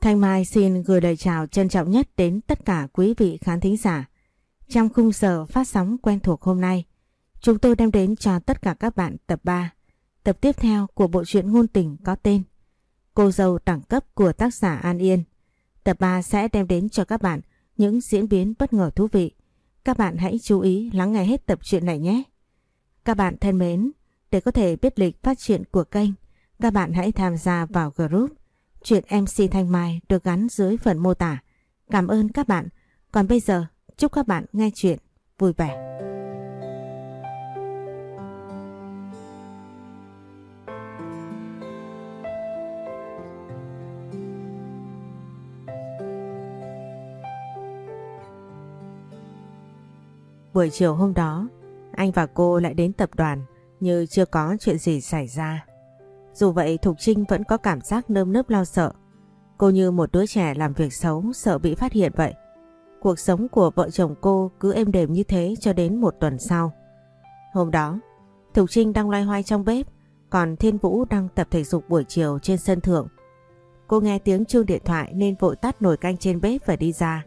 Thanh Mai xin gửi lời chào trân trọng nhất đến tất cả quý vị khán thính giả. Trong khung giờ phát sóng quen thuộc hôm nay, chúng tôi đem đến cho tất cả các bạn tập 3, tập tiếp theo của bộ truyện ngôn tình có tên Cô dâu đẳng cấp của tác giả An Yên. Tập 3 sẽ đem đến cho các bạn những diễn biến bất ngờ thú vị. Các bạn hãy chú ý lắng nghe hết tập truyện này nhé. Các bạn thân mến, để có thể biết lịch phát triển của kênh, các bạn hãy tham gia vào group Chuyện MC Thanh Mai được gắn dưới phần mô tả. Cảm ơn các bạn. Còn bây giờ, chúc các bạn nghe chuyện vui vẻ. Buổi chiều hôm đó, anh và cô lại đến tập đoàn như chưa có chuyện gì xảy ra. Dù vậy Thục Trinh vẫn có cảm giác nơm nớp lo sợ. Cô như một đứa trẻ làm việc xấu sợ bị phát hiện vậy. Cuộc sống của vợ chồng cô cứ êm đềm như thế cho đến một tuần sau. Hôm đó, Thục Trinh đang loay hoay trong bếp, còn Thiên Vũ đang tập thể dục buổi chiều trên sân thượng. Cô nghe tiếng chuông điện thoại nên vội tắt nồi canh trên bếp và đi ra.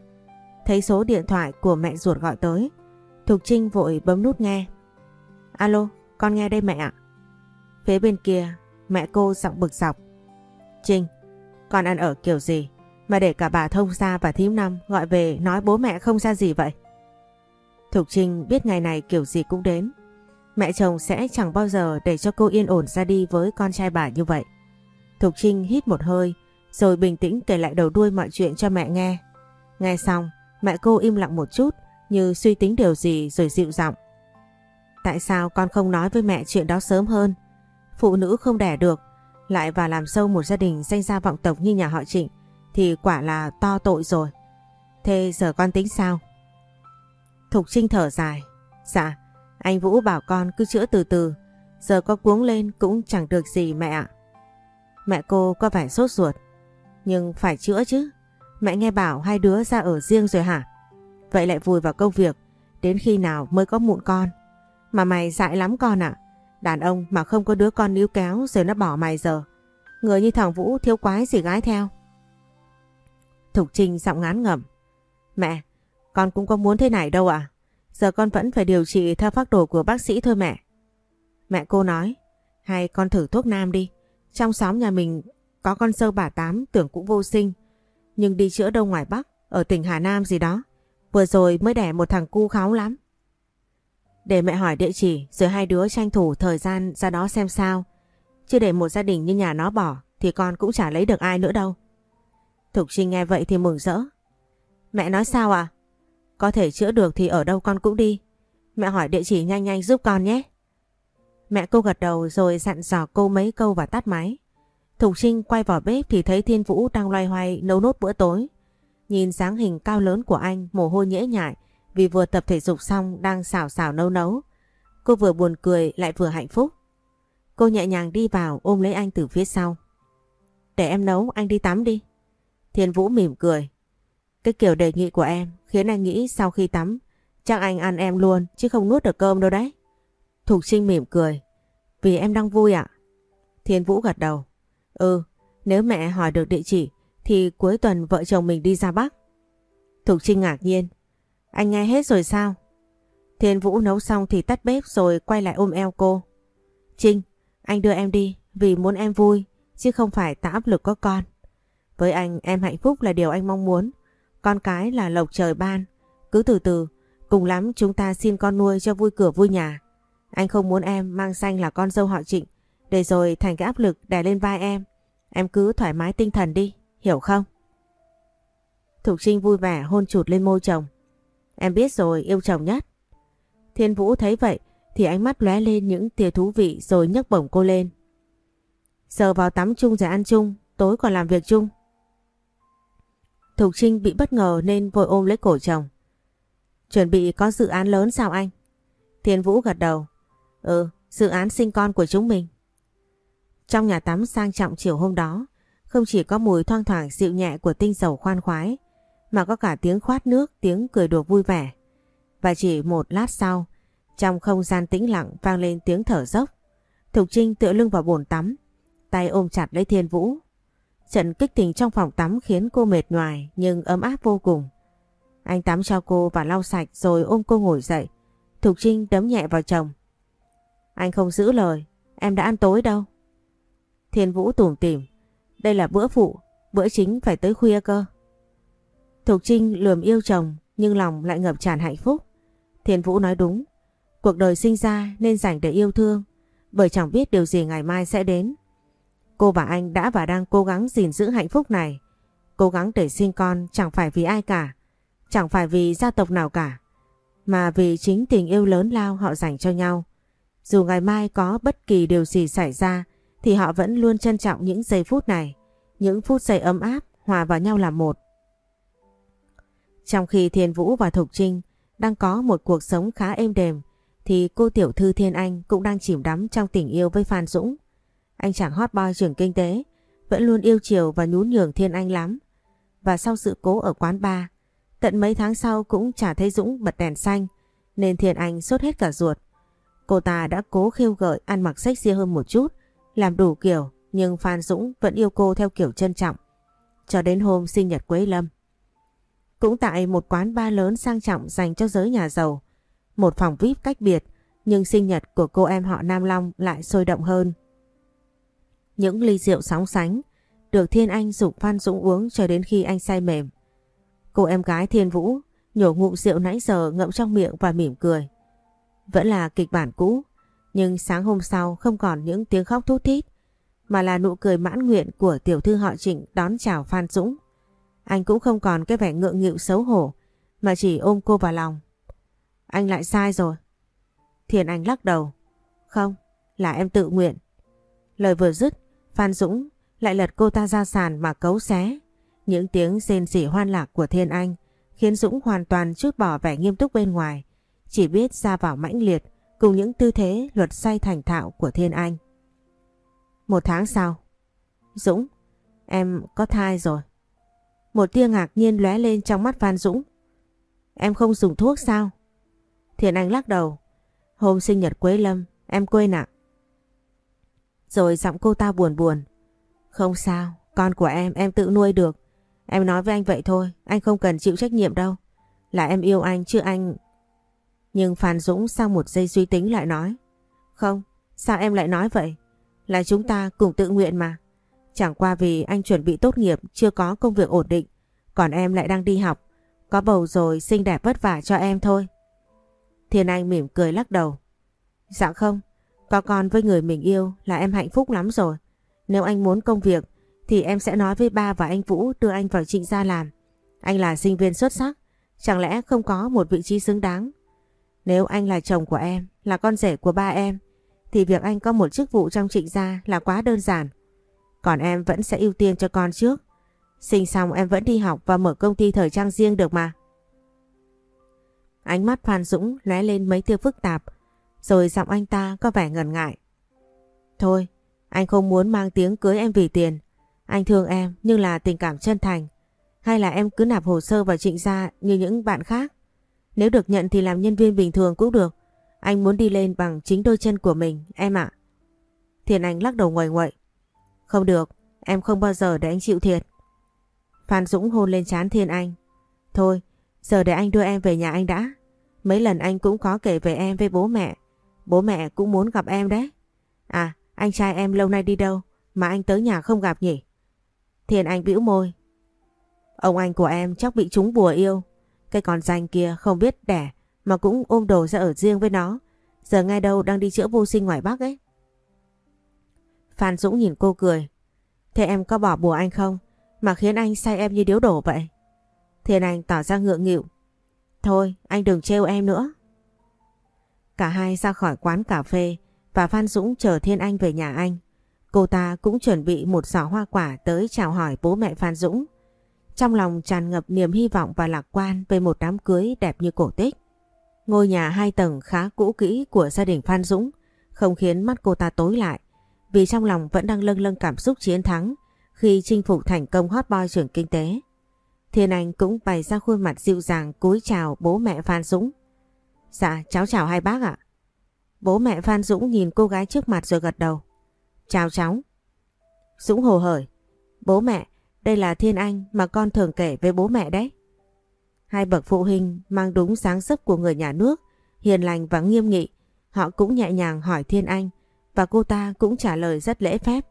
Thấy số điện thoại của mẹ ruột gọi tới, Thục Trinh vội bấm nút nghe. Alo, con nghe đây mẹ ạ. Phía bên kia, mẹ cô giọng bực dọc. Trinh, con ăn ở kiểu gì mà để cả bà thông gia và thím năm gọi về nói bố mẹ không ra gì vậy? Thục Trinh biết ngày này kiểu gì cũng đến. Mẹ chồng sẽ chẳng bao giờ để cho cô yên ổn ra đi với con trai bà như vậy. Thục Trinh hít một hơi rồi bình tĩnh kể lại đầu đuôi mọi chuyện cho mẹ nghe. Nghe xong, mẹ cô im lặng một chút như suy tính điều gì rồi dịu giọng. Tại sao con không nói với mẹ chuyện đó sớm hơn? Phụ nữ không đẻ được, lại vào làm sâu một gia đình danh gia vọng tộc như nhà họ Trịnh thì quả là to tội rồi. Thế giờ con tính sao? Thục Trinh thở dài. Dạ, anh Vũ bảo con cứ chữa từ từ, giờ có cuống lên cũng chẳng được gì mẹ ạ. Mẹ cô có vẻ sốt ruột, nhưng phải chữa chứ. Mẹ nghe bảo hai đứa ra ở riêng rồi hả? Vậy lại vùi vào công việc, đến khi nào mới có mụn con. Mà mày dại lắm con ạ. Đàn ông mà không có đứa con níu kéo rồi nó bỏ mày giờ. Người như thằng Vũ thiếu quái gì gái theo. Thục Trinh giọng ngán ngẩm. Mẹ, con cũng có muốn thế này đâu ạ. Giờ con vẫn phải điều trị theo phác đồ của bác sĩ thôi mẹ. Mẹ cô nói, hay con thử thuốc nam đi. Trong xóm nhà mình có con sâu bà tám tưởng cũng vô sinh. Nhưng đi chữa đâu ngoài Bắc, ở tỉnh Hà Nam gì đó. Vừa rồi mới đẻ một thằng cu kháo lắm. Để mẹ hỏi địa chỉ, rồi hai đứa tranh thủ thời gian ra đó xem sao. Chứ để một gia đình như nhà nó bỏ, thì con cũng chả lấy được ai nữa đâu. Thục Trinh nghe vậy thì mừng rỡ. Mẹ nói sao à? Có thể chữa được thì ở đâu con cũng đi. Mẹ hỏi địa chỉ nhanh nhanh giúp con nhé. Mẹ cô gật đầu rồi dặn dò cô mấy câu và tắt máy. Thục Trinh quay vào bếp thì thấy Thiên Vũ đang loay hoay nấu nốt bữa tối. Nhìn dáng hình cao lớn của anh, mồ hôi nhễ nhại vì vừa tập thể dục xong đang xào xào nấu nấu. Cô vừa buồn cười lại vừa hạnh phúc. Cô nhẹ nhàng đi vào ôm lấy anh từ phía sau. Để em nấu anh đi tắm đi. Thiên Vũ mỉm cười. Cái kiểu đề nghị của em khiến anh nghĩ sau khi tắm chắc anh ăn em luôn chứ không nuốt được cơm đâu đấy. Thục Trinh mỉm cười. Vì em đang vui ạ. Thiên Vũ gật đầu. Ừ, nếu mẹ hỏi được địa chỉ thì cuối tuần vợ chồng mình đi ra Bắc. Thục Trinh ngạc nhiên. Anh nghe hết rồi sao? Thiên Vũ nấu xong thì tắt bếp rồi quay lại ôm eo cô. Trinh, anh đưa em đi vì muốn em vui chứ không phải tạo áp lực có con. Với anh em hạnh phúc là điều anh mong muốn. Con cái là lộc trời ban. Cứ từ từ, cùng lắm chúng ta xin con nuôi cho vui cửa vui nhà. Anh không muốn em mang danh là con dâu họ trịnh để rồi thành cái áp lực đè lên vai em. Em cứ thoải mái tinh thần đi, hiểu không? Thục Trinh vui vẻ hôn chụt lên môi chồng. Em biết rồi, yêu chồng nhất. Thiên Vũ thấy vậy thì ánh mắt lóe lên những tia thú vị rồi nhấc bổng cô lên. Giờ vào tắm chung rồi ăn chung, tối còn làm việc chung. Thục Trinh bị bất ngờ nên vội ôm lấy cổ chồng. Chuẩn bị có dự án lớn sao anh? Thiên Vũ gật đầu. Ừ, dự án sinh con của chúng mình. Trong nhà tắm sang trọng chiều hôm đó, không chỉ có mùi thoang thoảng dịu nhẹ của tinh dầu khoan khoái, mà có cả tiếng khoát nước, tiếng cười đùa vui vẻ. Và chỉ một lát sau, trong không gian tĩnh lặng vang lên tiếng thở dốc. Thục Trinh tựa lưng vào bồn tắm, tay ôm chặt lấy Thiên Vũ. Trận kích tình trong phòng tắm khiến cô mệt nhoài nhưng ấm áp vô cùng. Anh tắm cho cô và lau sạch rồi ôm cô ngồi dậy. Thục Trinh đấm nhẹ vào chồng. Anh không giữ lời, em đã ăn tối đâu. Thiên Vũ tủm tỉm, đây là bữa phụ, bữa chính phải tới khuya cơ. Thục Trinh lườm yêu chồng nhưng lòng lại ngập tràn hạnh phúc. Thiên Vũ nói đúng, cuộc đời sinh ra nên dành để yêu thương, bởi chẳng biết điều gì ngày mai sẽ đến. Cô và anh đã và đang cố gắng gìn giữ hạnh phúc này, cố gắng để sinh con chẳng phải vì ai cả, chẳng phải vì gia tộc nào cả, mà vì chính tình yêu lớn lao họ dành cho nhau. Dù ngày mai có bất kỳ điều gì xảy ra thì họ vẫn luôn trân trọng những giây phút này, những phút giây ấm áp hòa vào nhau là một. Trong khi Thiên Vũ và Thục Trinh đang có một cuộc sống khá êm đềm thì cô tiểu thư Thiên Anh cũng đang chìm đắm trong tình yêu với Phan Dũng. Anh chàng hot boy trường kinh tế vẫn luôn yêu chiều và nhún nhường Thiên Anh lắm. Và sau sự cố ở quán bar, tận mấy tháng sau cũng chả thấy Dũng bật đèn xanh nên Thiên Anh sốt hết cả ruột. Cô ta đã cố khiêu gợi ăn mặc sexy hơn một chút, làm đủ kiểu nhưng Phan Dũng vẫn yêu cô theo kiểu trân trọng. Cho đến hôm sinh nhật Quế Lâm. Cũng tại một quán bar lớn sang trọng dành cho giới nhà giàu. Một phòng VIP cách biệt nhưng sinh nhật của cô em họ Nam Long lại sôi động hơn. Những ly rượu sóng sánh được Thiên Anh dục Phan Dũng uống cho đến khi anh say mềm. Cô em gái Thiên Vũ nhổ ngụm rượu nãy giờ ngậm trong miệng và mỉm cười. Vẫn là kịch bản cũ, nhưng sáng hôm sau không còn những tiếng khóc thút thít, mà là nụ cười mãn nguyện của tiểu thư họ Trịnh đón chào Phan Dũng. Anh cũng không còn cái vẻ ngượng nghịu xấu hổ, mà chỉ ôm cô vào lòng. Anh lại sai rồi. Thiền Anh lắc đầu. Không, là em tự nguyện. Lời vừa dứt, Phan Dũng lại lật cô ta ra sàn mà cấu xé. Những tiếng rên rỉ hoan lạc của Thiên Anh khiến Dũng hoàn toàn chút bỏ vẻ nghiêm túc bên ngoài, chỉ biết ra vào mãnh liệt cùng những tư thế luật say thành thạo của Thiên Anh. Một tháng sau, Dũng, em có thai rồi. Một tia ngạc nhiên lóe lên trong mắt Phan Dũng. Em không dùng thuốc sao? Thiện Anh lắc đầu. Hôm sinh nhật Quế Lâm, em quên ạ. Rồi giọng cô ta buồn buồn. Không sao, con của em em tự nuôi được. Em nói với anh vậy thôi, anh không cần chịu trách nhiệm đâu. Là em yêu anh chứ anh... Nhưng Phan Dũng sau một giây suy tính lại nói. Không, sao em lại nói vậy? Là chúng ta cùng tự nguyện mà. Chẳng qua vì anh chuẩn bị tốt nghiệp chưa có công việc ổn định. Còn em lại đang đi học. Có bầu rồi xinh đẹp vất vả cho em thôi. Thiên Anh mỉm cười lắc đầu. Dạ không, có con với người mình yêu là em hạnh phúc lắm rồi. Nếu anh muốn công việc thì em sẽ nói với ba và anh Vũ đưa anh vào trịnh gia làm. Anh là sinh viên xuất sắc, chẳng lẽ không có một vị trí xứng đáng. Nếu anh là chồng của em, là con rể của ba em, thì việc anh có một chức vụ trong trịnh gia là quá đơn giản. Còn em vẫn sẽ ưu tiên cho con trước. Sinh xong em vẫn đi học và mở công ty thời trang riêng được mà. Ánh mắt Phan Dũng lóe lên mấy tia phức tạp, rồi giọng anh ta có vẻ ngần ngại. Thôi, anh không muốn mang tiếng cưới em vì tiền. Anh thương em nhưng là tình cảm chân thành. Hay là em cứ nạp hồ sơ vào trịnh gia như những bạn khác. Nếu được nhận thì làm nhân viên bình thường cũng được. Anh muốn đi lên bằng chính đôi chân của mình, em ạ. Thiền Anh lắc đầu ngoài ngoại. Không được, em không bao giờ để anh chịu thiệt. Phan Dũng hôn lên chán Thiên Anh. Thôi, giờ để anh đưa em về nhà anh đã. Mấy lần anh cũng có kể về em với bố mẹ. Bố mẹ cũng muốn gặp em đấy. À, anh trai em lâu nay đi đâu mà anh tới nhà không gặp nhỉ? Thiên Anh bĩu môi. Ông anh của em chắc bị chúng bùa yêu. Cái con danh kia không biết đẻ mà cũng ôm đồ ra ở riêng với nó. Giờ ngay đâu đang đi chữa vô sinh ngoài Bắc ấy. Phan Dũng nhìn cô cười. Thế em có bỏ bùa anh không? Mà khiến anh say em như điếu đổ vậy. Thiên Anh tỏ ra ngượng nghịu. Thôi, anh đừng trêu em nữa. Cả hai ra khỏi quán cà phê và Phan Dũng chờ Thiên Anh về nhà anh. Cô ta cũng chuẩn bị một giỏ hoa quả tới chào hỏi bố mẹ Phan Dũng. Trong lòng tràn ngập niềm hy vọng và lạc quan về một đám cưới đẹp như cổ tích. Ngôi nhà hai tầng khá cũ kỹ của gia đình Phan Dũng không khiến mắt cô ta tối lại vì trong lòng vẫn đang lâng lâng cảm xúc chiến thắng khi chinh phục thành công hot boy trưởng kinh tế. Thiên Anh cũng bày ra khuôn mặt dịu dàng cúi chào bố mẹ Phan Dũng. Dạ cháu chào hai bác ạ. Bố mẹ Phan Dũng nhìn cô gái trước mặt rồi gật đầu. Chào cháu. Dũng hồ hởi. Bố mẹ, đây là Thiên Anh mà con thường kể với bố mẹ đấy. Hai bậc phụ huynh mang đúng sáng sấp của người nhà nước, hiền lành và nghiêm nghị. Họ cũng nhẹ nhàng hỏi Thiên Anh và cô ta cũng trả lời rất lễ phép.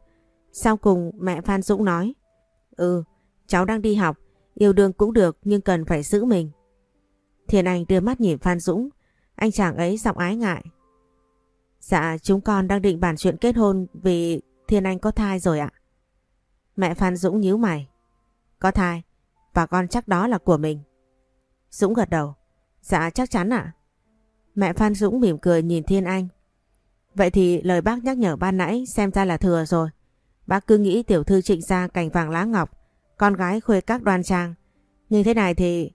Sau cùng mẹ Phan Dũng nói Ừ, cháu đang đi học, yêu đương cũng được nhưng cần phải giữ mình. Thiên Anh đưa mắt nhìn Phan Dũng, anh chàng ấy giọng ái ngại. Dạ, chúng con đang định bàn chuyện kết hôn vì Thiên Anh có thai rồi ạ. Mẹ Phan Dũng nhíu mày. Có thai, và con chắc đó là của mình. Dũng gật đầu. Dạ chắc chắn ạ. Mẹ Phan Dũng mỉm cười nhìn Thiên Anh. Vậy thì lời bác nhắc nhở ban nãy xem ra là thừa rồi. Bác cứ nghĩ tiểu thư trịnh gia cành vàng lá ngọc, con gái khuê các đoan trang. Nhưng thế này thì...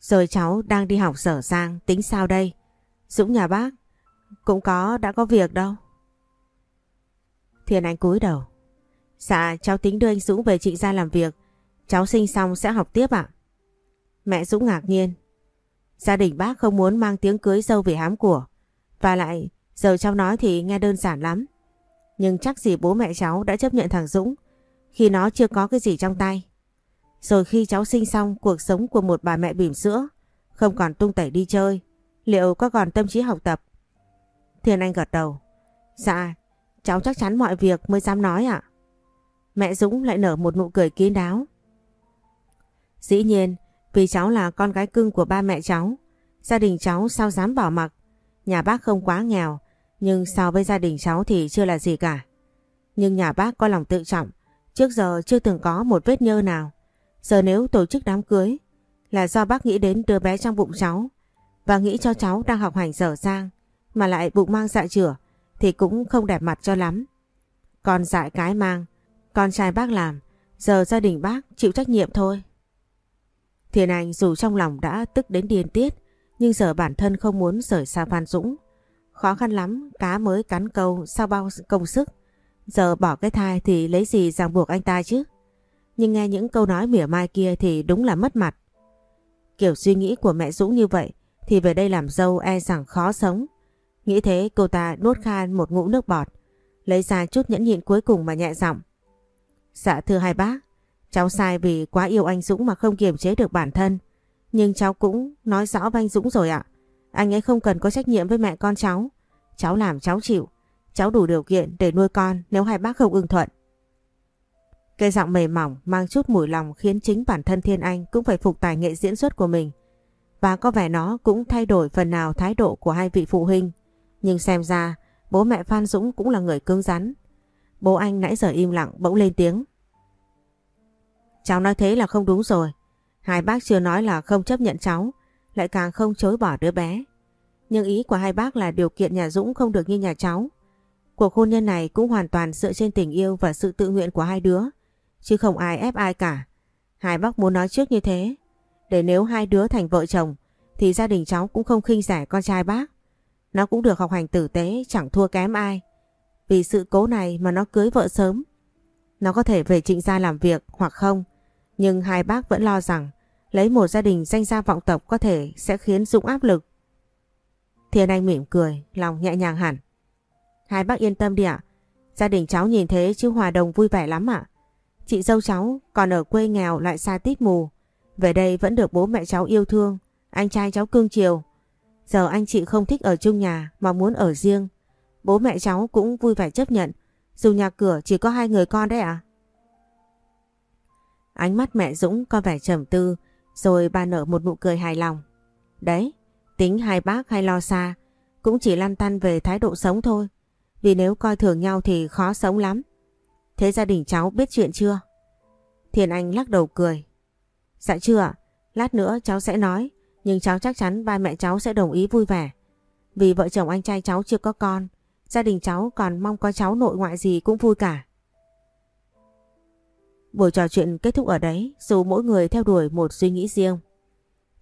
Rồi cháu đang đi học sở sang, tính sao đây? Dũng nhà bác, cũng có, đã có việc đâu. Thiên Anh cúi đầu. Dạ, cháu tính đưa anh Dũng về trịnh gia làm việc. Cháu sinh xong sẽ học tiếp ạ. Mẹ Dũng ngạc nhiên. Gia đình bác không muốn mang tiếng cưới dâu về hám của. Và lại, giờ cháu nói thì nghe đơn giản lắm. Nhưng chắc gì bố mẹ cháu đã chấp nhận thằng Dũng khi nó chưa có cái gì trong tay. Rồi khi cháu sinh xong cuộc sống của một bà mẹ bỉm sữa, không còn tung tẩy đi chơi, liệu có còn tâm trí học tập? Thiên Anh gật đầu. Dạ, cháu chắc chắn mọi việc mới dám nói ạ. Mẹ Dũng lại nở một nụ cười kín đáo. Dĩ nhiên, vì cháu là con gái cưng của ba mẹ cháu, gia đình cháu sao dám bỏ mặc. Nhà bác không quá nghèo, nhưng so với gia đình cháu thì chưa là gì cả. Nhưng nhà bác có lòng tự trọng, trước giờ chưa từng có một vết nhơ nào. Giờ nếu tổ chức đám cưới là do bác nghĩ đến đứa bé trong bụng cháu và nghĩ cho cháu đang học hành dở dang mà lại bụng mang dạ chửa thì cũng không đẹp mặt cho lắm. Còn dại cái mang, con trai bác làm, giờ gia đình bác chịu trách nhiệm thôi. Thiền Anh dù trong lòng đã tức đến điên tiết, nhưng giờ bản thân không muốn rời xa Phan Dũng. Khó khăn lắm, cá mới cắn câu sau bao công sức. Giờ bỏ cái thai thì lấy gì ràng buộc anh ta chứ? Nhưng nghe những câu nói mỉa mai kia thì đúng là mất mặt. Kiểu suy nghĩ của mẹ Dũng như vậy thì về đây làm dâu e rằng khó sống. Nghĩ thế cô ta nuốt khan một ngụm nước bọt, lấy ra chút nhẫn nhịn cuối cùng mà nhẹ giọng. Dạ thưa hai bác, cháu sai vì quá yêu anh Dũng mà không kiềm chế được bản thân. Nhưng cháu cũng nói rõ với anh Dũng rồi ạ. Anh ấy không cần có trách nhiệm với mẹ con cháu. Cháu làm cháu chịu. Cháu đủ điều kiện để nuôi con nếu hai bác không ưng thuận. Cây giọng mềm mỏng mang chút mùi lòng khiến chính bản thân Thiên Anh cũng phải phục tài nghệ diễn xuất của mình. Và có vẻ nó cũng thay đổi phần nào thái độ của hai vị phụ huynh. Nhưng xem ra bố mẹ Phan Dũng cũng là người cứng rắn. Bố anh nãy giờ im lặng bỗng lên tiếng. Cháu nói thế là không đúng rồi. Hai bác chưa nói là không chấp nhận cháu, lại càng không chối bỏ đứa bé. Nhưng ý của hai bác là điều kiện nhà Dũng không được như nhà cháu. Cuộc hôn nhân này cũng hoàn toàn dựa trên tình yêu và sự tự nguyện của hai đứa, chứ không ai ép ai cả. Hai bác muốn nói trước như thế, để nếu hai đứa thành vợ chồng thì gia đình cháu cũng không khinh rẻ con trai bác. Nó cũng được học hành tử tế chẳng thua kém ai. Vì sự cố này mà nó cưới vợ sớm. Nó có thể về trịnh gia làm việc hoặc không. Nhưng hai bác vẫn lo rằng lấy một gia đình danh gia vọng tộc có thể sẽ khiến Dũng áp lực. Thiên Anh mỉm cười, lòng nhẹ nhàng hẳn. Hai bác yên tâm đi ạ. Gia đình cháu nhìn thế chứ Hòa Đồng vui vẻ lắm ạ. Chị dâu cháu còn ở quê nghèo lại xa tít mù. Về đây vẫn được bố mẹ cháu yêu thương, anh trai cháu cương chiều. Giờ anh chị không thích ở chung nhà mà muốn ở riêng. Bố mẹ cháu cũng vui vẻ chấp nhận. Dù nhà cửa chỉ có hai người con đấy ạ. Ánh mắt mẹ Dũng có vẻ trầm tư rồi bà nở một nụ cười hài lòng. Đấy, tính hai bác hay lo xa cũng chỉ lăn tăn về thái độ sống thôi. Vì nếu coi thường nhau thì khó sống lắm. Thế gia đình cháu biết chuyện chưa? Thiền Anh lắc đầu cười. Dạ chưa ạ, lát nữa cháu sẽ nói. Nhưng cháu chắc chắn ba mẹ cháu sẽ đồng ý vui vẻ. Vì vợ chồng anh trai cháu chưa có con, gia đình cháu còn mong có cháu nội ngoại gì cũng vui cả. Buổi trò chuyện kết thúc ở đấy, dù mỗi người theo đuổi một suy nghĩ riêng.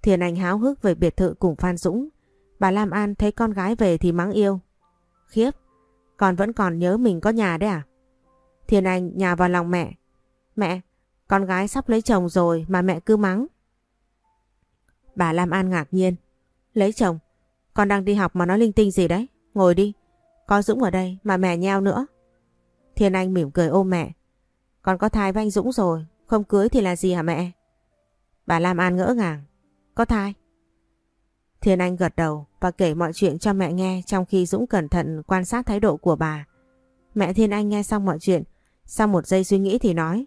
Thiền Anh háo hức về biệt thự cùng Phan Dũng. Bà Lam An thấy con gái về thì mắng yêu. Khiếp, con vẫn còn nhớ mình có nhà đấy à? Thiền Anh nhà vào lòng mẹ. Mẹ, con gái sắp lấy chồng rồi mà mẹ cứ mắng. Bà Lam An ngạc nhiên. Lấy chồng? Con đang đi học mà nói linh tinh gì đấy? Ngồi đi. Có Dũng ở đây mà mẹ nheo nữa. Thiên Anh mỉm cười ôm mẹ. Con có thai với anh Dũng rồi, không cưới thì là gì hả mẹ? Bà Lam An ngỡ ngàng. Có thai? Thiên Anh gật đầu và kể mọi chuyện cho mẹ nghe trong khi Dũng cẩn thận quan sát thái độ của bà. Mẹ Thiên Anh nghe xong mọi chuyện, sau một giây suy nghĩ thì nói.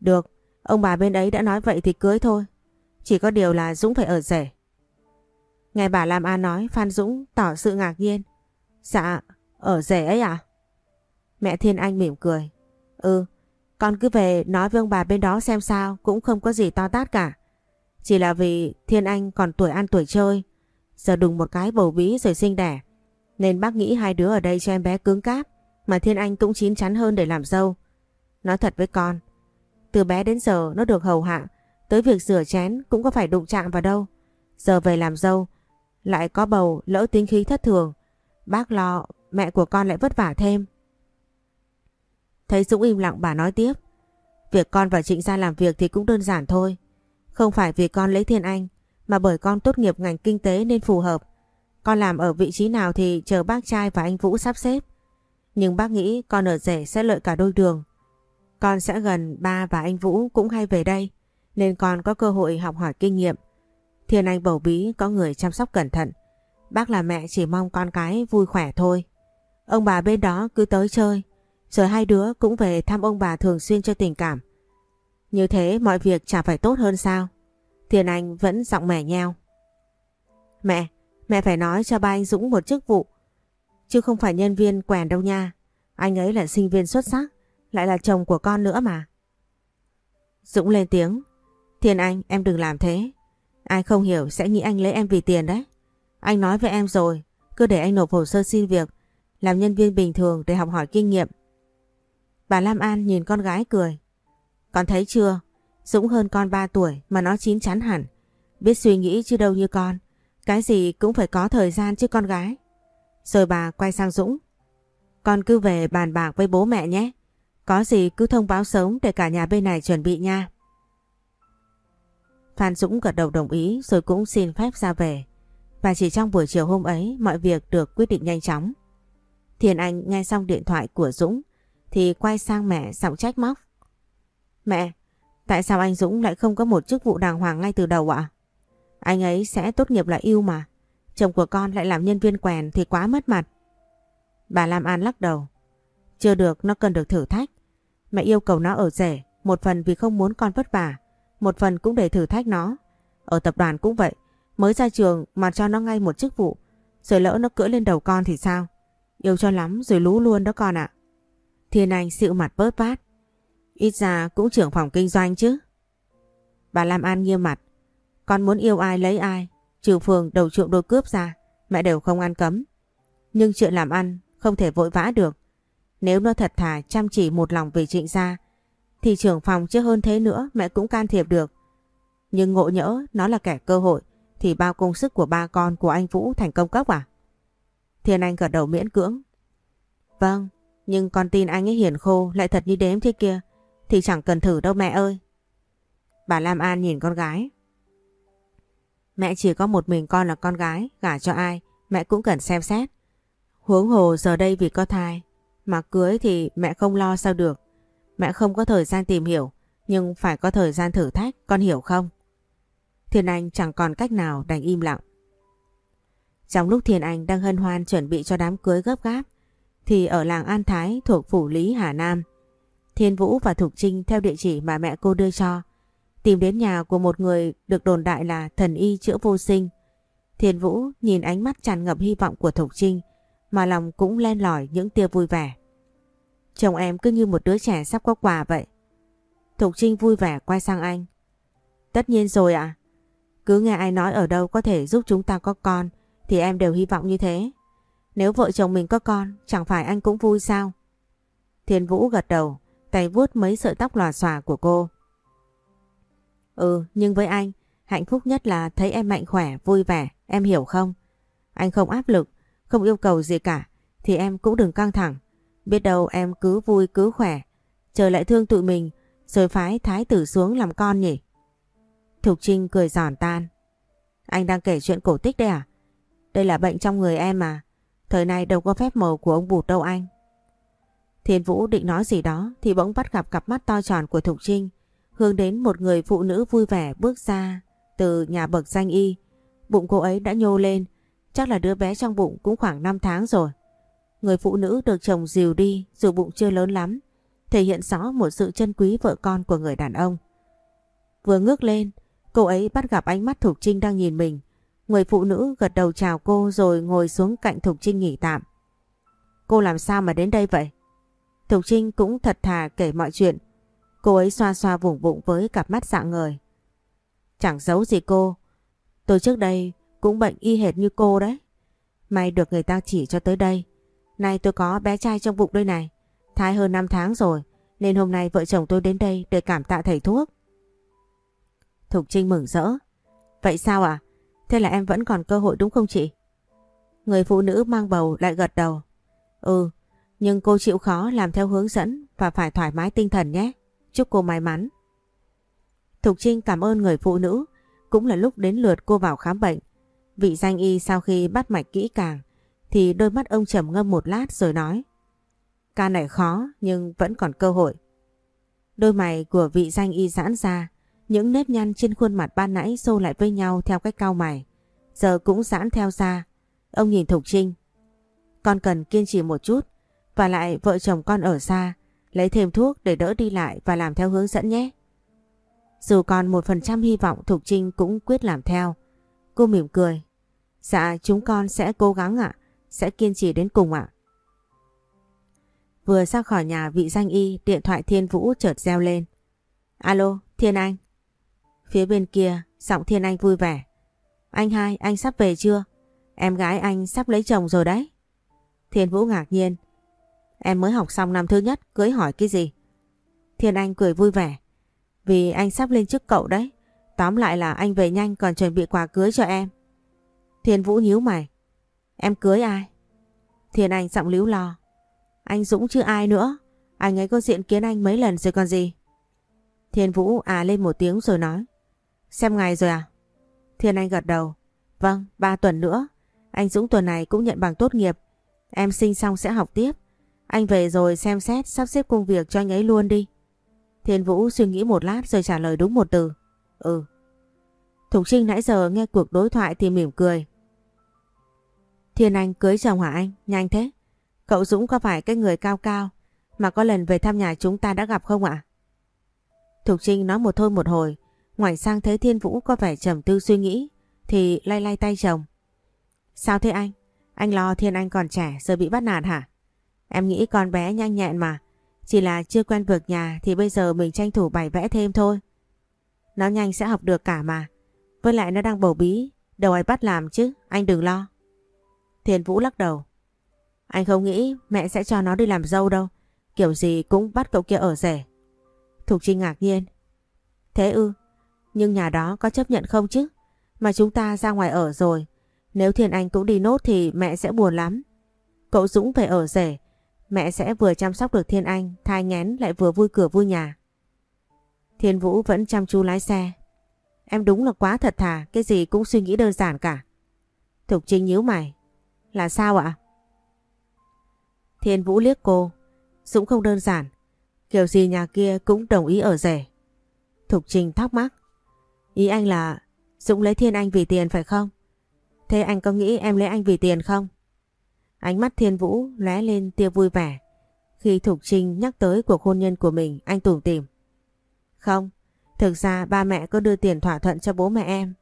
Được, ông bà bên ấy đã nói vậy thì cưới thôi. Chỉ có điều là Dũng phải ở rể. Nghe bà Lam An nói Phan Dũng tỏ sự ngạc nhiên. Dạ, ở rể ấy à? Mẹ Thiên Anh mỉm cười. Ừ, con cứ về nói với ông bà bên đó xem sao cũng không có gì to tát cả. Chỉ là vì Thiên Anh còn tuổi ăn tuổi chơi, giờ đùng một cái bầu bí rồi sinh đẻ. Nên bác nghĩ hai đứa ở đây cho em bé cứng cáp, mà Thiên Anh cũng chín chắn hơn để làm dâu. Nói thật với con, từ bé đến giờ nó được hầu hạ, tới việc rửa chén cũng có phải đụng chạm vào đâu. Giờ về làm dâu, lại có bầu lỡ tính khí thất thường. Bác lo mẹ của con lại vất vả thêm. Thấy Dũng im lặng, bà nói tiếp. Việc con và Trịnh ra làm việc thì cũng đơn giản thôi. Không phải vì con lấy Thiên Anh, mà bởi con tốt nghiệp ngành kinh tế nên phù hợp. Con làm ở vị trí nào thì chờ bác trai và anh Vũ sắp xếp. Nhưng bác nghĩ con ở rể sẽ lợi cả đôi đường. Con sẽ gần ba và anh Vũ cũng hay về đây, nên con có cơ hội học hỏi kinh nghiệm. Thiên Anh bầu bí, có người chăm sóc cẩn thận. Bác là mẹ chỉ mong con cái vui khỏe thôi. Ông bà bên đó cứ tới chơi rồi hai đứa cũng về thăm ông bà thường xuyên cho tình cảm. Như thế mọi việc chả phải tốt hơn sao? Thiên Anh vẫn giọng mẻ nheo. Mẹ, mẹ phải nói cho ba anh Dũng một chức vụ. Chứ không phải nhân viên quèn đâu nha. Anh ấy là sinh viên xuất sắc, lại là chồng của con nữa mà. Dũng lên tiếng. Thiên Anh, em đừng làm thế. Ai không hiểu sẽ nghĩ anh lấy em vì tiền đấy. Anh nói với em rồi, cứ để anh nộp hồ sơ xin việc, làm nhân viên bình thường để học hỏi kinh nghiệm. Bà Lam An nhìn con gái cười. Con thấy chưa? Dũng hơn con 3 tuổi mà nó chín chắn hẳn. Biết suy nghĩ chứ đâu như con. Cái gì cũng phải có thời gian chứ con gái. Rồi bà quay sang Dũng. Con cứ về bàn bạc với bố mẹ nhé. Có gì cứ thông báo sớm để cả nhà bên này chuẩn bị nha. Phan Dũng gật đầu đồng ý rồi cũng xin phép ra về. Và chỉ trong buổi chiều hôm ấy, mọi việc được quyết định nhanh chóng. Thiền Anh nghe xong điện thoại của Dũng thì quay sang mẹ giọng trách móc. Mẹ, tại sao anh Dũng lại không có một chức vụ đàng hoàng ngay từ đầu ạ? Anh ấy sẽ tốt nghiệp là yêu mà. Chồng của con lại làm nhân viên quèn thì quá mất mặt. Bà Lam An lắc đầu. Chưa được, nó cần được thử thách. Mẹ yêu cầu nó ở rể, một phần vì không muốn con vất vả, một phần cũng để thử thách nó. Ở tập đoàn cũng vậy, mới ra trường mà cho nó ngay một chức vụ, rồi lỡ nó cưỡi lên đầu con thì sao? Yêu cho lắm rồi lú luôn đó con ạ. Thiên Anh xịu mặt bớt bát. Ít ra cũng trưởng phòng kinh doanh chứ. Bà Lam An nghiêm mặt. Con muốn yêu ai lấy ai, trừ phường đầu trộm đôi cướp ra, mẹ đều không ăn cấm. Nhưng chuyện làm ăn không thể vội vã được. Nếu nó thật thà chăm chỉ một lòng vì trịnh gia, thì trưởng phòng chứ hơn thế nữa mẹ cũng can thiệp được. Nhưng ngộ nhỡ nó là kẻ cơ hội, thì bao công sức của ba con của anh Vũ thành công cốc à? Thiên Anh gật đầu miễn cưỡng. Vâng, nhưng con tin anh ấy hiền khô lại thật như đếm thế kia thì chẳng cần thử đâu mẹ ơi. Bà Lam An nhìn con gái. Mẹ chỉ có một mình con là con gái, gả cho ai, mẹ cũng cần xem xét. Huống hồ giờ đây vì có thai, mà cưới thì mẹ không lo sao được. Mẹ không có thời gian tìm hiểu, nhưng phải có thời gian thử thách, con hiểu không? Thiên Anh chẳng còn cách nào đành im lặng. Trong lúc Thiên Anh đang hân hoan chuẩn bị cho đám cưới gấp gáp, thì ở làng An Thái thuộc phủ Lý Hà Nam, Thiên Vũ và Thục Trinh theo địa chỉ mà mẹ cô đưa cho, tìm đến nhà của một người được đồn đại là thần y chữa vô sinh. Thiên Vũ nhìn ánh mắt tràn ngập hy vọng của Thục Trinh mà lòng cũng len lỏi những tia vui vẻ. Chồng em cứ như một đứa trẻ sắp có quà vậy. Thục Trinh vui vẻ quay sang anh. Tất nhiên rồi ạ. Cứ nghe ai nói ở đâu có thể giúp chúng ta có con thì em đều hy vọng như thế. Nếu vợ chồng mình có con chẳng phải anh cũng vui sao? Thiên Vũ gật đầu, tay vuốt mấy sợi tóc lòa xòa của cô. Ừ, nhưng với anh, hạnh phúc nhất là thấy em mạnh khỏe, vui vẻ, em hiểu không? Anh không áp lực, không yêu cầu gì cả, thì em cũng đừng căng thẳng. Biết đâu em cứ vui cứ khỏe, trời lại thương tụi mình, rồi phái thái tử xuống làm con nhỉ? Thục Trinh cười giòn tan. Anh đang kể chuyện cổ tích đây à? Đây là bệnh trong người em mà. Thời này đâu có phép màu của ông bụt đâu anh. Thiên Vũ định nói gì đó thì bỗng bắt gặp cặp mắt to tròn của Thục Trinh hướng đến một người phụ nữ vui vẻ bước ra từ nhà bậc danh y. Bụng cô ấy đã nhô lên, chắc là đứa bé trong bụng cũng khoảng 5 tháng rồi. Người phụ nữ được chồng dìu đi dù bụng chưa lớn lắm, thể hiện rõ một sự chân quý vợ con của người đàn ông. Vừa ngước lên, cô ấy bắt gặp ánh mắt Thục Trinh đang nhìn mình. Người phụ nữ gật đầu chào cô rồi ngồi xuống cạnh Thục Trinh nghỉ tạm. Cô làm sao mà đến đây vậy? Thục Trinh cũng thật thà kể mọi chuyện. Cô ấy xoa xoa vùng bụng với cặp mắt dạng người. Chẳng giấu gì cô. Tôi trước đây cũng bệnh y hệt như cô đấy. May được người ta chỉ cho tới đây. Nay tôi có bé trai trong bụng đây này. Thai hơn 5 tháng rồi. Nên hôm nay vợ chồng tôi đến đây để cảm tạ thầy thuốc. Thục Trinh mừng rỡ. Vậy sao ạ? Thế là em vẫn còn cơ hội đúng không chị? Người phụ nữ mang bầu lại gật đầu. Ừ, nhưng cô chịu khó làm theo hướng dẫn và phải thoải mái tinh thần nhé. Chúc cô may mắn. Thục Trinh cảm ơn người phụ nữ. Cũng là lúc đến lượt cô vào khám bệnh. Vị danh y sau khi bắt mạch kỹ càng thì đôi mắt ông trầm ngâm một lát rồi nói. Ca này khó nhưng vẫn còn cơ hội. Đôi mày của vị danh y giãn ra, những nếp nhăn trên khuôn mặt ban nãy xô lại với nhau theo cách cao mày. Giờ cũng giãn theo ra. Ông nhìn Thục Trinh. Con cần kiên trì một chút, và lại vợ chồng con ở xa, lấy thêm thuốc để đỡ đi lại và làm theo hướng dẫn nhé. Dù còn một phần trăm hy vọng Thục Trinh cũng quyết làm theo. Cô mỉm cười. Dạ chúng con sẽ cố gắng ạ, sẽ kiên trì đến cùng ạ. Vừa ra khỏi nhà vị danh y điện thoại Thiên Vũ chợt reo lên. Alo, Thiên Anh. Phía bên kia, giọng Thiên Anh vui vẻ. Anh hai, anh sắp về chưa? Em gái anh sắp lấy chồng rồi đấy. Thiên Vũ ngạc nhiên. Em mới học xong năm thứ nhất, cưới hỏi cái gì? Thiên Anh cười vui vẻ. Vì anh sắp lên chức cậu đấy. Tóm lại là anh về nhanh còn chuẩn bị quà cưới cho em. Thiên Vũ nhíu mày. Em cưới ai? Thiên Anh giọng líu lo. Anh Dũng chứ ai nữa. Anh ấy có diện kiến anh mấy lần rồi còn gì. Thiên Vũ à lên một tiếng rồi nói. Xem ngày rồi à? Thiên Anh gật đầu. Vâng, ba tuần nữa. Anh Dũng tuần này cũng nhận bằng tốt nghiệp. Em sinh xong sẽ học tiếp. Anh về rồi xem xét sắp xếp công việc cho anh ấy luôn đi. Thiên Vũ suy nghĩ một lát rồi trả lời đúng một từ. Ừ. Thục Trinh nãy giờ nghe cuộc đối thoại thì mỉm cười. Thiên Anh cưới chồng hả anh? Nhanh thế. Cậu Dũng có phải cái người cao cao mà có lần về thăm nhà chúng ta đã gặp không ạ? Thục Trinh nói một thôi một hồi, ngoảnh sang thấy Thiên Vũ có vẻ trầm tư suy nghĩ thì lay lay tay chồng. Sao thế anh? Anh lo Thiên Anh còn trẻ giờ bị bắt nạt hả? Em nghĩ con bé nhanh nhẹn mà. Chỉ là chưa quen việc nhà thì bây giờ mình tranh thủ bày vẽ thêm thôi. Nó nhanh sẽ học được cả mà. Với lại nó đang bầu bí, đâu ai bắt làm chứ, anh đừng lo. thiên Vũ lắc đầu. Anh không nghĩ mẹ sẽ cho nó đi làm dâu đâu. Kiểu gì cũng bắt cậu kia ở rể. Thục Trinh ngạc nhiên. Thế ư, nhưng nhà đó có chấp nhận không chứ? Mà chúng ta ra ngoài ở rồi. Nếu Thiên Anh cũng đi nốt thì mẹ sẽ buồn lắm. Cậu Dũng về ở rể Mẹ sẽ vừa chăm sóc được Thiên Anh, thai ngén lại vừa vui cửa vui nhà. Thiên Vũ vẫn chăm chú lái xe. Em đúng là quá thật thà, cái gì cũng suy nghĩ đơn giản cả. Thục Trinh nhíu mày. Là sao ạ? Thiên Vũ liếc cô. Dũng không đơn giản. Kiểu gì nhà kia cũng đồng ý ở rể. Thục Trinh thắc mắc. Ý anh là Dũng lấy Thiên Anh vì tiền phải không? Thế anh có nghĩ em lấy anh vì tiền không? Ánh mắt Thiên Vũ lóe lên tia vui vẻ. Khi Thục Trinh nhắc tới cuộc hôn nhân của mình, anh tủm tìm. Không, thực ra ba mẹ có đưa tiền thỏa thuận cho bố mẹ em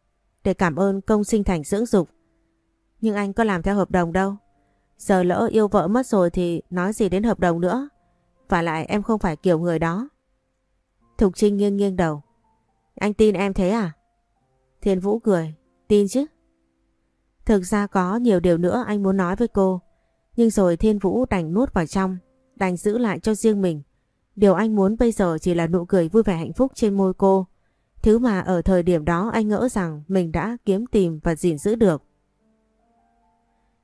để cảm ơn công sinh thành dưỡng dục. Nhưng anh có làm theo hợp đồng đâu. Giờ lỡ yêu vợ mất rồi thì nói gì đến hợp đồng nữa. Và lại em không phải kiểu người đó. Thục Trinh nghiêng nghiêng đầu. Anh tin em thế à? Thiên Vũ cười. Tin chứ. Thực ra có nhiều điều nữa anh muốn nói với cô. Nhưng rồi Thiên Vũ đành nuốt vào trong, đành giữ lại cho riêng mình. Điều anh muốn bây giờ chỉ là nụ cười vui vẻ hạnh phúc trên môi cô. Thứ mà ở thời điểm đó anh ngỡ rằng mình đã kiếm tìm và gìn giữ được.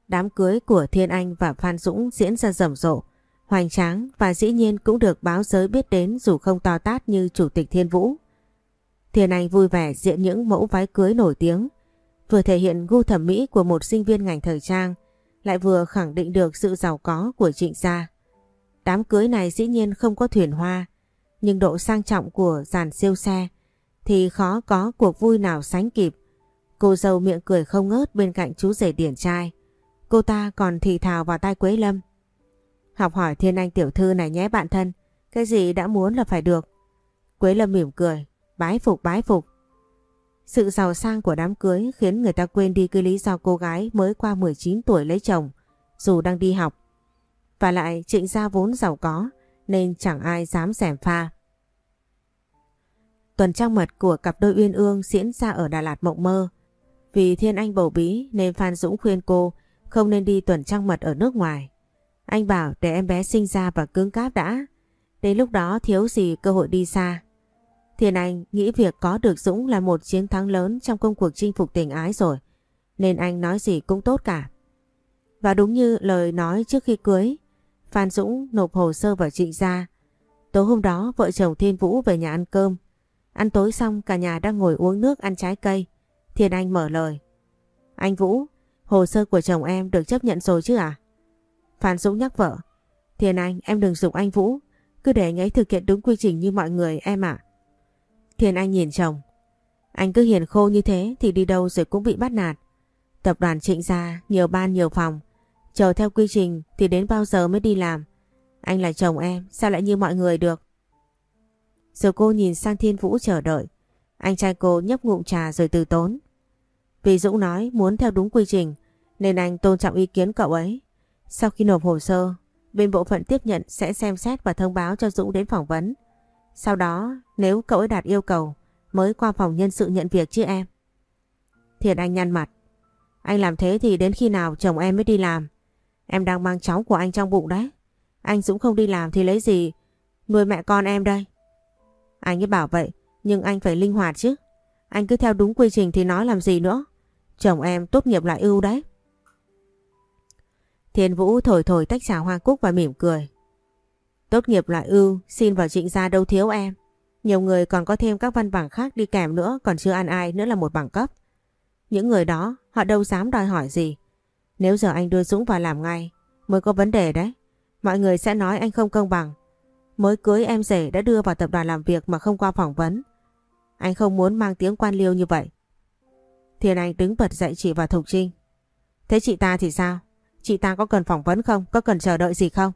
Đám cưới của Thiên Anh và Phan Dũng diễn ra rầm rộ, hoành tráng và dĩ nhiên cũng được báo giới biết đến dù không to tát như Chủ tịch Thiên Vũ. Thiên Anh vui vẻ diện những mẫu váy cưới nổi tiếng, vừa thể hiện gu thẩm mỹ của một sinh viên ngành thời trang, lại vừa khẳng định được sự giàu có của trịnh gia. Đám cưới này dĩ nhiên không có thuyền hoa, nhưng độ sang trọng của dàn siêu xe thì khó có cuộc vui nào sánh kịp. Cô dâu miệng cười không ngớt bên cạnh chú rể điển trai. Cô ta còn thì thào vào tai Quế Lâm. Học hỏi thiên anh tiểu thư này nhé bạn thân, cái gì đã muốn là phải được. Quế Lâm mỉm cười, bái phục bái phục. Sự giàu sang của đám cưới khiến người ta quên đi cái lý do cô gái mới qua 19 tuổi lấy chồng, dù đang đi học. Và lại trịnh gia vốn giàu có, nên chẳng ai dám rèm pha. Tuần trăng mật của cặp đôi uyên ương diễn ra ở Đà Lạt Mộng Mơ. Vì Thiên Anh bầu bí nên Phan Dũng khuyên cô không nên đi tuần trăng mật ở nước ngoài. Anh bảo để em bé sinh ra và cứng cáp đã. Đến lúc đó thiếu gì cơ hội đi xa. Thiên Anh nghĩ việc có được Dũng là một chiến thắng lớn trong công cuộc chinh phục tình ái rồi. Nên anh nói gì cũng tốt cả. Và đúng như lời nói trước khi cưới, Phan Dũng nộp hồ sơ vào trịnh gia. Tối hôm đó vợ chồng Thiên Vũ về nhà ăn cơm. Ăn tối xong cả nhà đang ngồi uống nước ăn trái cây. Thiên Anh mở lời. Anh Vũ, hồ sơ của chồng em được chấp nhận rồi chứ à? Phan Dũng nhắc vợ. Thiên Anh, em đừng dùng anh Vũ. Cứ để anh ấy thực hiện đúng quy trình như mọi người em ạ. Thiên Anh nhìn chồng. Anh cứ hiền khô như thế thì đi đâu rồi cũng bị bắt nạt. Tập đoàn trịnh gia, nhiều ban nhiều phòng. Chờ theo quy trình thì đến bao giờ mới đi làm. Anh là chồng em, sao lại như mọi người được? Rồi cô nhìn sang Thiên Vũ chờ đợi. Anh trai cô nhấp ngụm trà rồi từ tốn. Vì Dũng nói muốn theo đúng quy trình nên anh tôn trọng ý kiến cậu ấy. Sau khi nộp hồ sơ, bên bộ phận tiếp nhận sẽ xem xét và thông báo cho Dũng đến phỏng vấn. Sau đó nếu cậu ấy đạt yêu cầu mới qua phòng nhân sự nhận việc chứ em. Thiệt anh nhăn mặt. Anh làm thế thì đến khi nào chồng em mới đi làm? Em đang mang cháu của anh trong bụng đấy. Anh Dũng không đi làm thì lấy gì nuôi mẹ con em đây? Anh ấy bảo vậy, nhưng anh phải linh hoạt chứ. Anh cứ theo đúng quy trình thì nói làm gì nữa. Chồng em tốt nghiệp lại ưu đấy. Thiên Vũ thổi thổi tách trà hoa cúc và mỉm cười. Tốt nghiệp loại ưu, xin vào trịnh gia đâu thiếu em. Nhiều người còn có thêm các văn bằng khác đi kèm nữa còn chưa ăn ai nữa là một bằng cấp. Những người đó họ đâu dám đòi hỏi gì. Nếu giờ anh đưa Dũng vào làm ngay mới có vấn đề đấy. Mọi người sẽ nói anh không công bằng. Mới cưới em rể đã đưa vào tập đoàn làm việc mà không qua phỏng vấn. Anh không muốn mang tiếng quan liêu như vậy. Thiên Anh đứng bật dậy chỉ vào Thục Trinh. Thế chị ta thì sao? Chị ta có cần phỏng vấn không? Có cần chờ đợi gì không?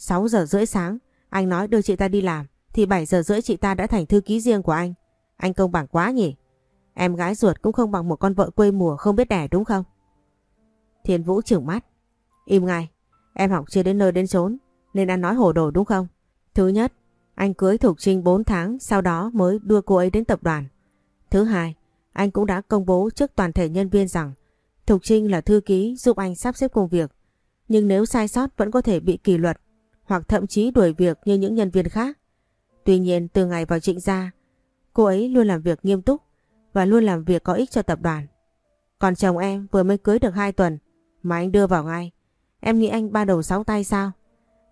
6 giờ rưỡi sáng, anh nói đưa chị ta đi làm, thì 7 giờ rưỡi chị ta đã thành thư ký riêng của anh. Anh công bằng quá nhỉ? Em gái ruột cũng không bằng một con vợ quê mùa không biết đẻ đúng không? Thiên Vũ trưởng mắt. Im ngay, em học chưa đến nơi đến chốn, nên anh nói hồ đồ đúng không? Thứ nhất, anh cưới Thục Trinh 4 tháng sau đó mới đưa cô ấy đến tập đoàn. Thứ hai, anh cũng đã công bố trước toàn thể nhân viên rằng Thục Trinh là thư ký giúp anh sắp xếp công việc. Nhưng nếu sai sót vẫn có thể bị kỷ luật hoặc thậm chí đuổi việc như những nhân viên khác. Tuy nhiên từ ngày vào trịnh gia, cô ấy luôn làm việc nghiêm túc và luôn làm việc có ích cho tập đoàn. Còn chồng em vừa mới cưới được 2 tuần mà anh đưa vào ngay. Em nghĩ anh ba đầu sáu tay sao?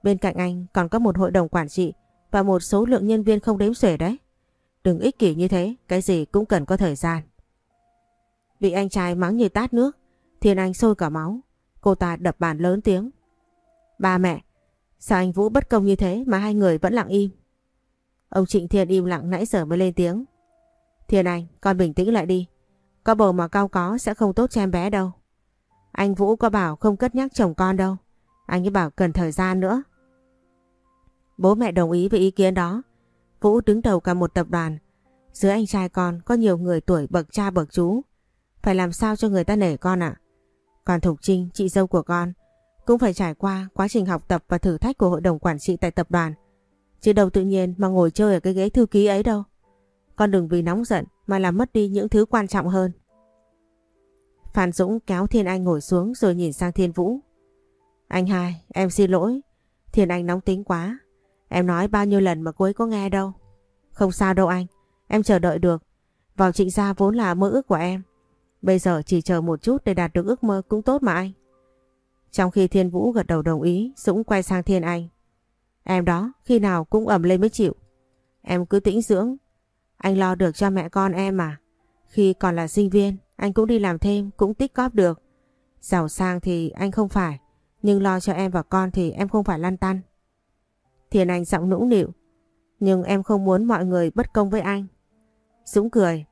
Bên cạnh anh còn có một hội đồng quản trị và một số lượng nhân viên không đếm xuể đấy. Đừng ích kỷ như thế, cái gì cũng cần có thời gian. Bị anh trai mắng như tát nước, Thiên Anh sôi cả máu. Cô ta đập bàn lớn tiếng. Ba mẹ, sao anh Vũ bất công như thế mà hai người vẫn lặng im? Ông Trịnh Thiên im lặng nãy giờ mới lên tiếng. Thiên Anh, con bình tĩnh lại đi. Có bầu mà cao có sẽ không tốt cho em bé đâu. Anh Vũ có bảo không cất nhắc chồng con đâu. Anh ấy bảo cần thời gian nữa. Bố mẹ đồng ý với ý kiến đó. Vũ đứng đầu cả một tập đoàn. Dưới anh trai con có nhiều người tuổi bậc cha bậc chú. Phải làm sao cho người ta nể con ạ. Còn Thục Trinh, chị dâu của con, cũng phải trải qua quá trình học tập và thử thách của hội đồng quản trị tại tập đoàn. Chứ đâu tự nhiên mà ngồi chơi ở cái ghế thư ký ấy đâu. Con đừng vì nóng giận mà làm mất đi những thứ quan trọng hơn. Phan Dũng kéo Thiên Anh ngồi xuống rồi nhìn sang Thiên Vũ. Anh hai, em xin lỗi. Thiên Anh nóng tính quá. Em nói bao nhiêu lần mà cô ấy có nghe đâu. Không sao đâu anh. Em chờ đợi được. Vào trịnh gia vốn là mơ ước của em. Bây giờ chỉ chờ một chút để đạt được ước mơ cũng tốt mà anh. Trong khi Thiên Vũ gật đầu đồng ý, Dũng quay sang Thiên Anh. Em đó, khi nào cũng ẩm lên mới chịu. Em cứ tĩnh dưỡng. Anh lo được cho mẹ con em mà. Khi còn là sinh viên, anh cũng đi làm thêm, cũng tích cóp được. Giàu sang thì anh không phải, nhưng lo cho em và con thì em không phải lăn tăn. thiên Anh giọng nũng nịu. Nhưng em không muốn mọi người bất công với anh. Dũng cười.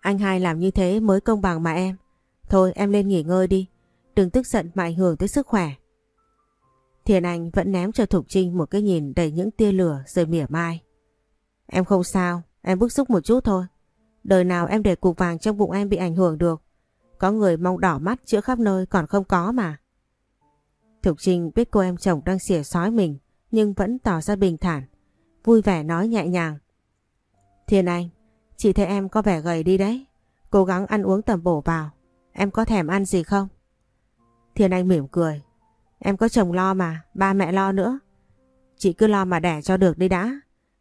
Anh hai làm như thế mới công bằng mà em. Thôi em lên nghỉ ngơi đi. Đừng tức giận mà ảnh hưởng tới sức khỏe. Thiền Anh vẫn ném cho Thục Trinh một cái nhìn đầy những tia lửa rồi mỉa mai. Em không sao, em bức xúc một chút thôi. Đời nào em để cục vàng trong bụng em bị ảnh hưởng được. Có người mong đỏ mắt chữa khắp nơi còn không có mà. Thục Trinh biết cô em chồng đang xỉa sói mình nhưng vẫn tỏ ra bình thản. Vui vẻ nói nhẹ nhàng. Thiên Anh, chị thấy em có vẻ gầy đi đấy. Cố gắng ăn uống tầm bổ vào. Em có thèm ăn gì không? Thiên Anh mỉm cười. Em có chồng lo mà, ba mẹ lo nữa. Chị cứ lo mà đẻ cho được đi đã.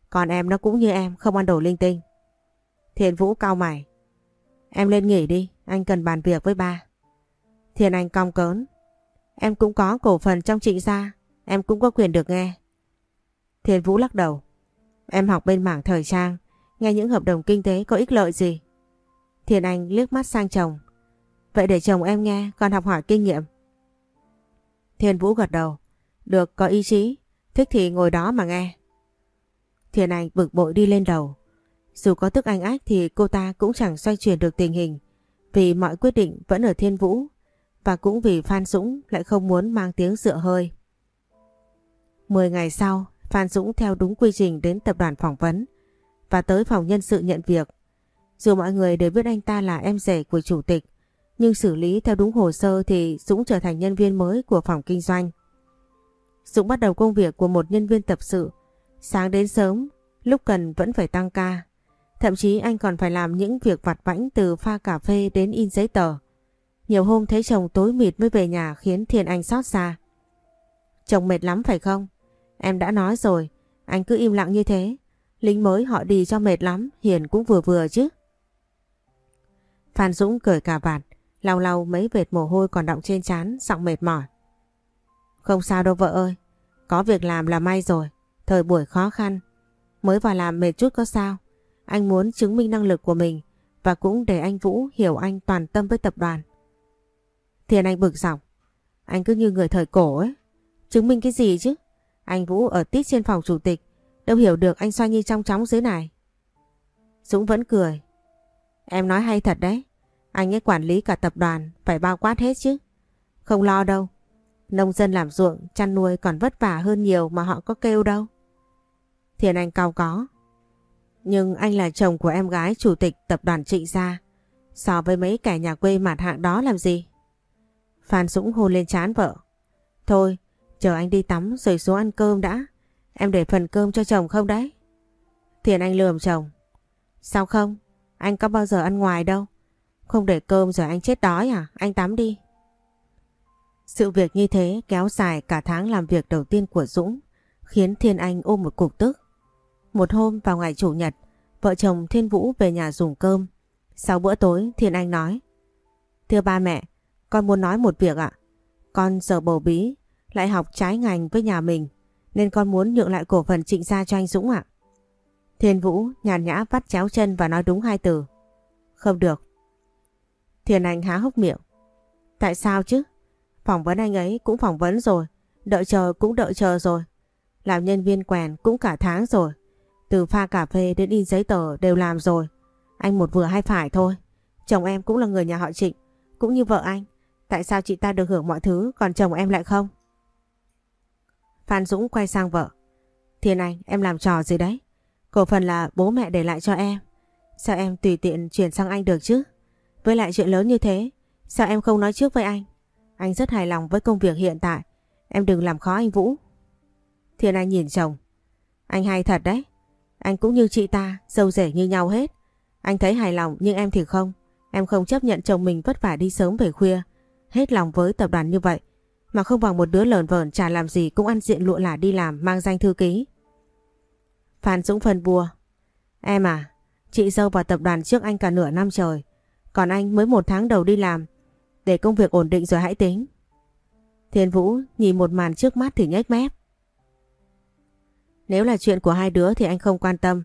Còn em nó cũng như em, không ăn đồ linh tinh. Thiên Vũ cau mày. Em lên nghỉ đi, anh cần bàn việc với ba. Thiên Anh cong cớn. Em cũng có cổ phần trong chị gia, em cũng có quyền được nghe. Thiên Vũ lắc đầu. Em học bên mảng thời trang, nghe những hợp đồng kinh tế có ích lợi gì? Thiên Anh liếc mắt sang chồng. Vậy để chồng em nghe, còn học hỏi kinh nghiệm. Thiên Vũ gật đầu. Được, có ý chí. Thích thì ngồi đó mà nghe. Thiên Anh bực bội đi lên đầu. Dù có tức anh ách thì cô ta cũng chẳng xoay chuyển được tình hình. Vì mọi quyết định vẫn ở Thiên Vũ. Và cũng vì Phan Dũng lại không muốn mang tiếng dựa hơi. Mười ngày sau, Phan Dũng theo đúng quy trình đến tập đoàn phỏng vấn và tới phòng nhân sự nhận việc. Dù mọi người đều biết anh ta là em rể của chủ tịch, nhưng xử lý theo đúng hồ sơ thì Dũng trở thành nhân viên mới của phòng kinh doanh. Dũng bắt đầu công việc của một nhân viên tập sự, sáng đến sớm, lúc cần vẫn phải tăng ca. Thậm chí anh còn phải làm những việc vặt vãnh từ pha cà phê đến in giấy tờ. Nhiều hôm thấy chồng tối mịt mới về nhà khiến Thiên Anh xót xa. Chồng mệt lắm phải không? Em đã nói rồi, anh cứ im lặng như thế. Lính mới họ đi cho mệt lắm, Hiền cũng vừa vừa chứ. Phan Dũng cười cà vạt, lau lau mấy vệt mồ hôi còn đọng trên trán, giọng mệt mỏi. Không sao đâu vợ ơi, có việc làm là may rồi, thời buổi khó khăn. Mới vào làm mệt chút có sao, anh muốn chứng minh năng lực của mình và cũng để anh Vũ hiểu anh toàn tâm với tập đoàn. Thiền anh bực dọc, anh cứ như người thời cổ ấy, chứng minh cái gì chứ? Anh Vũ ở tít trên phòng chủ tịch, đâu hiểu được anh xoay như trong chóng dưới này. Dũng vẫn cười. Em nói hay thật đấy, anh ấy quản lý cả tập đoàn, phải bao quát hết chứ. Không lo đâu, nông dân làm ruộng, chăn nuôi còn vất vả hơn nhiều mà họ có kêu đâu. Thiền Anh cao có. Nhưng anh là chồng của em gái chủ tịch tập đoàn Trịnh Gia. So với mấy kẻ nhà quê mặt hạng đó làm gì? Phan Dũng hôn lên chán vợ. Thôi, chờ anh đi tắm rồi xuống ăn cơm đã. Em để phần cơm cho chồng không đấy? Thiền Anh lườm chồng. Sao không? Anh có bao giờ ăn ngoài đâu. Không để cơm rồi anh chết đói à? Anh tắm đi. Sự việc như thế kéo dài cả tháng làm việc đầu tiên của Dũng khiến Thiên Anh ôm một cục tức. Một hôm vào ngày Chủ nhật, vợ chồng Thiên Vũ về nhà dùng cơm. Sau bữa tối Thiên Anh nói Thưa ba mẹ, con muốn nói một việc ạ. Con giờ bầu bí, lại học trái ngành với nhà mình, nên con muốn nhượng lại cổ phần trịnh gia cho anh Dũng ạ. Thiên Vũ nhàn nhã vắt chéo chân và nói đúng hai từ. Không được. Thiên Anh há hốc miệng. Tại sao chứ? Phỏng vấn anh ấy cũng phỏng vấn rồi, đợi chờ cũng đợi chờ rồi. Làm nhân viên quèn cũng cả tháng rồi. Từ pha cà phê đến in giấy tờ đều làm rồi. Anh một vừa hai phải thôi. Chồng em cũng là người nhà họ Trịnh, cũng như vợ anh. Tại sao chị ta được hưởng mọi thứ còn chồng em lại không? Phan Dũng quay sang vợ. Thiên Anh, em làm trò gì đấy? Cổ phần là bố mẹ để lại cho em. Sao em tùy tiện chuyển sang anh được chứ? Với lại chuyện lớn như thế, sao em không nói trước với anh? Anh rất hài lòng với công việc hiện tại. Em đừng làm khó anh Vũ. Thiên Anh nhìn chồng. Anh hay thật đấy. Anh cũng như chị ta, dâu rể như nhau hết. Anh thấy hài lòng nhưng em thì không. Em không chấp nhận chồng mình vất vả đi sớm về khuya. Hết lòng với tập đoàn như vậy. Mà không bằng một đứa lờn vờn chả làm gì cũng ăn diện lụa là đi làm mang danh thư ký. Phan Dũng phân bùa. Em à, chị dâu vào tập đoàn trước anh cả nửa năm trời. Còn anh mới một tháng đầu đi làm. Để công việc ổn định rồi hãy tính. Thiên Vũ nhìn một màn trước mắt thì nhếch mép. Nếu là chuyện của hai đứa thì anh không quan tâm.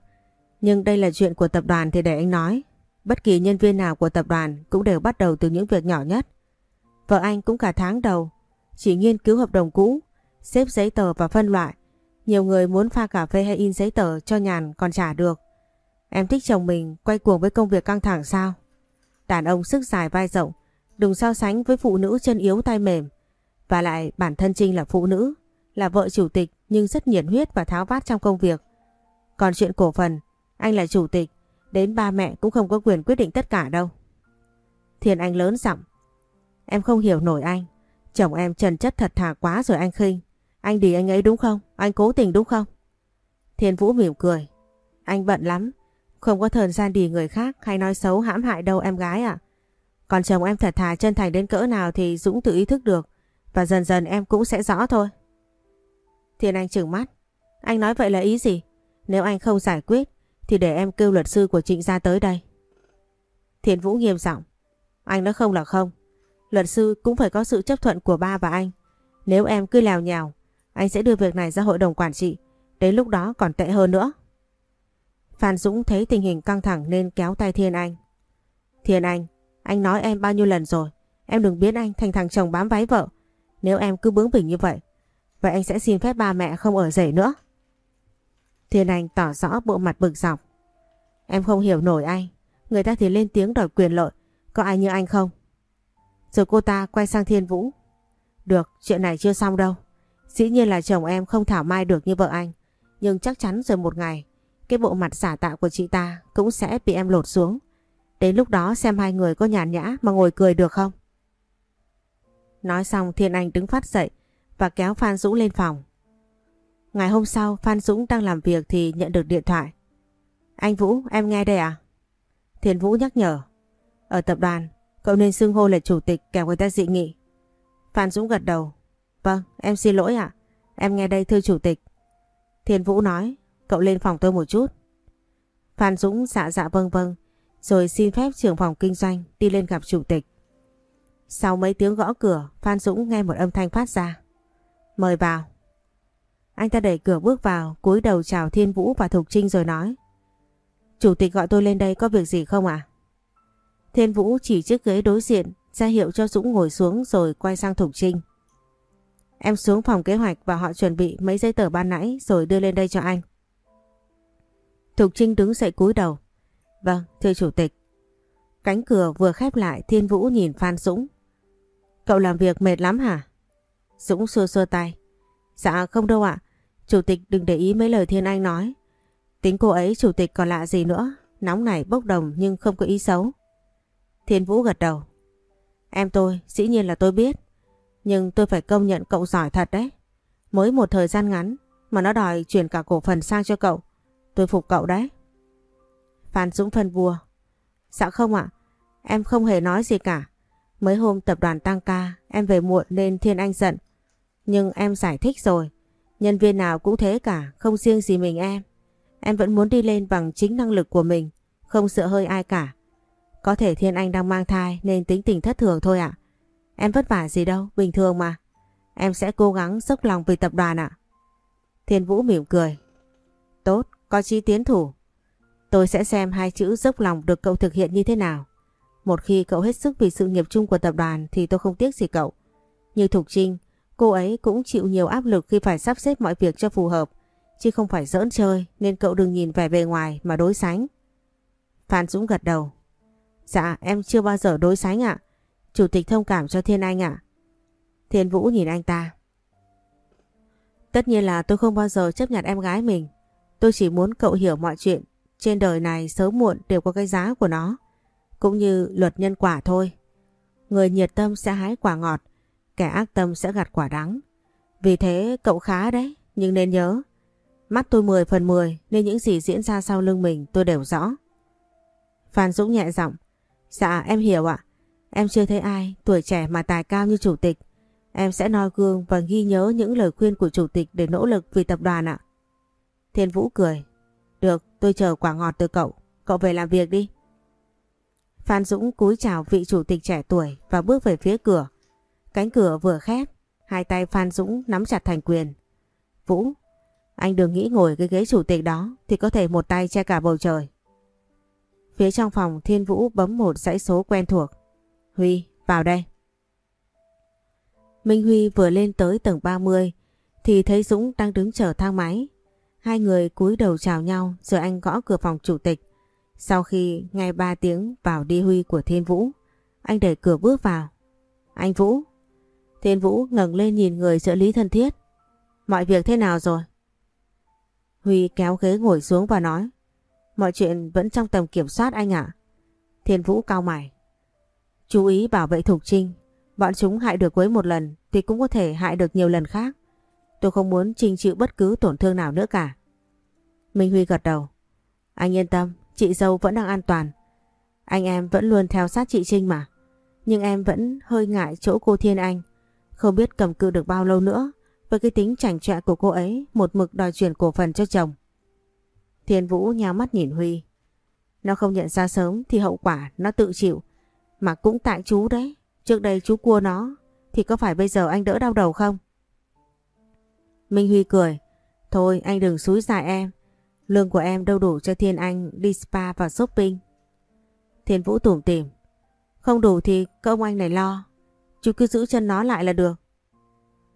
Nhưng đây là chuyện của tập đoàn thì để anh nói. Bất kỳ nhân viên nào của tập đoàn cũng đều bắt đầu từ những việc nhỏ nhất. Vợ anh cũng cả tháng đầu chỉ nghiên cứu hợp đồng cũ, xếp giấy tờ và phân loại Nhiều người muốn pha cà phê hay in giấy tờ cho nhàn còn trả được. Em thích chồng mình quay cuồng với công việc căng thẳng sao? Đàn ông sức dài vai rộng, đừng so sánh với phụ nữ chân yếu tay mềm. Và lại bản thân Trinh là phụ nữ, là vợ chủ tịch nhưng rất nhiệt huyết và tháo vát trong công việc. Còn chuyện cổ phần, anh là chủ tịch, đến ba mẹ cũng không có quyền quyết định tất cả đâu. Thiên Anh lớn giọng. Em không hiểu nổi anh. Chồng em trần chất thật thà quá rồi anh khinh. Anh đi anh ấy đúng không? Anh cố tình đúng không? Thiên Vũ mỉm cười. Anh bận lắm. Không có thời gian đi người khác hay nói xấu hãm hại đâu em gái à Còn chồng em thật thà chân thành đến cỡ nào thì Dũng tự ý thức được. Và dần dần em cũng sẽ rõ thôi. Thiên Anh trừng mắt. Anh nói vậy là ý gì? Nếu anh không giải quyết thì để em kêu luật sư của Trịnh ra tới đây. Thiên Vũ nghiêm giọng. Anh nói không là không. Luật sư cũng phải có sự chấp thuận của ba và anh. Nếu em cứ lèo nhào, anh sẽ đưa việc này ra hội đồng quản trị. Đến lúc đó còn tệ hơn nữa. Phan Dũng thấy tình hình căng thẳng nên kéo tay Thiên Anh. Thiên Anh, anh nói em bao nhiêu lần rồi. Em đừng biến anh thành thằng chồng bám váy vợ. Nếu em cứ bướng bỉnh như vậy, vậy anh sẽ xin phép ba mẹ không ở rể nữa. Thiên Anh tỏ rõ bộ mặt bực dọc. Em không hiểu nổi anh. Người ta thì lên tiếng đòi quyền lợi. Có ai như anh không? Rồi cô ta quay sang Thiên Vũ. Được, chuyện này chưa xong đâu. Dĩ nhiên là chồng em không thảo mai được như vợ anh. Nhưng chắc chắn rồi một ngày, cái bộ mặt giả tạo của chị ta cũng sẽ bị em lột xuống. Đến lúc đó xem hai người có nhàn nhã mà ngồi cười được không? Nói xong Thiên Anh đứng phát dậy và kéo Phan Dũng lên phòng. Ngày hôm sau Phan Dũng đang làm việc thì nhận được điện thoại. Anh Vũ, em nghe đây à? Thiên Vũ nhắc nhở. Ở tập đoàn, cậu nên xưng hô là chủ tịch kẻo người ta dị nghị. Phan Dũng gật đầu. Vâng, em xin lỗi ạ. Em nghe đây thưa chủ tịch. Thiên Vũ nói, cậu lên phòng tôi một chút. Phan Dũng dạ dạ vâng vâng, rồi xin phép trưởng phòng kinh doanh đi lên gặp chủ tịch. Sau mấy tiếng gõ cửa, Phan Dũng nghe một âm thanh phát ra. Mời vào. Anh ta đẩy cửa bước vào, cúi đầu chào Thiên Vũ và Thục Trinh rồi nói. Chủ tịch gọi tôi lên đây có việc gì không ạ? Thiên Vũ chỉ chiếc ghế đối diện, ra hiệu cho Dũng ngồi xuống rồi quay sang Thục Trinh. Em xuống phòng kế hoạch và họ chuẩn bị mấy giấy tờ ban nãy rồi đưa lên đây cho anh. Thục Trinh đứng dậy cúi đầu. Vâng, thưa chủ tịch. Cánh cửa vừa khép lại Thiên Vũ nhìn Phan Dũng. Cậu làm việc mệt lắm hả? Dũng xua xua tay. Dạ không đâu ạ. Chủ tịch đừng để ý mấy lời Thiên Anh nói. Tính cô ấy chủ tịch còn lạ gì nữa. Nóng này bốc đồng nhưng không có ý xấu. Thiên Vũ gật đầu. Em tôi, dĩ nhiên là tôi biết. Nhưng tôi phải công nhận cậu giỏi thật đấy. Mới một thời gian ngắn mà nó đòi chuyển cả cổ phần sang cho cậu. Tôi phục cậu đấy. Phan Dũng phân vua. Dạ không ạ. Em không hề nói gì cả. Mấy hôm tập đoàn tăng ca, em về muộn nên Thiên Anh giận. Nhưng em giải thích rồi. Nhân viên nào cũng thế cả, không riêng gì mình em. Em vẫn muốn đi lên bằng chính năng lực của mình, không sợ hơi ai cả. Có thể Thiên Anh đang mang thai nên tính tình thất thường thôi ạ. Em vất vả gì đâu, bình thường mà. Em sẽ cố gắng dốc lòng vì tập đoàn ạ. Thiên Vũ mỉm cười. Tốt, có chí tiến thủ. Tôi sẽ xem hai chữ dốc lòng được cậu thực hiện như thế nào. Một khi cậu hết sức vì sự nghiệp chung của tập đoàn thì tôi không tiếc gì cậu. Như Thục Trinh, cô ấy cũng chịu nhiều áp lực khi phải sắp xếp mọi việc cho phù hợp. Chứ không phải giỡn chơi nên cậu đừng nhìn vẻ bề ngoài mà đối sánh. Phan Dũng gật đầu. Dạ em chưa bao giờ đối sánh ạ. Chủ tịch thông cảm cho Thiên Anh ạ. Thiên Vũ nhìn anh ta. Tất nhiên là tôi không bao giờ chấp nhận em gái mình. Tôi chỉ muốn cậu hiểu mọi chuyện. Trên đời này sớm muộn đều có cái giá của nó. Cũng như luật nhân quả thôi. Người nhiệt tâm sẽ hái quả ngọt. Kẻ ác tâm sẽ gặt quả đắng. Vì thế cậu khá đấy. Nhưng nên nhớ. Mắt tôi 10 phần 10 nên những gì diễn ra sau lưng mình tôi đều rõ. Phan Dũng nhẹ giọng. Dạ em hiểu ạ. Em chưa thấy ai tuổi trẻ mà tài cao như chủ tịch. Em sẽ noi gương và ghi nhớ những lời khuyên của chủ tịch để nỗ lực vì tập đoàn ạ. Thiên Vũ cười. Được, tôi chờ quả ngọt từ cậu. Cậu về làm việc đi. Phan Dũng cúi chào vị chủ tịch trẻ tuổi và bước về phía cửa. Cánh cửa vừa khép, hai tay Phan Dũng nắm chặt thành quyền. Vũ, anh đừng nghĩ ngồi cái ghế chủ tịch đó thì có thể một tay che cả bầu trời. Phía trong phòng Thiên Vũ bấm một dãy số quen thuộc. Huy, vào đây. Minh Huy vừa lên tới tầng 30 thì thấy Dũng đang đứng chờ thang máy. Hai người cúi đầu chào nhau rồi anh gõ cửa phòng chủ tịch. Sau khi nghe ba tiếng vào đi huy của Thiên Vũ, anh đẩy cửa bước vào. Anh Vũ. Thiên Vũ ngẩng lên nhìn người trợ lý thân thiết. Mọi việc thế nào rồi? Huy kéo ghế ngồi xuống và nói. Mọi chuyện vẫn trong tầm kiểm soát anh ạ. Thiên Vũ cao mày. Chú ý bảo vệ Thục Trinh. Bọn chúng hại được với một lần thì cũng có thể hại được nhiều lần khác. Tôi không muốn Trinh chịu bất cứ tổn thương nào nữa cả. Minh Huy gật đầu. Anh yên tâm, chị dâu vẫn đang an toàn. Anh em vẫn luôn theo sát chị Trinh mà. Nhưng em vẫn hơi ngại chỗ cô Thiên Anh. Không biết cầm cự được bao lâu nữa với cái tính chảnh chọe của cô ấy một mực đòi chuyển cổ phần cho chồng. Thiên Vũ nhào mắt nhìn Huy. Nó không nhận ra sớm thì hậu quả nó tự chịu. Mà cũng tại chú đấy. Trước đây chú cua nó thì có phải bây giờ anh đỡ đau đầu không? Minh Huy cười. Thôi anh đừng xúi dài em. Lương của em đâu đủ cho Thiên Anh đi spa và shopping. Thiên Vũ tủm tỉm. Không đủ thì các ông anh này lo. Chú cứ giữ chân nó lại là được.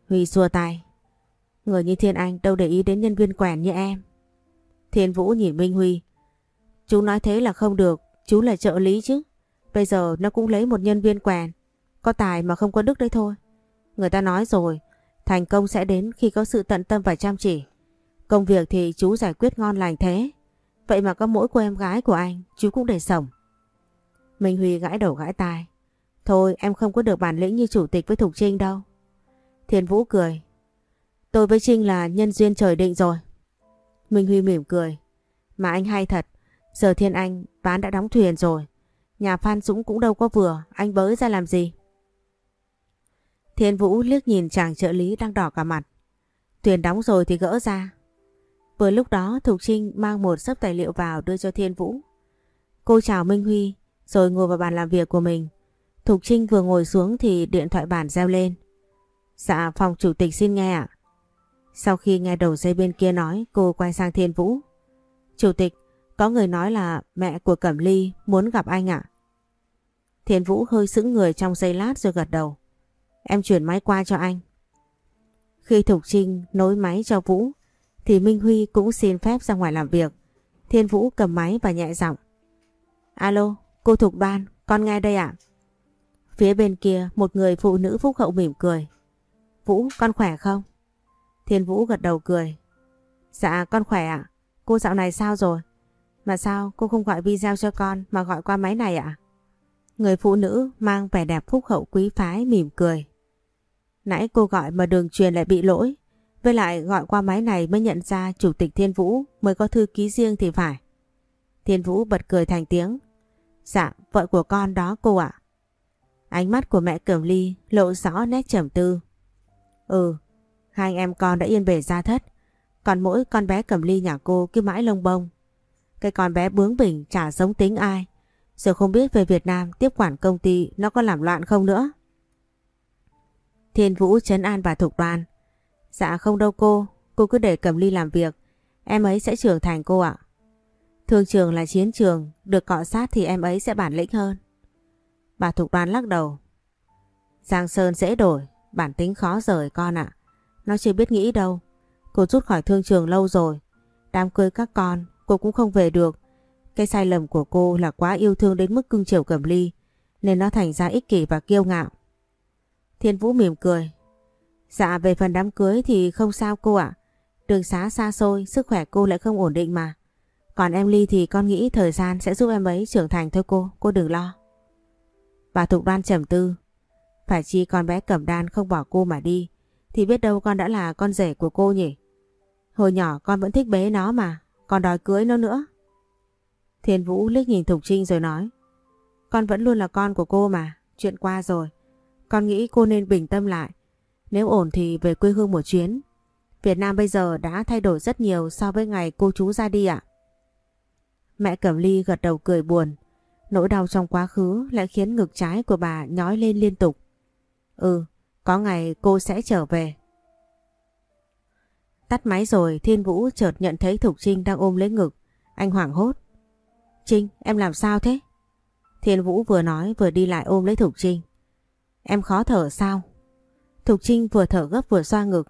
Huy xua tay. Người như Thiên Anh đâu để ý đến nhân viên quèn như em. Thiên Vũ nhìn Minh Huy. Chú nói thế là không được, chú là trợ lý chứ. Bây giờ nó cũng lấy một nhân viên quèn. Có tài mà không có đức đấy thôi. Người ta nói rồi, thành công sẽ đến khi có sự tận tâm và chăm chỉ. Công việc thì chú giải quyết ngon lành thế. Vậy mà có mỗi cô em gái của anh, chú cũng để sống. Minh Huy gãi đầu gãi tai. Thôi em không có được bản lĩnh như chủ tịch với Thục Trinh đâu. Thiên Vũ cười. Tôi với Trinh là nhân duyên trời định rồi. Minh Huy mỉm cười. Mà anh hay thật, giờ Thiên Anh bán đã đóng thuyền rồi. Nhà Phan Dũng cũng đâu có vừa, anh bới ra làm gì? Thiên Vũ liếc nhìn chàng trợ lý đang đỏ cả mặt. Thuyền đóng rồi thì gỡ ra. Vừa lúc đó Thục Trinh mang một sấp tài liệu vào đưa cho Thiên Vũ. Cô chào Minh Huy rồi ngồi vào bàn làm việc của mình. Thục Trinh vừa ngồi xuống thì điện thoại bản reo lên. Dạ phòng chủ tịch xin nghe ạ. Sau khi nghe đầu dây bên kia nói cô quay sang Thiên Vũ. Chủ tịch, có người nói là mẹ của Cẩm Ly muốn gặp anh ạ. Thiên Vũ hơi sững người trong giây lát rồi gật đầu. Em chuyển máy qua cho anh. Khi Thục Trinh nối máy cho Vũ thì Minh Huy cũng xin phép ra ngoài làm việc. Thiên Vũ cầm máy và nhẹ giọng. Alo, cô Thục Ban, con nghe đây ạ. Phía bên kia một người phụ nữ phúc hậu mỉm cười. Vũ, con khỏe không? Thiên Vũ gật đầu cười. Dạ, con khỏe ạ. Cô dạo này sao rồi? Mà sao cô không gọi video cho con mà gọi qua máy này ạ? Người phụ nữ mang vẻ đẹp phúc hậu quý phái mỉm cười. Nãy cô gọi mà đường truyền lại bị lỗi. Với lại gọi qua máy này mới nhận ra Chủ tịch Thiên Vũ mới có thư ký riêng thì phải. Thiên Vũ bật cười thành tiếng. Dạ, vợ của con đó cô ạ. Ánh mắt của mẹ Cẩm Ly lộ rõ nét trầm tư. Ừ, hai anh em con đã yên bề ra thất. Còn mỗi con bé Cẩm Ly nhà cô cứ mãi lông bông. Cái con bé bướng bỉnh chả giống tính ai. Giờ không biết về Việt Nam tiếp quản công ty nó có làm loạn không nữa. Thiên Vũ chấn an bà Thục Đoan. Dạ không đâu cô, cô cứ để Cẩm Ly làm việc. Em ấy sẽ trưởng thành cô ạ. Thương trường là chiến trường, được cọ sát thì em ấy sẽ bản lĩnh hơn. Bà Thục Đoan lắc đầu. Giang Sơn dễ đổi, bản tính khó rời con ạ. Nó chưa biết nghĩ đâu. Cô rút khỏi thương trường lâu rồi. Đám cưới các con, cô cũng không về được. Cái sai lầm của cô là quá yêu thương đến mức cưng chiều Cẩm Ly, nên nó thành ra ích kỷ và kiêu ngạo. Thiên Vũ mỉm cười. Dạ về phần đám cưới thì không sao cô ạ. Đường xá xa xôi, sức khỏe cô lại không ổn định mà. Còn em Ly thì con nghĩ thời gian sẽ giúp em ấy trưởng thành thôi cô, cô đừng lo. Bà Thục Đoan trầm tư. Phải chi con bé Cẩm Đan không bỏ cô mà đi, thì biết đâu con đã là con rể của cô nhỉ? Hồi nhỏ con vẫn thích bế nó mà, còn đòi cưới nó nữa. Thiên Vũ liếc nhìn Thục Trinh rồi nói. Con vẫn luôn là con của cô mà, chuyện qua rồi. Con nghĩ cô nên bình tâm lại. Nếu ổn thì về quê hương một chuyến. Việt Nam bây giờ đã thay đổi rất nhiều so với ngày cô chú ra đi ạ. Mẹ Cẩm Ly gật đầu cười buồn. Nỗi đau trong quá khứ lại khiến ngực trái của bà nhói lên liên tục. Ừ, có ngày cô sẽ trở về. Tắt máy rồi Thiên Vũ chợt nhận thấy Thục Trinh đang ôm lấy ngực. Anh hoảng hốt. Trinh, em làm sao thế? Thiên Vũ vừa nói vừa đi lại ôm lấy Thục Trinh. Em khó thở sao? Thục Trinh vừa thở gấp vừa xoa ngực.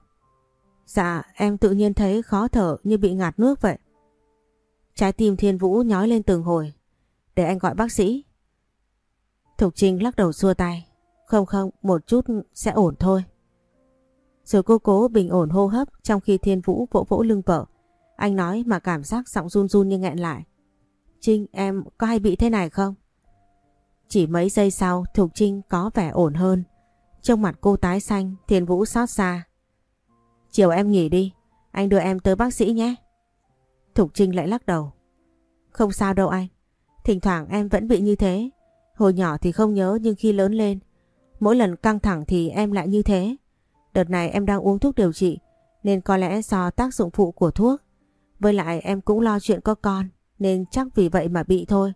Dạ em tự nhiên thấy khó thở như bị ngạt nước vậy. Trái tim Thiên Vũ nhói lên từng hồi. Để anh gọi bác sĩ. Thục Trinh lắc đầu xua tay. Không không, một chút sẽ ổn thôi. Rồi cô cố bình ổn hô hấp trong khi Thiên Vũ vỗ vỗ lưng vợ. Anh nói mà cảm giác giọng run run như nghẹn lại. Trinh em có hay bị thế này không? Chỉ mấy giây sau, Thục Trinh có vẻ ổn hơn. Trong mặt cô tái xanh, Thiên Vũ xót xa. Chiều em nghỉ đi. Anh đưa em tới bác sĩ nhé. Thục Trinh lại lắc đầu. Không sao đâu anh. Thỉnh thoảng em vẫn bị như thế. Hồi nhỏ thì không nhớ nhưng khi lớn lên. Mỗi lần căng thẳng thì em lại như thế. Đợt này em đang uống thuốc điều trị. Nên có lẽ do tác dụng phụ của thuốc. Với lại em cũng lo chuyện có con. Nên chắc vì vậy mà bị thôi.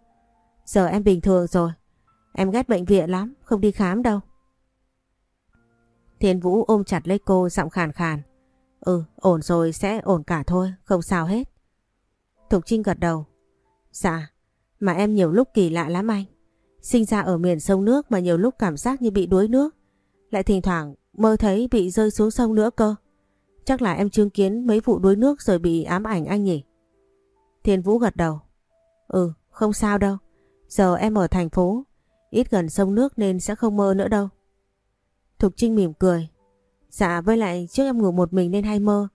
Giờ em bình thường rồi. Em ghét bệnh viện lắm. Không đi khám đâu. Thiên Vũ ôm chặt lấy cô giọng khàn khàn. Ừ, ổn rồi sẽ ổn cả thôi, không sao hết. Thục Trinh gật đầu. Dạ, mà em nhiều lúc kỳ lạ lắm anh. Sinh ra ở miền sông nước mà nhiều lúc cảm giác như bị đuối nước. Lại thỉnh thoảng mơ thấy bị rơi xuống sông nữa cơ. Chắc là em chứng kiến mấy vụ đuối nước rồi bị ám ảnh anh nhỉ? Thiên Vũ gật đầu. Ừ, không sao đâu. Giờ em ở thành phố, ít gần sông nước nên sẽ không mơ nữa đâu. Thục Trinh mỉm cười. Dạ với lại trước em ngủ một mình nên hay mơ.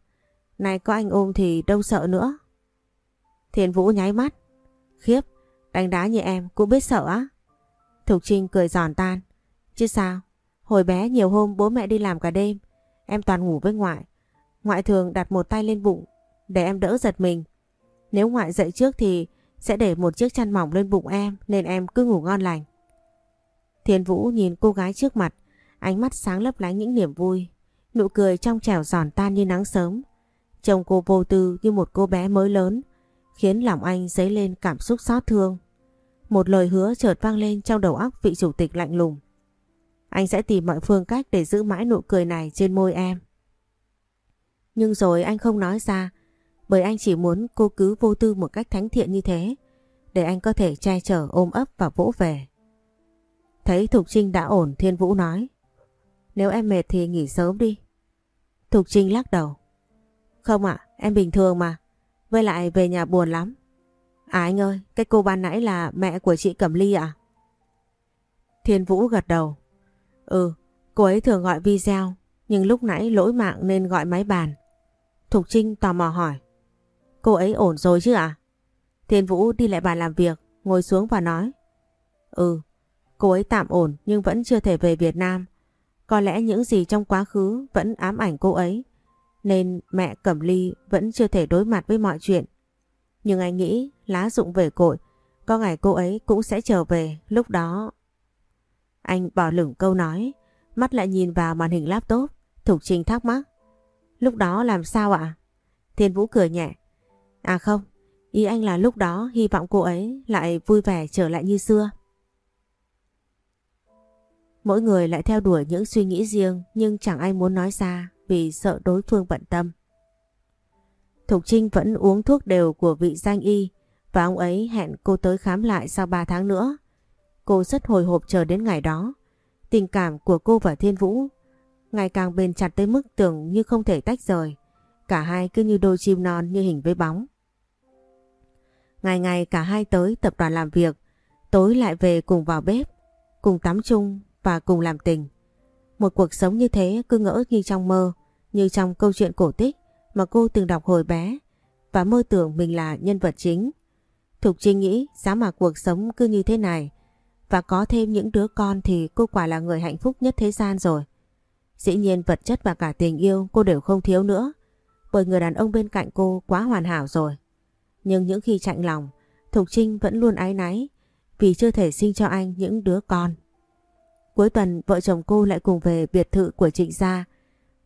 Này có anh ôm thì đâu sợ nữa. Thiên Vũ nháy mắt. Khiếp, đánh đá như em cũng biết sợ á. Thục Trinh cười giòn tan. Chứ sao, hồi bé nhiều hôm bố mẹ đi làm cả đêm. Em toàn ngủ với ngoại. Ngoại thường đặt một tay lên bụng để em đỡ giật mình. Nếu ngoại dậy trước thì sẽ để một chiếc chăn mỏng lên bụng em nên em cứ ngủ ngon lành. Thiên Vũ nhìn cô gái trước mặt, ánh mắt sáng lấp lánh những niềm vui Nụ cười trong trẻo giòn tan như nắng sớm. Trông cô vô tư như một cô bé mới lớn, khiến lòng anh dấy lên cảm xúc xót thương. Một lời hứa chợt vang lên trong đầu óc vị chủ tịch lạnh lùng. Anh sẽ tìm mọi phương cách để giữ mãi nụ cười này trên môi em. Nhưng rồi anh không nói ra, bởi anh chỉ muốn cô cứ vô tư một cách thánh thiện như thế, để anh có thể che chở ôm ấp và vỗ về. Thấy Thục Trinh đã ổn Thiên Vũ nói, nếu em mệt thì nghỉ sớm đi, Thục Trinh lắc đầu. Không ạ, em bình thường mà. Với lại về nhà buồn lắm. À anh ơi, cái cô ban nãy là mẹ của chị Cẩm Ly à? Thiên Vũ gật đầu. Ừ, cô ấy thường gọi video, nhưng lúc nãy lỗi mạng nên gọi máy bàn. Thục Trinh tò mò hỏi. Cô ấy ổn rồi chứ ạ? À? Thiên Vũ đi lại bàn làm việc, ngồi xuống và nói. Ừ, cô ấy tạm ổn nhưng vẫn chưa thể về Việt Nam. Có lẽ những gì trong quá khứ vẫn ám ảnh cô ấy, nên mẹ Cẩm Ly vẫn chưa thể đối mặt với mọi chuyện. Nhưng anh nghĩ lá dụng về cội, có ngày cô ấy cũng sẽ trở về, lúc đó... Anh bỏ lửng câu nói, mắt lại nhìn vào màn hình laptop, Thục Trinh thắc mắc. Lúc đó làm sao ạ? Thiên Vũ cười nhẹ. À không, ý anh là lúc đó hy vọng cô ấy lại vui vẻ trở lại như xưa. Mỗi người lại theo đuổi những suy nghĩ riêng nhưng chẳng ai muốn nói ra vì sợ đối phương bận tâm. Thục Trinh vẫn uống thuốc đều của vị danh y và ông ấy hẹn cô tới khám lại sau 3 tháng nữa. Cô rất hồi hộp chờ đến ngày đó. Tình cảm của cô và Thiên Vũ ngày càng bền chặt tới mức tưởng như không thể tách rời. Cả hai cứ như đôi chim non như hình với bóng. Ngày ngày cả hai tới tập đoàn làm việc, tối lại về cùng vào bếp, cùng tắm chung và cùng làm tình. Một cuộc sống như thế cứ ngỡ như trong mơ, như trong câu chuyện cổ tích mà cô từng đọc hồi bé và mơ tưởng mình là nhân vật chính. Thục Trinh nghĩ giá mà cuộc sống cứ như thế này và có thêm những đứa con thì cô quả là người hạnh phúc nhất thế gian rồi. Dĩ nhiên vật chất và cả tình yêu cô đều không thiếu nữa bởi người đàn ông bên cạnh cô quá hoàn hảo rồi. Nhưng những khi chạnh lòng, Thục Trinh vẫn luôn ái náy vì chưa thể sinh cho anh những đứa con. Cuối tuần vợ chồng cô lại cùng về biệt thự của Trịnh Gia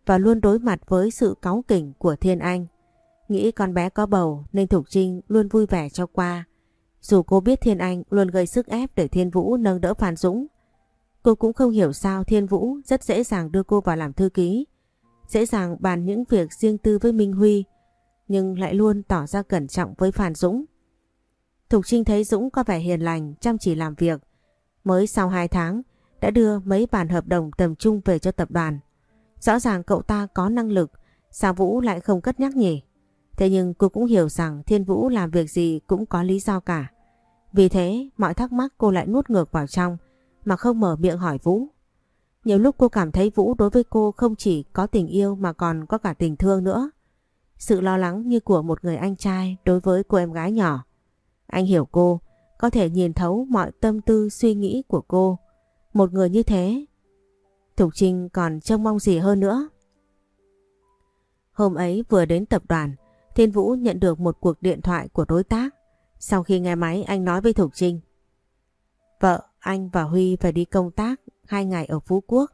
và luôn đối mặt với sự cáu kỉnh của Thiên Anh. Nghĩ con bé có bầu nên Thục Trinh luôn vui vẻ cho qua. Dù cô biết Thiên Anh luôn gây sức ép để Thiên Vũ nâng đỡ Phan Dũng. Cô cũng không hiểu sao Thiên Vũ rất dễ dàng đưa cô vào làm thư ký. Dễ dàng bàn những việc riêng tư với Minh Huy nhưng lại luôn tỏ ra cẩn trọng với Phan Dũng. Thục Trinh thấy Dũng có vẻ hiền lành, chăm chỉ làm việc. Mới sau 2 tháng, đã đưa mấy bản hợp đồng tầm trung về cho tập đoàn. Rõ ràng cậu ta có năng lực Sao Vũ lại không cất nhắc nhỉ? Thế nhưng cô cũng hiểu rằng Thiên Vũ làm việc gì cũng có lý do cả. Vì thế mọi thắc mắc cô lại nuốt ngược vào trong mà không mở miệng hỏi Vũ. Nhiều lúc cô cảm thấy Vũ đối với cô không chỉ có tình yêu mà còn có cả tình thương nữa. Sự lo lắng như của một người anh trai đối với cô em gái nhỏ. Anh hiểu cô, có thể nhìn thấu mọi tâm tư suy nghĩ của cô. Một người như thế, Thục Trinh còn trông mong gì hơn nữa. Hôm ấy vừa đến tập đoàn, Thiên Vũ nhận được một cuộc điện thoại của đối tác. Sau khi nghe máy anh nói với Thục Trinh. Vợ, anh và Huy phải đi công tác hai ngày ở Phú Quốc.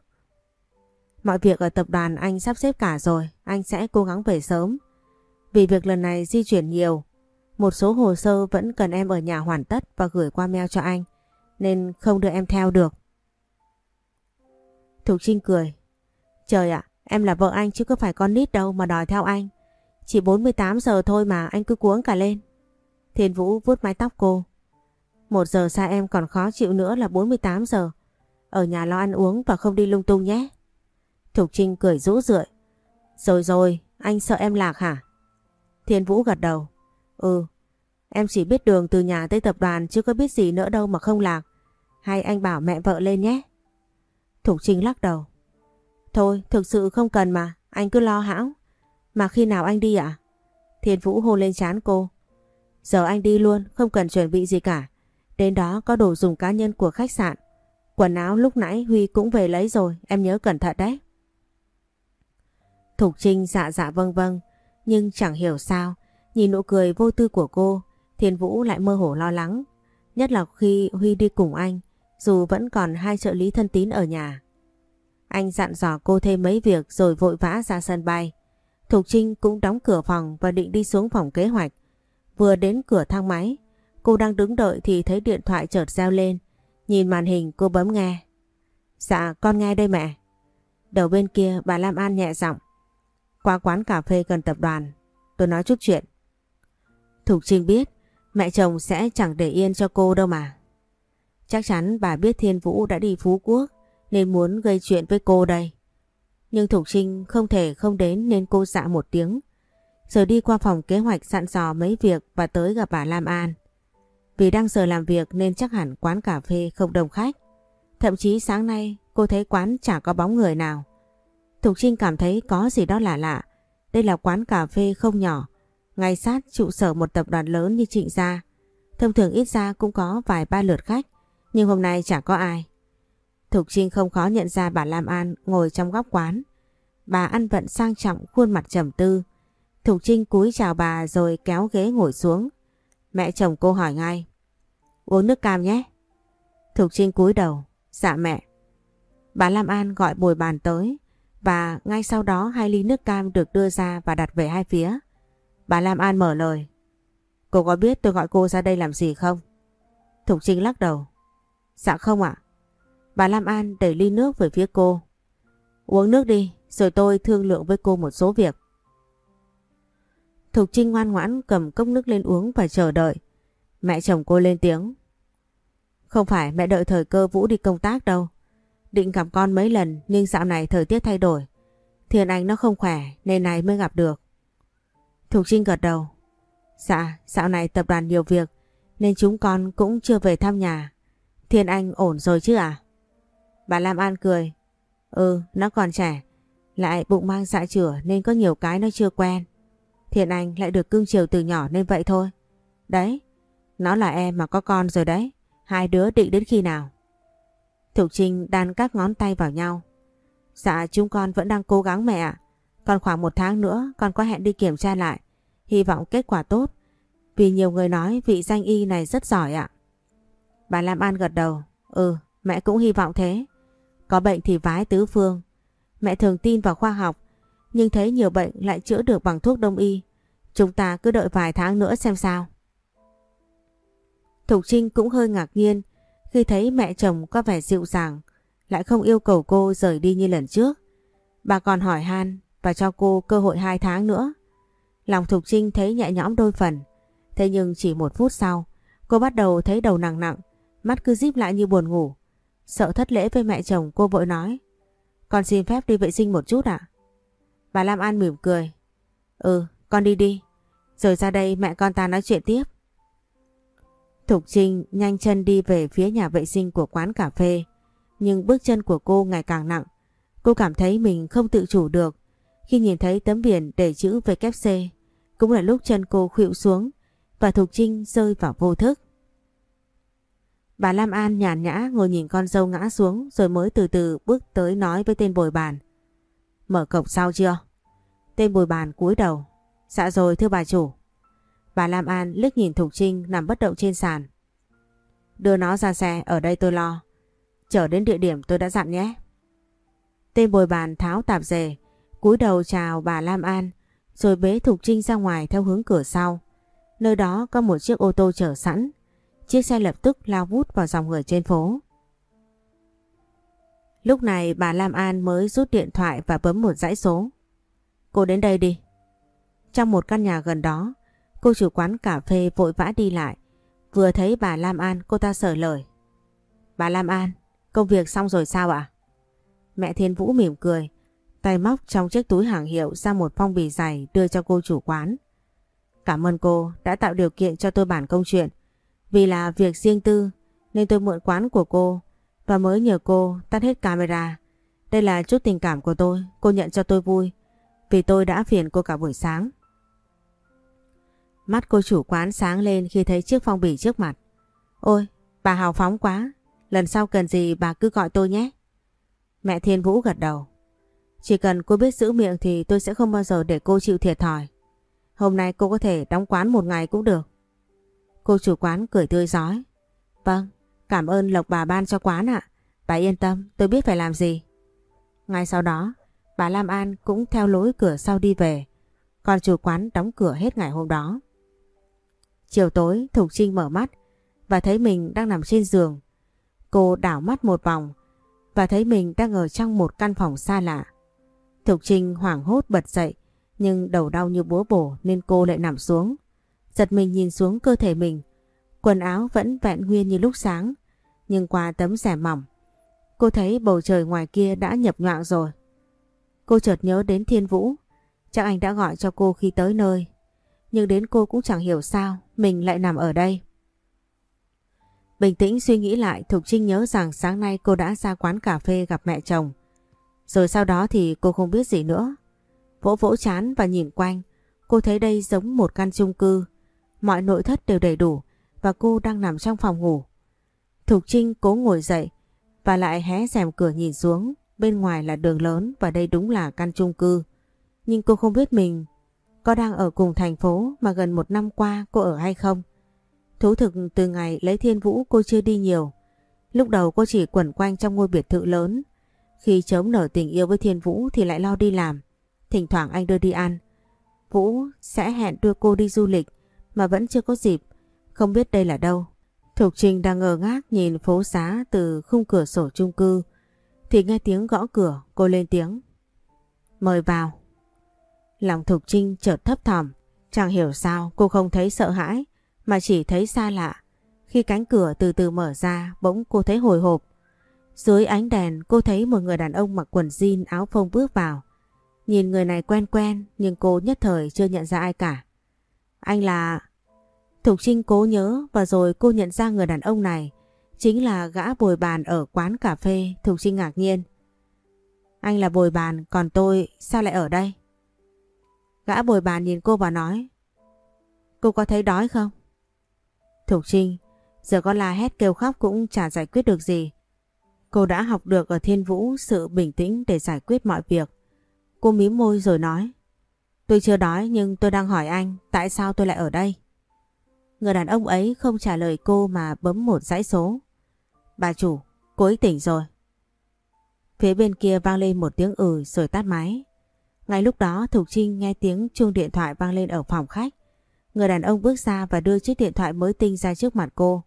Mọi việc ở tập đoàn anh sắp xếp cả rồi, anh sẽ cố gắng về sớm. Vì việc lần này di chuyển nhiều, một số hồ sơ vẫn cần em ở nhà hoàn tất và gửi qua mail cho anh, nên không đưa em theo được. Thục Trinh cười. Trời ạ, em là vợ anh chứ có phải con nít đâu mà đòi theo anh. Chỉ 48 giờ thôi mà anh cứ cuống cả lên. Thiên Vũ vuốt mái tóc cô. Một giờ xa em còn khó chịu nữa là 48 giờ. Ở nhà lo ăn uống và không đi lung tung nhé. Thục Trinh cười rũ rượi. Rồi rồi, anh sợ em lạc hả? Thiên Vũ gật đầu. Ừ, em chỉ biết đường từ nhà tới tập đoàn chứ có biết gì nữa đâu mà không lạc. Hay anh bảo mẹ vợ lên nhé. Thục Trinh lắc đầu. Thôi, thực sự không cần mà, anh cứ lo hão. Mà khi nào anh đi ạ? Thiên Vũ hôn lên chán cô. Giờ anh đi luôn, không cần chuẩn bị gì cả. Đến đó có đồ dùng cá nhân của khách sạn. Quần áo lúc nãy Huy cũng về lấy rồi, em nhớ cẩn thận đấy. Thục Trinh dạ dạ vâng vâng, nhưng chẳng hiểu sao, nhìn nụ cười vô tư của cô, Thiên Vũ lại mơ hồ lo lắng. Nhất là khi Huy đi cùng anh, dù vẫn còn hai trợ lý thân tín ở nhà. Anh dặn dò cô thêm mấy việc rồi vội vã ra sân bay. Thục Trinh cũng đóng cửa phòng và định đi xuống phòng kế hoạch. Vừa đến cửa thang máy, cô đang đứng đợi thì thấy điện thoại chợt reo lên. Nhìn màn hình cô bấm nghe. Dạ con nghe đây mẹ. Đầu bên kia bà Lam An nhẹ giọng. Qua quán cà phê gần tập đoàn, tôi nói chút chuyện. Thục Trinh biết mẹ chồng sẽ chẳng để yên cho cô đâu mà. Chắc chắn bà biết Thiên Vũ đã đi Phú Quốc nên muốn gây chuyện với cô đây. Nhưng Thục Trinh không thể không đến nên cô dạ một tiếng. Rồi đi qua phòng kế hoạch sẵn dò mấy việc và tới gặp bà Lam An. Vì đang giờ làm việc nên chắc hẳn quán cà phê không đông khách. Thậm chí sáng nay cô thấy quán chả có bóng người nào. Thục Trinh cảm thấy có gì đó lạ lạ. Đây là quán cà phê không nhỏ, ngay sát trụ sở một tập đoàn lớn như Trịnh Gia. Thông thường ít ra cũng có vài ba lượt khách, nhưng hôm nay chả có ai. Thục Trinh không khó nhận ra bà Lam An ngồi trong góc quán. Bà ăn vận sang trọng khuôn mặt trầm tư. Thục Trinh cúi chào bà rồi kéo ghế ngồi xuống. Mẹ chồng cô hỏi ngay. Uống nước cam nhé. Thục Trinh cúi đầu. Dạ mẹ. Bà Lam An gọi bồi bàn tới và ngay sau đó hai ly nước cam được đưa ra và đặt về hai phía. Bà Lam An mở lời. Cô có biết tôi gọi cô ra đây làm gì không? Thục Trinh lắc đầu. Dạ không ạ. Bà Lam An đẩy ly nước về phía cô. Uống nước đi, rồi tôi thương lượng với cô một số việc. Thục Trinh ngoan ngoãn cầm cốc nước lên uống và chờ đợi. Mẹ chồng cô lên tiếng. Không phải mẹ đợi thời cơ Vũ đi công tác đâu. Định gặp con mấy lần nhưng dạo này thời tiết thay đổi. Thiền Anh nó không khỏe nên này mới gặp được. Thục Trinh gật đầu. Dạ, dạo này tập đoàn nhiều việc nên chúng con cũng chưa về thăm nhà. Thiên Anh ổn rồi chứ à? Bà Lam An cười. Ừ, nó còn trẻ. Lại bụng mang dạ chửa nên có nhiều cái nó chưa quen. Thiên Anh lại được cưng chiều từ nhỏ nên vậy thôi. Đấy, nó là em mà có con rồi đấy. Hai đứa định đến khi nào? Thục Trinh đan các ngón tay vào nhau. Dạ chúng con vẫn đang cố gắng mẹ ạ. Còn khoảng một tháng nữa con có hẹn đi kiểm tra lại. Hy vọng kết quả tốt. Vì nhiều người nói vị danh y này rất giỏi ạ. Bà Lam An gật đầu. Ừ, mẹ cũng hy vọng thế. Có bệnh thì vái tứ phương. Mẹ thường tin vào khoa học. Nhưng thấy nhiều bệnh lại chữa được bằng thuốc đông y. Chúng ta cứ đợi vài tháng nữa xem sao. Thục Trinh cũng hơi ngạc nhiên khi thấy mẹ chồng có vẻ dịu dàng, lại không yêu cầu cô rời đi như lần trước. Bà còn hỏi han và cho cô cơ hội hai tháng nữa. Lòng Thục Trinh thấy nhẹ nhõm đôi phần. Thế nhưng chỉ một phút sau, cô bắt đầu thấy đầu nặng nặng, mắt cứ díp lại như buồn ngủ. Sợ thất lễ với mẹ chồng cô vội nói. Con xin phép đi vệ sinh một chút ạ. Bà Lam An mỉm cười. Ừ, con đi đi. Rồi ra đây mẹ con ta nói chuyện tiếp. Thục Trinh nhanh chân đi về phía nhà vệ sinh của quán cà phê. Nhưng bước chân của cô ngày càng nặng. Cô cảm thấy mình không tự chủ được. Khi nhìn thấy tấm biển để chữ VKC, cũng là lúc chân cô khuỵu xuống và Thục Trinh rơi vào vô thức. Bà Lam An nhàn nhã ngồi nhìn con dâu ngã xuống rồi mới từ từ bước tới nói với tên bồi bàn. Mở cổng sau chưa? Tên bồi bàn cúi đầu. Dạ rồi thưa bà chủ. Bà Lam An liếc nhìn Thục Trinh nằm bất động trên sàn. Đưa nó ra xe, ở đây tôi lo. Chở đến địa điểm tôi đã dặn nhé. Tên bồi bàn tháo tạp dề, cúi đầu chào bà Lam An, rồi bế Thục Trinh ra ngoài theo hướng cửa sau. Nơi đó có một chiếc ô tô chở sẵn. Chiếc xe lập tức lao vút vào dòng người trên phố. Lúc này bà Lam An mới rút điện thoại và bấm một dãy số. Cô đến đây đi. Trong một căn nhà gần đó, cô chủ quán cà phê vội vã đi lại. Vừa thấy bà Lam An cô ta sở lời. Bà Lam An, công việc xong rồi sao ạ? Mẹ Thiên Vũ mỉm cười, tay móc trong chiếc túi hàng hiệu ra một phong bì dày đưa cho cô chủ quán. Cảm ơn cô đã tạo điều kiện cho tôi bản công chuyện. Vì là việc riêng tư nên tôi mượn quán của cô và mới nhờ cô tắt hết camera. Đây là chút tình cảm của tôi, cô nhận cho tôi vui vì tôi đã phiền cô cả buổi sáng. Mắt cô chủ quán sáng lên khi thấy chiếc phong bì trước mặt. Ôi, bà hào phóng quá, lần sau cần gì bà cứ gọi tôi nhé. Mẹ Thiên Vũ gật đầu. Chỉ cần cô biết giữ miệng thì tôi sẽ không bao giờ để cô chịu thiệt thòi. Hôm nay cô có thể đóng quán một ngày cũng được. Cô chủ quán cười tươi giói. Vâng, cảm ơn Lộc bà ban cho quán ạ. Bà yên tâm, tôi biết phải làm gì. Ngay sau đó, bà Lam An cũng theo lối cửa sau đi về. Còn chủ quán đóng cửa hết ngày hôm đó. Chiều tối, Thục Trinh mở mắt và thấy mình đang nằm trên giường. Cô đảo mắt một vòng và thấy mình đang ở trong một căn phòng xa lạ. Thục Trinh hoảng hốt bật dậy nhưng đầu đau như búa bổ nên cô lại nằm xuống. Giật mình nhìn xuống cơ thể mình. Quần áo vẫn vẹn nguyên như lúc sáng. Nhưng qua tấm rẻ mỏng. Cô thấy bầu trời ngoài kia đã nhập nhoạng rồi. Cô chợt nhớ đến Thiên Vũ. Chắc anh đã gọi cho cô khi tới nơi. Nhưng đến cô cũng chẳng hiểu sao mình lại nằm ở đây. Bình tĩnh suy nghĩ lại Thục Trinh nhớ rằng sáng nay cô đã ra quán cà phê gặp mẹ chồng. Rồi sau đó thì cô không biết gì nữa. Vỗ vỗ chán và nhìn quanh, cô thấy đây giống một căn chung cư. Mọi nội thất đều đầy đủ và cô đang nằm trong phòng ngủ. Thục Trinh cố ngồi dậy và lại hé rèm cửa nhìn xuống. Bên ngoài là đường lớn và đây đúng là căn chung cư. Nhưng cô không biết mình có đang ở cùng thành phố mà gần một năm qua cô ở hay không. Thú thực từ ngày lấy thiên vũ cô chưa đi nhiều. Lúc đầu cô chỉ quẩn quanh trong ngôi biệt thự lớn. Khi chớm nở tình yêu với thiên vũ thì lại lo đi làm. Thỉnh thoảng anh đưa đi ăn. Vũ sẽ hẹn đưa cô đi du lịch mà vẫn chưa có dịp. Không biết đây là đâu. Thục Trình đang ngờ ngác nhìn phố xá từ khung cửa sổ chung cư. Thì nghe tiếng gõ cửa, cô lên tiếng. Mời vào. Lòng Thục Trinh chợt thấp thỏm. Chẳng hiểu sao cô không thấy sợ hãi mà chỉ thấy xa lạ. Khi cánh cửa từ từ mở ra bỗng cô thấy hồi hộp. Dưới ánh đèn cô thấy một người đàn ông mặc quần jean áo phông bước vào. Nhìn người này quen quen nhưng cô nhất thời chưa nhận ra ai cả. Anh là... Thục Trinh cố nhớ và rồi cô nhận ra người đàn ông này chính là gã bồi bàn ở quán cà phê Thục Trinh ngạc nhiên. Anh là bồi bàn, còn tôi sao lại ở đây? Gã bồi bàn nhìn cô và nói, Cô có thấy đói không? Thục Trinh, giờ con la hét kêu khóc cũng chả giải quyết được gì. Cô đã học được ở Thiên Vũ sự bình tĩnh để giải quyết mọi việc. Cô mím môi rồi nói Tôi chưa đói nhưng tôi đang hỏi anh tại sao tôi lại ở đây. Người đàn ông ấy không trả lời cô mà bấm một dãy số. Bà chủ, cô ấy tỉnh rồi. Phía bên kia vang lên một tiếng ừ rồi tắt máy. Ngay lúc đó Thục Trinh nghe tiếng chuông điện thoại vang lên ở phòng khách. Người đàn ông bước ra và đưa chiếc điện thoại mới tinh ra trước mặt cô.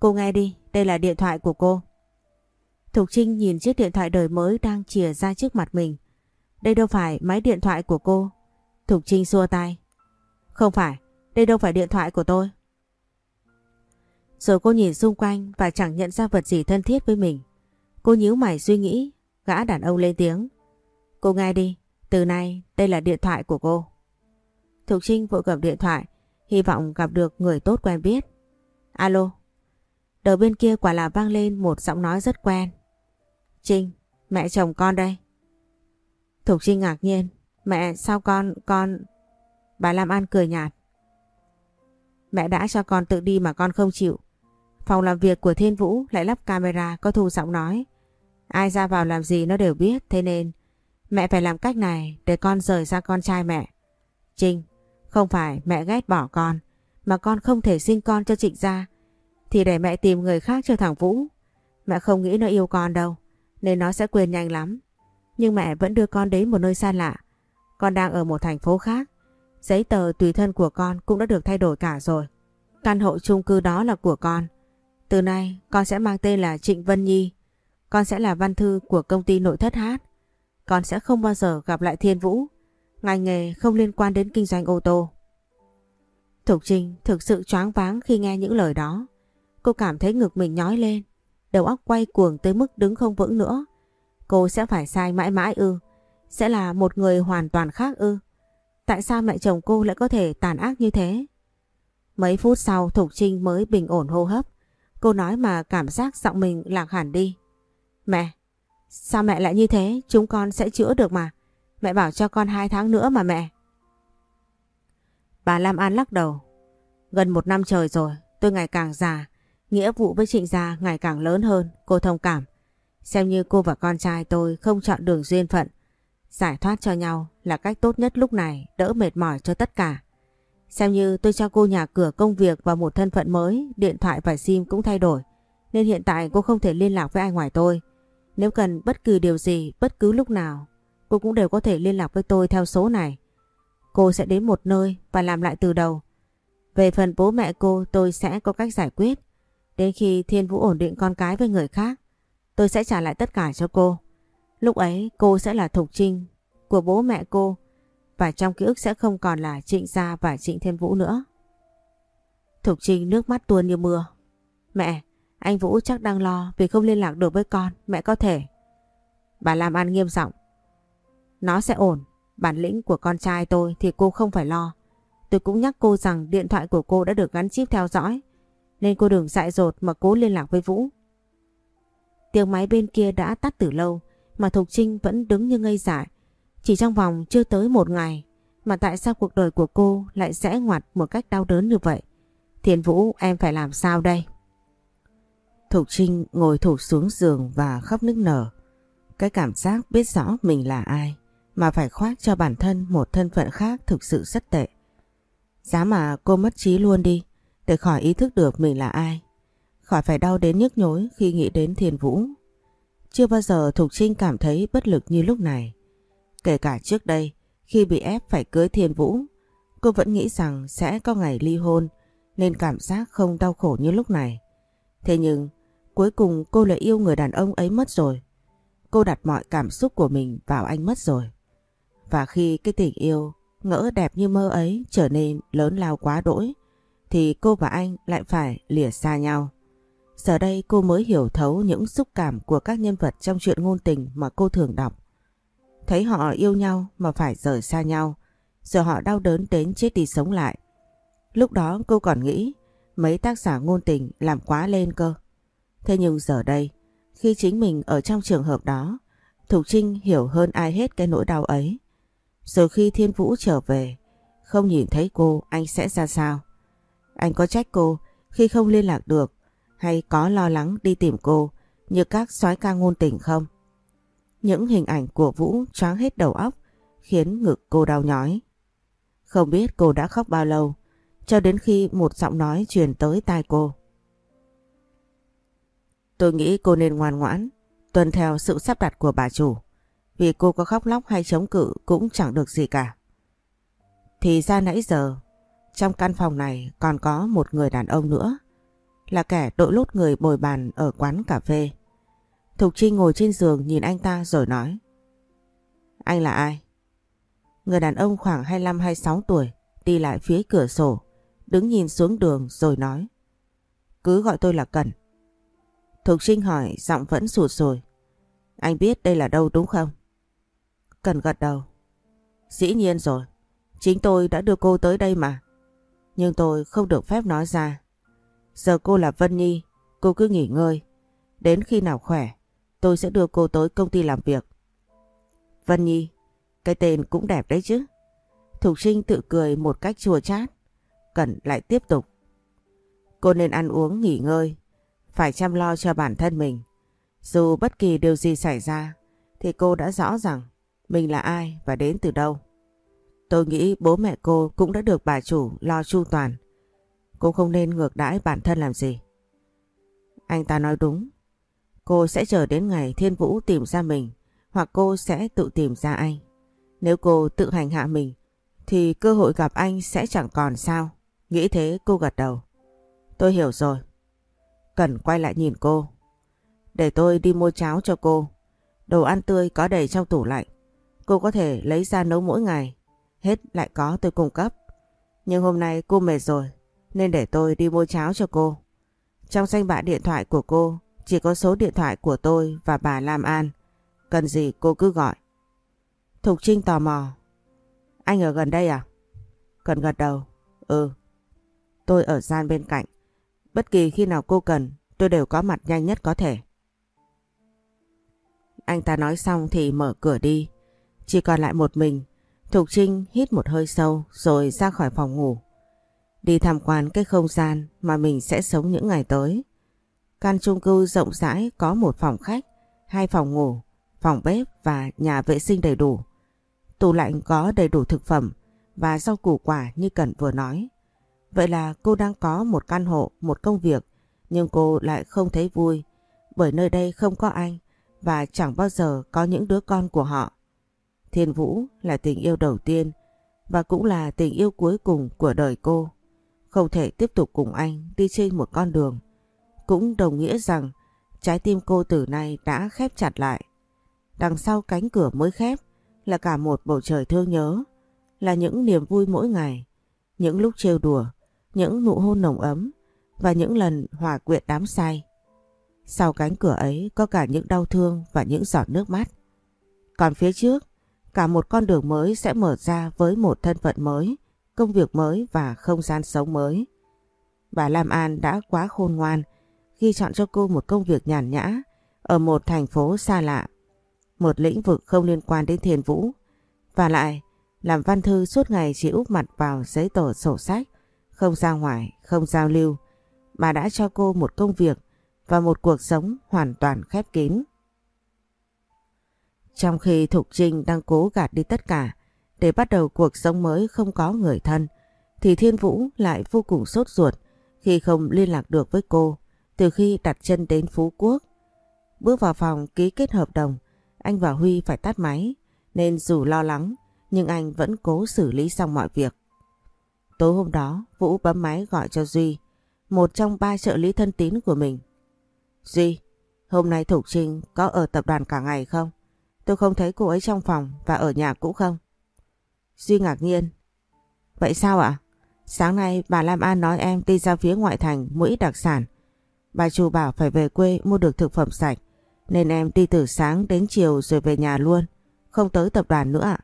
Cô nghe đi, đây là điện thoại của cô. Thục Trinh nhìn chiếc điện thoại đời mới đang chìa ra trước mặt mình. Đây đâu phải máy điện thoại của cô. Thục Trinh xua tay. Không phải, đây đâu phải điện thoại của tôi. Rồi cô nhìn xung quanh và chẳng nhận ra vật gì thân thiết với mình. Cô nhíu mày suy nghĩ, gã đàn ông lên tiếng. Cô nghe đi, Từ nay đây là điện thoại của cô. Thục Trinh vội cầm điện thoại, hy vọng gặp được người tốt quen biết. Alo. Đầu bên kia quả là vang lên một giọng nói rất quen. Trinh, mẹ chồng con đây. Thục Trinh ngạc nhiên. Mẹ sao con, con... Bà Lam An cười nhạt. Mẹ đã cho con tự đi mà con không chịu. Phòng làm việc của Thiên Vũ lại lắp camera có thu giọng nói. Ai ra vào làm gì nó đều biết thế nên mẹ phải làm cách này để con rời ra con trai mẹ. Trinh, không phải mẹ ghét bỏ con mà con không thể sinh con cho Trịnh ra thì để mẹ tìm người khác cho thằng Vũ. Mẹ không nghĩ nó yêu con đâu nên nó sẽ quên nhanh lắm. Nhưng mẹ vẫn đưa con đến một nơi xa lạ. Con đang ở một thành phố khác. Giấy tờ tùy thân của con cũng đã được thay đổi cả rồi. Căn hộ chung cư đó là của con. Từ nay, con sẽ mang tên là Trịnh Vân Nhi. Con sẽ là văn thư của công ty nội thất hát. Con sẽ không bao giờ gặp lại Thiên Vũ. Ngành nghề không liên quan đến kinh doanh ô tô. Thục Trinh thực sự choáng váng khi nghe những lời đó. Cô cảm thấy ngực mình nhói lên. Đầu óc quay cuồng tới mức đứng không vững nữa. Cô sẽ phải sai mãi mãi ư. Sẽ là một người hoàn toàn khác ư. Tại sao mẹ chồng cô lại có thể tàn ác như thế? Mấy phút sau Thục Trinh mới bình ổn hô hấp. Cô nói mà cảm giác giọng mình lạc hẳn đi. Mẹ, sao mẹ lại như thế? Chúng con sẽ chữa được mà. Mẹ bảo cho con hai tháng nữa mà mẹ. Bà Lam An lắc đầu. Gần một năm trời rồi, tôi ngày càng già. Nghĩa vụ với trịnh gia ngày càng lớn hơn, cô thông cảm. Xem như cô và con trai tôi không chọn đường duyên phận. Giải thoát cho nhau là cách tốt nhất lúc này, đỡ mệt mỏi cho tất cả. Xem như tôi cho cô nhà cửa công việc và một thân phận mới, điện thoại và sim cũng thay đổi. Nên hiện tại cô không thể liên lạc với ai ngoài tôi. Nếu cần bất cứ điều gì, bất cứ lúc nào, cô cũng đều có thể liên lạc với tôi theo số này. Cô sẽ đến một nơi và làm lại từ đầu. Về phần bố mẹ cô tôi sẽ có cách giải quyết. Đến khi Thiên Vũ ổn định con cái với người khác, tôi sẽ trả lại tất cả cho cô. Lúc ấy cô sẽ là Thục Trinh của bố mẹ cô và trong ký ức sẽ không còn là Trịnh Gia và Trịnh Thiên Vũ nữa. Thục Trinh nước mắt tuôn như mưa. Mẹ, anh Vũ chắc đang lo vì không liên lạc được với con, mẹ có thể. Bà làm ăn nghiêm giọng. Nó sẽ ổn, bản lĩnh của con trai tôi thì cô không phải lo. Tôi cũng nhắc cô rằng điện thoại của cô đã được gắn chip theo dõi, nên cô đừng dại dột mà cố liên lạc với Vũ. Tiếng máy bên kia đã tắt từ lâu, mà Thục Trinh vẫn đứng như ngây dại. Chỉ trong vòng chưa tới một ngày, mà tại sao cuộc đời của cô lại rẽ ngoặt một cách đau đớn như vậy? Thiền Vũ em phải làm sao đây? Thục Trinh ngồi thụp xuống giường và khóc nức nở. Cái cảm giác biết rõ mình là ai mà phải khoác cho bản thân một thân phận khác thực sự rất tệ. Giá mà cô mất trí luôn đi để khỏi ý thức được mình là ai. Khỏi phải đau đến nhức nhối khi nghĩ đến Thiền Vũ. Chưa bao giờ Thục Trinh cảm thấy bất lực như lúc này. Kể cả trước đây khi bị ép phải cưới Thiên Vũ cô vẫn nghĩ rằng sẽ có ngày ly hôn nên cảm giác không đau khổ như lúc này. Thế nhưng Cuối cùng cô lại yêu người đàn ông ấy mất rồi. Cô đặt mọi cảm xúc của mình vào anh mất rồi. Và khi cái tình yêu ngỡ đẹp như mơ ấy trở nên lớn lao quá đỗi, thì cô và anh lại phải lìa xa nhau. Giờ đây cô mới hiểu thấu những xúc cảm của các nhân vật trong chuyện ngôn tình mà cô thường đọc. Thấy họ yêu nhau mà phải rời xa nhau, rồi họ đau đớn đến chết đi sống lại. Lúc đó cô còn nghĩ mấy tác giả ngôn tình làm quá lên cơ. Thế nhưng giờ đây, khi chính mình ở trong trường hợp đó, Thục Trinh hiểu hơn ai hết cái nỗi đau ấy. Rồi khi Thiên Vũ trở về, không nhìn thấy cô anh sẽ ra sao? Anh có trách cô khi không liên lạc được hay có lo lắng đi tìm cô như các soái ca ngôn tình không? Những hình ảnh của Vũ choáng hết đầu óc khiến ngực cô đau nhói. Không biết cô đã khóc bao lâu cho đến khi một giọng nói truyền tới tai cô. Tôi nghĩ cô nên ngoan ngoãn, tuân theo sự sắp đặt của bà chủ. Vì cô có khóc lóc hay chống cự cũng chẳng được gì cả. Thì ra nãy giờ, trong căn phòng này còn có một người đàn ông nữa. Là kẻ đội lút người bồi bàn ở quán cà phê. Thục Trinh ngồi trên giường nhìn anh ta rồi nói. Anh là ai? Người đàn ông khoảng 25-26 tuổi đi lại phía cửa sổ, đứng nhìn xuống đường rồi nói. Cứ gọi tôi là Cẩn. Thục Trinh hỏi giọng vẫn sụt rồi. Anh biết đây là đâu đúng không? Cần gật đầu. Dĩ nhiên rồi. Chính tôi đã đưa cô tới đây mà. Nhưng tôi không được phép nói ra. Giờ cô là Vân Nhi, cô cứ nghỉ ngơi. Đến khi nào khỏe, tôi sẽ đưa cô tới công ty làm việc. Vân Nhi, cái tên cũng đẹp đấy chứ. Thục Trinh tự cười một cách chua chát. Cẩn lại tiếp tục. Cô nên ăn uống nghỉ ngơi, phải chăm lo cho bản thân mình. Dù bất kỳ điều gì xảy ra, thì cô đã rõ rằng mình là ai và đến từ đâu. Tôi nghĩ bố mẹ cô cũng đã được bà chủ lo chu toàn. Cô không nên ngược đãi bản thân làm gì. Anh ta nói đúng. Cô sẽ chờ đến ngày Thiên Vũ tìm ra mình, hoặc cô sẽ tự tìm ra anh. Nếu cô tự hành hạ mình, thì cơ hội gặp anh sẽ chẳng còn sao. Nghĩ thế cô gật đầu. Tôi hiểu rồi. Cần quay lại nhìn cô. Để tôi đi mua cháo cho cô. Đồ ăn tươi có đầy trong tủ lạnh. Cô có thể lấy ra nấu mỗi ngày. Hết lại có tôi cung cấp. Nhưng hôm nay cô mệt rồi. Nên để tôi đi mua cháo cho cô. Trong danh bạ điện thoại của cô, chỉ có số điện thoại của tôi và bà Lam An. Cần gì cô cứ gọi. Thục Trinh tò mò. Anh ở gần đây à? Cần gật đầu. Ừ. Tôi ở gian bên cạnh. Bất kỳ khi nào cô cần, tôi đều có mặt nhanh nhất có thể. Anh ta nói xong thì mở cửa đi. Chỉ còn lại một mình. Thục Trinh hít một hơi sâu rồi ra khỏi phòng ngủ. Đi tham quan cái không gian mà mình sẽ sống những ngày tới. Căn chung cư rộng rãi có một phòng khách, hai phòng ngủ, phòng bếp và nhà vệ sinh đầy đủ. Tủ lạnh có đầy đủ thực phẩm và rau củ quả như Cẩn vừa nói. Vậy là cô đang có một căn hộ, một công việc nhưng cô lại không thấy vui bởi nơi đây không có anh và chẳng bao giờ có những đứa con của họ. Thiên Vũ là tình yêu đầu tiên và cũng là tình yêu cuối cùng của đời cô. Không thể tiếp tục cùng anh đi trên một con đường. Cũng đồng nghĩa rằng trái tim cô từ nay đã khép chặt lại. Đằng sau cánh cửa mới khép là cả một bầu trời thương nhớ, là những niềm vui mỗi ngày, những lúc trêu đùa, những nụ hôn nồng ấm và những lần hòa quyện đám say. Sau cánh cửa ấy có cả những đau thương và những giọt nước mắt. Còn phía trước, cả một con đường mới sẽ mở ra với một thân phận mới, công việc mới và không gian sống mới. Bà Lam An đã quá khôn ngoan khi chọn cho cô một công việc nhàn nhã ở một thành phố xa lạ, một lĩnh vực không liên quan đến thiền vũ. Và lại, làm văn thư suốt ngày chỉ úp mặt vào giấy tờ sổ sách, không ra ngoài, không giao lưu. Bà đã cho cô một công việc và một cuộc sống hoàn toàn khép kín. Trong khi Thục Trinh đang cố gạt đi tất cả để bắt đầu cuộc sống mới không có người thân, thì Thiên Vũ lại vô cùng sốt ruột khi không liên lạc được với cô từ khi đặt chân đến Phú Quốc. Bước vào phòng ký kết hợp đồng, anh và Huy phải tắt máy, nên dù lo lắng, nhưng anh vẫn cố xử lý xong mọi việc. Tối hôm đó, Vũ bấm máy gọi cho Duy, một trong ba trợ lý thân tín của mình. Duy, hôm nay Thục Trinh có ở tập đoàn cả ngày không? Tôi không thấy cô ấy trong phòng và ở nhà cũ không? Duy ngạc nhiên. Vậy sao ạ? Sáng nay bà Lam An nói em đi ra phía ngoại thành mua ít đặc sản. Bà chủ bảo phải về quê mua được thực phẩm sạch. Nên em đi từ sáng đến chiều rồi về nhà luôn. Không tới tập đoàn nữa ạ.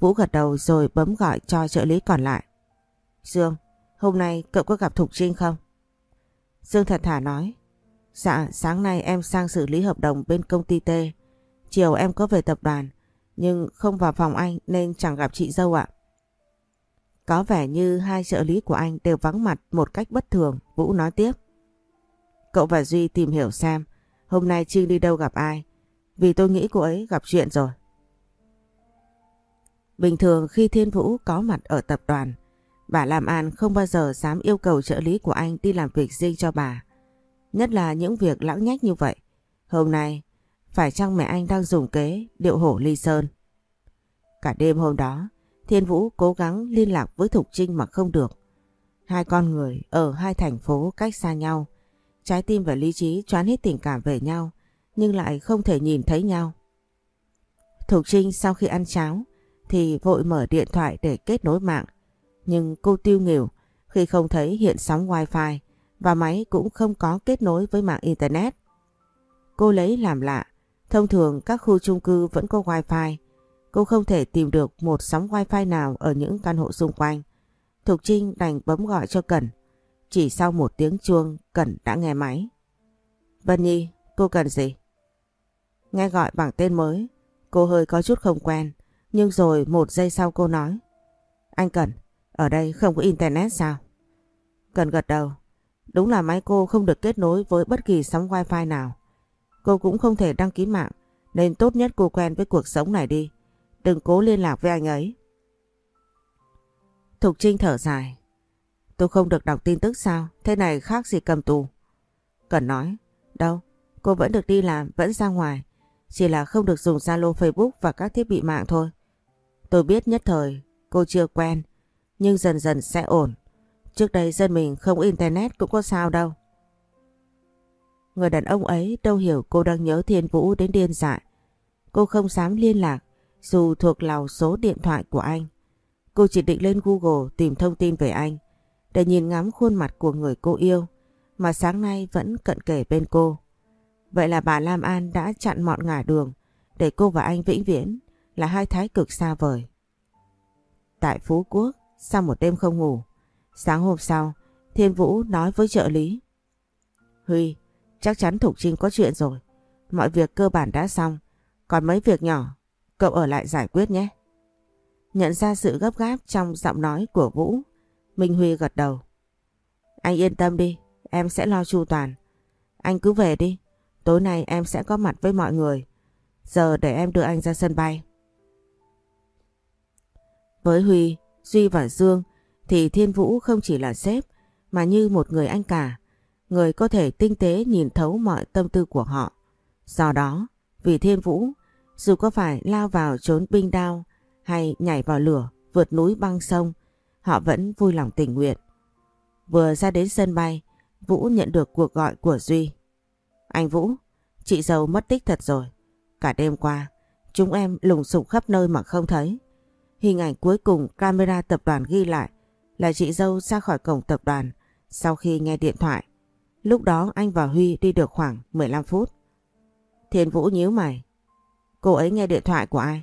Vũ gật đầu rồi bấm gọi cho trợ lý còn lại. Dương, hôm nay cậu có gặp Thục Trinh không? Dương thật thà nói. Dạ, sáng nay em sang xử lý hợp đồng bên công ty T. Chiều em có về tập đoàn, nhưng không vào phòng anh nên chẳng gặp chị dâu ạ. Có vẻ như hai trợ lý của anh đều vắng mặt một cách bất thường, Vũ nói tiếp. Cậu và Duy tìm hiểu xem hôm nay Trinh đi đâu gặp ai, vì tôi nghĩ cô ấy gặp chuyện rồi. Bình thường khi Thiên Vũ có mặt ở tập đoàn, bà Lam An không bao giờ dám yêu cầu trợ lý của anh đi làm việc riêng cho bà. Nhất là những việc lãng nhách như vậy. Hôm nay, phải chăng mẹ anh đang dùng kế điệu hổ ly sơn? Cả đêm hôm đó, Thiên Vũ cố gắng liên lạc với Thục Trinh mà không được. Hai con người ở hai thành phố cách xa nhau. Trái tim và lý trí choán hết tình cảm về nhau, nhưng lại không thể nhìn thấy nhau. Thục Trinh sau khi ăn cháo thì vội mở điện thoại để kết nối mạng. Nhưng cô tiêu nghỉu khi không thấy hiện sóng wifi và máy cũng không có kết nối với mạng Internet. Cô lấy làm lạ, thông thường các khu chung cư vẫn có wifi Cô không thể tìm được một sóng wifi nào ở những căn hộ xung quanh. Thục Trinh đành bấm gọi cho Cẩn. Chỉ sau một tiếng chuông, Cẩn đã nghe máy. Vân Nhi, cô cần gì? Nghe gọi bằng tên mới, cô hơi có chút không quen. Nhưng rồi một giây sau cô nói. Anh Cẩn, ở đây không có internet sao? Cẩn gật đầu. Đúng là máy cô không được kết nối với bất kỳ sóng wifi nào. Cô cũng không thể đăng ký mạng, nên tốt nhất cô quen với cuộc sống này đi. Đừng cố liên lạc với anh ấy. Thục Trinh thở dài. Tôi không được đọc tin tức sao? Thế này khác gì cầm tù. Cần nói. Đâu? Cô vẫn được đi làm, vẫn ra ngoài. Chỉ là không được dùng Zalo Facebook và các thiết bị mạng thôi. Tôi biết nhất thời cô chưa quen, nhưng dần dần sẽ ổn. Trước đây dân mình không internet cũng có sao đâu. Người đàn ông ấy đâu hiểu cô đang nhớ Thiên Vũ đến điên dại. Cô không dám liên lạc dù thuộc lào số điện thoại của anh. Cô chỉ định lên Google tìm thông tin về anh để nhìn ngắm khuôn mặt của người cô yêu mà sáng nay vẫn cận kề bên cô. Vậy là bà Lam An đã chặn mọi ngả đường để cô và anh vĩnh viễn là hai thái cực xa vời. Tại Phú Quốc, sau một đêm không ngủ, sáng hôm sau, Thiên Vũ nói với trợ lý. Huy, chắc chắn Thục Trinh có chuyện rồi. Mọi việc cơ bản đã xong, còn mấy việc nhỏ, cậu ở lại giải quyết nhé. Nhận ra sự gấp gáp trong giọng nói của Vũ, Minh Huy gật đầu. Anh yên tâm đi, em sẽ lo chu toàn. Anh cứ về đi, tối nay em sẽ có mặt với mọi người. Giờ để em đưa anh ra sân bay. Với Huy, Duy và Dương thì Thiên Vũ không chỉ là sếp mà như một người anh cả, người có thể tinh tế nhìn thấu mọi tâm tư của họ. Do đó, vì Thiên Vũ, dù có phải lao vào trốn binh đao hay nhảy vào lửa, vượt núi băng sông, họ vẫn vui lòng tình nguyện. Vừa ra đến sân bay, Vũ nhận được cuộc gọi của Duy. Anh Vũ, chị dâu mất tích thật rồi. Cả đêm qua, chúng em lùng sục khắp nơi mà không thấy. Hình ảnh cuối cùng camera tập đoàn ghi lại là chị dâu ra khỏi cổng tập đoàn sau khi nghe điện thoại. Lúc đó anh và Huy đi được khoảng 15 phút. Thiên Vũ nhíu mày. Cô ấy nghe điện thoại của ai?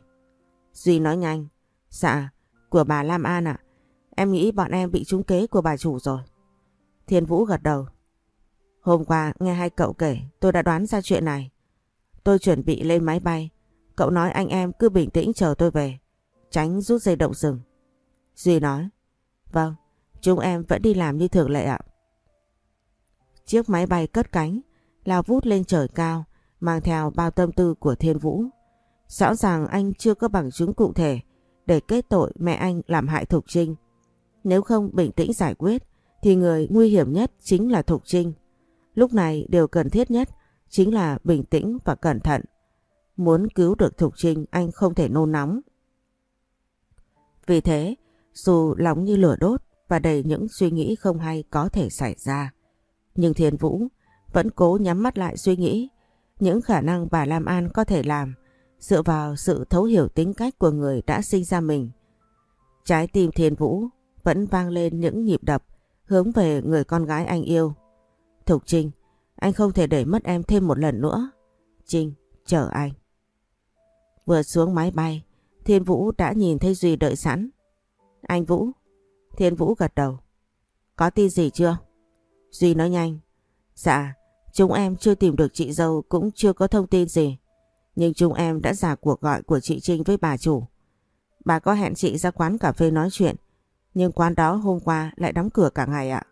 Duy nói nhanh. Dạ, của bà Lam An ạ. Em nghĩ bọn em bị trúng kế của bà chủ rồi. Thiên Vũ gật đầu. Hôm qua nghe hai cậu kể tôi đã đoán ra chuyện này. Tôi chuẩn bị lên máy bay. Cậu nói anh em cứ bình tĩnh chờ tôi về. Tránh rút dây động rừng. Duy nói. Vâng, chúng em vẫn đi làm như thường lệ ạ. Chiếc máy bay cất cánh, lao vút lên trời cao, mang theo bao tâm tư của Thiên Vũ. Rõ ràng anh chưa có bằng chứng cụ thể để kết tội mẹ anh làm hại Thục Trinh. Nếu không bình tĩnh giải quyết thì người nguy hiểm nhất chính là Thục Trinh. Lúc này điều cần thiết nhất chính là bình tĩnh và cẩn thận. Muốn cứu được Thục Trinh anh không thể nôn nóng. Vì thế, dù lòng như lửa đốt và đầy những suy nghĩ không hay có thể xảy ra, nhưng Thiên Vũ vẫn cố nhắm mắt lại suy nghĩ những khả năng bà Lam An có thể làm dựa vào sự thấu hiểu tính cách của người đã sinh ra mình. Trái tim Thiên Vũ vẫn vang lên những nhịp đập hướng về người con gái anh yêu. Thục Trinh, anh không thể để mất em thêm một lần nữa. Trinh, chờ anh. Vừa xuống máy bay, Thiên Vũ đã nhìn thấy Duy đợi sẵn. Anh Vũ. Thiên Vũ gật đầu. Có tin gì chưa? Duy nói nhanh. Dạ, chúng em chưa tìm được chị dâu cũng chưa có thông tin gì. Nhưng chúng em đã giả cuộc gọi của chị Trinh với bà chủ. Bà có hẹn chị ra quán cà phê nói chuyện. Nhưng quán đó hôm qua lại đóng cửa cả ngày ạ.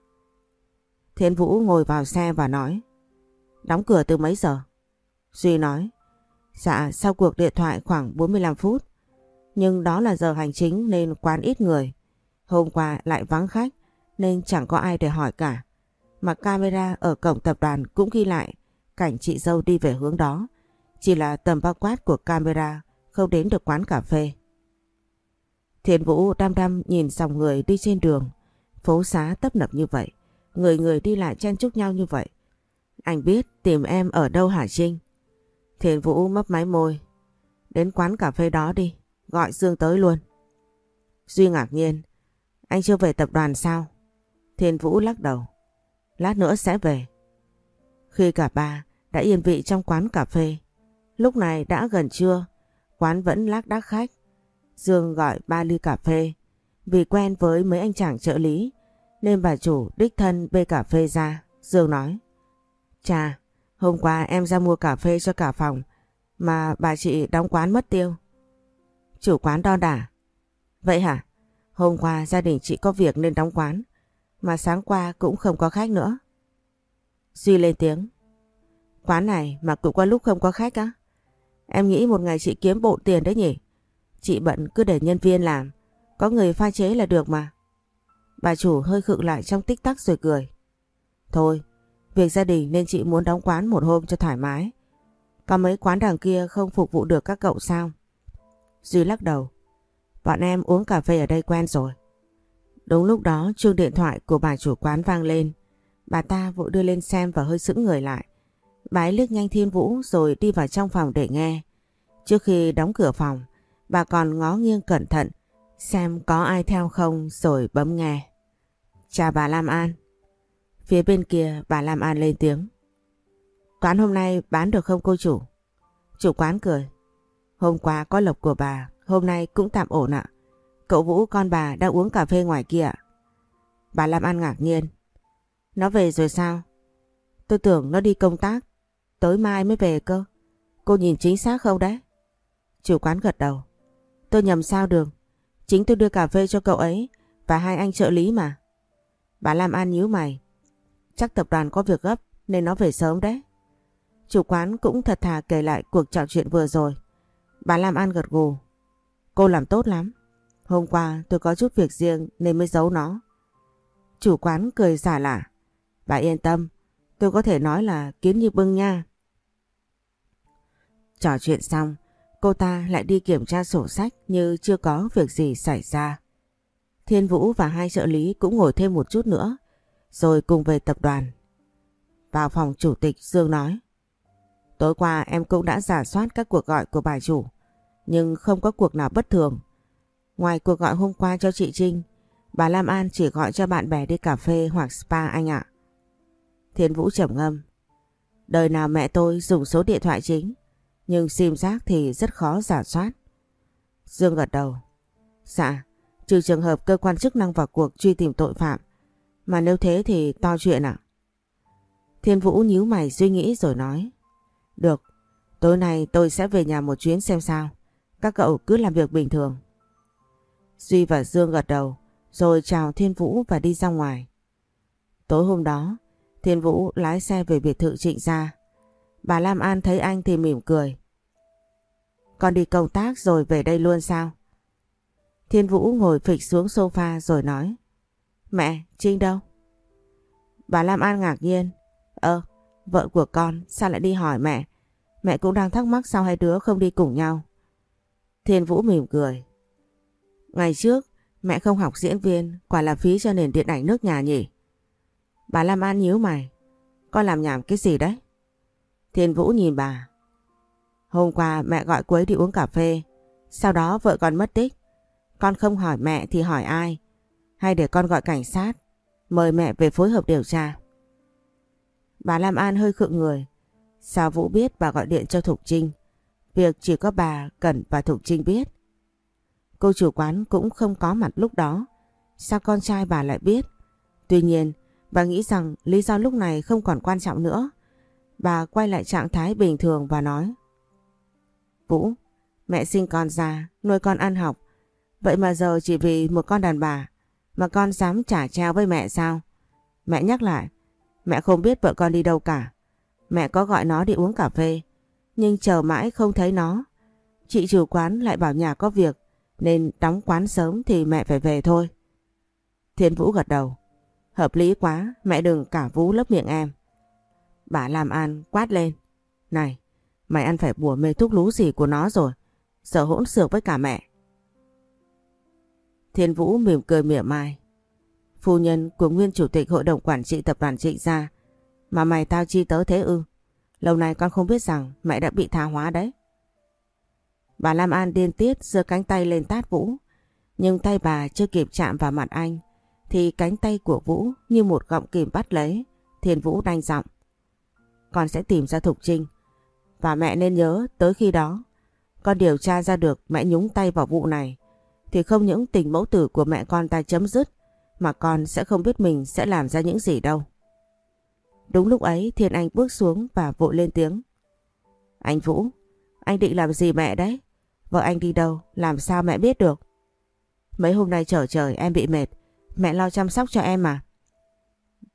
Thiên Vũ ngồi vào xe và nói. Đóng cửa từ mấy giờ? Duy nói. Dạ sau cuộc điện thoại khoảng 45 phút. Nhưng đó là giờ hành chính nên quán ít người. Hôm qua lại vắng khách nên chẳng có ai để hỏi cả. Mà camera ở cổng tập đoàn cũng ghi lại cảnh chị dâu đi về hướng đó. Chỉ là tầm bao quát của camera, không đến được quán cà phê. Thiên Vũ đăm đăm nhìn dòng người đi trên đường. Phố xá tấp nập như vậy. Người người đi lại chen chúc nhau như vậy. Anh biết tìm em ở đâu hả Trinh? Thiên Vũ mấp máy môi. Đến quán cà phê đó đi. Gọi Dương tới luôn. Duy ngạc nhiên. Anh chưa về tập đoàn sao? Thiên Vũ lắc đầu. Lát nữa sẽ về. Khi cả ba đã yên vị trong quán cà phê. Lúc này đã gần trưa. Quán vẫn lác đác khách. Dương gọi ba ly cà phê. Vì quen với mấy anh chàng trợ lý nên bà chủ đích thân bê cà phê ra. Dương nói Chà, hôm qua em ra mua cà phê cho cả phòng mà bà chị đóng quán mất tiêu. Chủ quán đo đả. Vậy hả? Hôm qua gia đình chị có việc nên đóng quán mà sáng qua cũng không có khách nữa. Duy lên tiếng. Quán này mà cũng qua lúc không có khách á? Em nghĩ một ngày chị kiếm bộ tiền đấy nhỉ? Chị bận cứ để nhân viên làm, có người pha chế là được mà. Bà chủ hơi khựng lại trong tích tắc rồi cười. Thôi, việc gia đình nên chị muốn đóng quán một hôm cho thoải mái. Có mấy quán đằng kia không phục vụ được các cậu sao? Duy lắc đầu. Bọn em uống cà phê ở đây quen rồi. Đúng lúc đó chuông điện thoại của bà chủ quán vang lên. Bà ta vội đưa lên xem và hơi sững người lại. Bà ấy liếc nhanh Thiên Vũ rồi đi vào trong phòng để nghe. Trước khi đóng cửa phòng, bà còn ngó nghiêng cẩn thận xem có ai theo không rồi bấm nghe. Chào bà Lam An. Phía bên kia bà Lam An lên tiếng. Quán hôm nay bán được không cô chủ? Chủ quán cười. Hôm qua có lộc của bà, hôm nay cũng tạm ổn ạ. Cậu Vũ, con bà đang uống cà phê ngoài kia. Bà Lam An ngạc nhiên. Nó về rồi sao? Tôi tưởng nó đi công tác. Tới mai mới về cơ. Cô nhìn chính xác không đấy? Chủ quán gật đầu. Tôi nhầm sao được. Chính tôi đưa cà phê cho cậu ấy và hai anh trợ lý mà. Bà Lam An nhíu mày. Chắc tập đoàn có việc gấp nên nó về sớm đấy. Chủ quán cũng thật thà kể lại cuộc trò chuyện vừa rồi. Bà Lam An gật gù. Cô làm tốt lắm. Hôm qua tôi có chút việc riêng nên mới giấu nó. Chủ quán cười giả lạ. Bà yên tâm, tôi có thể nói là kiến như bưng nha. Trò chuyện xong, cô ta lại đi kiểm tra sổ sách như chưa có việc gì xảy ra. Thiên Vũ và hai trợ lý cũng ngồi thêm một chút nữa, rồi cùng về tập đoàn. Vào phòng chủ tịch Dương nói. Tối qua em cũng đã giả soát các cuộc gọi của bà chủ, nhưng không có cuộc nào bất thường. Ngoài cuộc gọi hôm qua cho chị Trinh, bà Lam An chỉ gọi cho bạn bè đi cà phê hoặc spa anh ạ. Thiên Vũ trầm ngâm. Đời nào mẹ tôi dùng số điện thoại chính, nhưng sim giác thì rất khó giả soát. Dương gật đầu. Dạ, trừ trường hợp cơ quan chức năng vào cuộc truy tìm tội phạm. Mà nếu thế thì to chuyện ạ. Thiên Vũ nhíu mày suy nghĩ rồi nói. Được, tối nay tôi sẽ về nhà một chuyến xem sao. Các cậu cứ làm việc bình thường. Duy và Dương gật đầu, rồi chào Thiên Vũ và đi ra ngoài. Tối hôm đó, Thiên Vũ lái xe về biệt thự trịnh gia. Bà Lam An thấy anh thì mỉm cười. Con đi công tác rồi về đây luôn sao? Thiên Vũ ngồi phịch xuống sofa rồi nói. Mẹ, Trinh đâu? Bà Lam An ngạc nhiên. Ơ, vợ của con sao lại đi hỏi mẹ? Mẹ cũng đang thắc mắc sao hai đứa không đi cùng nhau. Thiên Vũ mỉm cười. Ngày trước, mẹ không học diễn viên, quả là phí cho nền điện ảnh nước nhà nhỉ? Bà Lam An nhíu mày. Con làm nhảm cái gì đấy? Thiên Vũ nhìn bà. Hôm qua mẹ gọi Quế đi uống cà phê. Sau đó vợ con mất tích. Con không hỏi mẹ thì hỏi ai? Hay để con gọi cảnh sát, mời mẹ về phối hợp điều tra. Bà Lam An hơi khựng người. Sao Vũ biết bà gọi điện cho Thục Trinh? Việc chỉ có bà Cẩn và Thục Trinh biết. Cô chủ quán cũng không có mặt lúc đó. Sao con trai bà lại biết? Tuy nhiên, bà nghĩ rằng lý do lúc này không còn quan trọng nữa. Bà quay lại trạng thái bình thường và nói. Vũ, mẹ sinh con ra, nuôi con ăn học. Vậy mà giờ chỉ vì một con đàn bà mà con dám trả treo với mẹ sao? Mẹ nhắc lại, mẹ không biết vợ con đi đâu cả. Mẹ có gọi nó đi uống cà phê, nhưng chờ mãi không thấy nó. Chị chủ quán lại bảo nhà có việc, nên đóng quán sớm thì mẹ phải về thôi. Thiên Vũ gật đầu. Hợp lý quá, mẹ đừng cả Vũ lấp miệng em. Bà làm An quát lên. Này, mày ăn phải bùa mê thuốc lú gì của nó rồi. Sợ hỗn xược với cả mẹ. Thiên Vũ mỉm cười mỉa mai. Phu nhân của nguyên chủ tịch hội đồng quản trị tập đoàn Trịnh gia mà mày tao chi tớ thế ư? Lâu nay con không biết rằng mẹ đã bị tha hóa đấy. Bà Lam An điên tiết giơ cánh tay lên tát Vũ. Nhưng tay bà chưa kịp chạm vào mặt anh thì cánh tay của Vũ như một gọng kìm bắt lấy. Thiên Vũ đanh giọng. Con sẽ tìm ra Thục Trinh. Và mẹ nên nhớ tới khi đó con điều tra ra được mẹ nhúng tay vào vụ này thì không những tình mẫu tử của mẹ con ta chấm dứt mà con sẽ không biết mình sẽ làm ra những gì đâu. Đúng lúc ấy Thiên Anh bước xuống và vội lên tiếng. Anh Vũ, anh định làm gì mẹ đấy? Vợ anh đi đâu, làm sao mẹ biết được? Mấy hôm nay trở trời em bị mệt, mẹ lo chăm sóc cho em mà.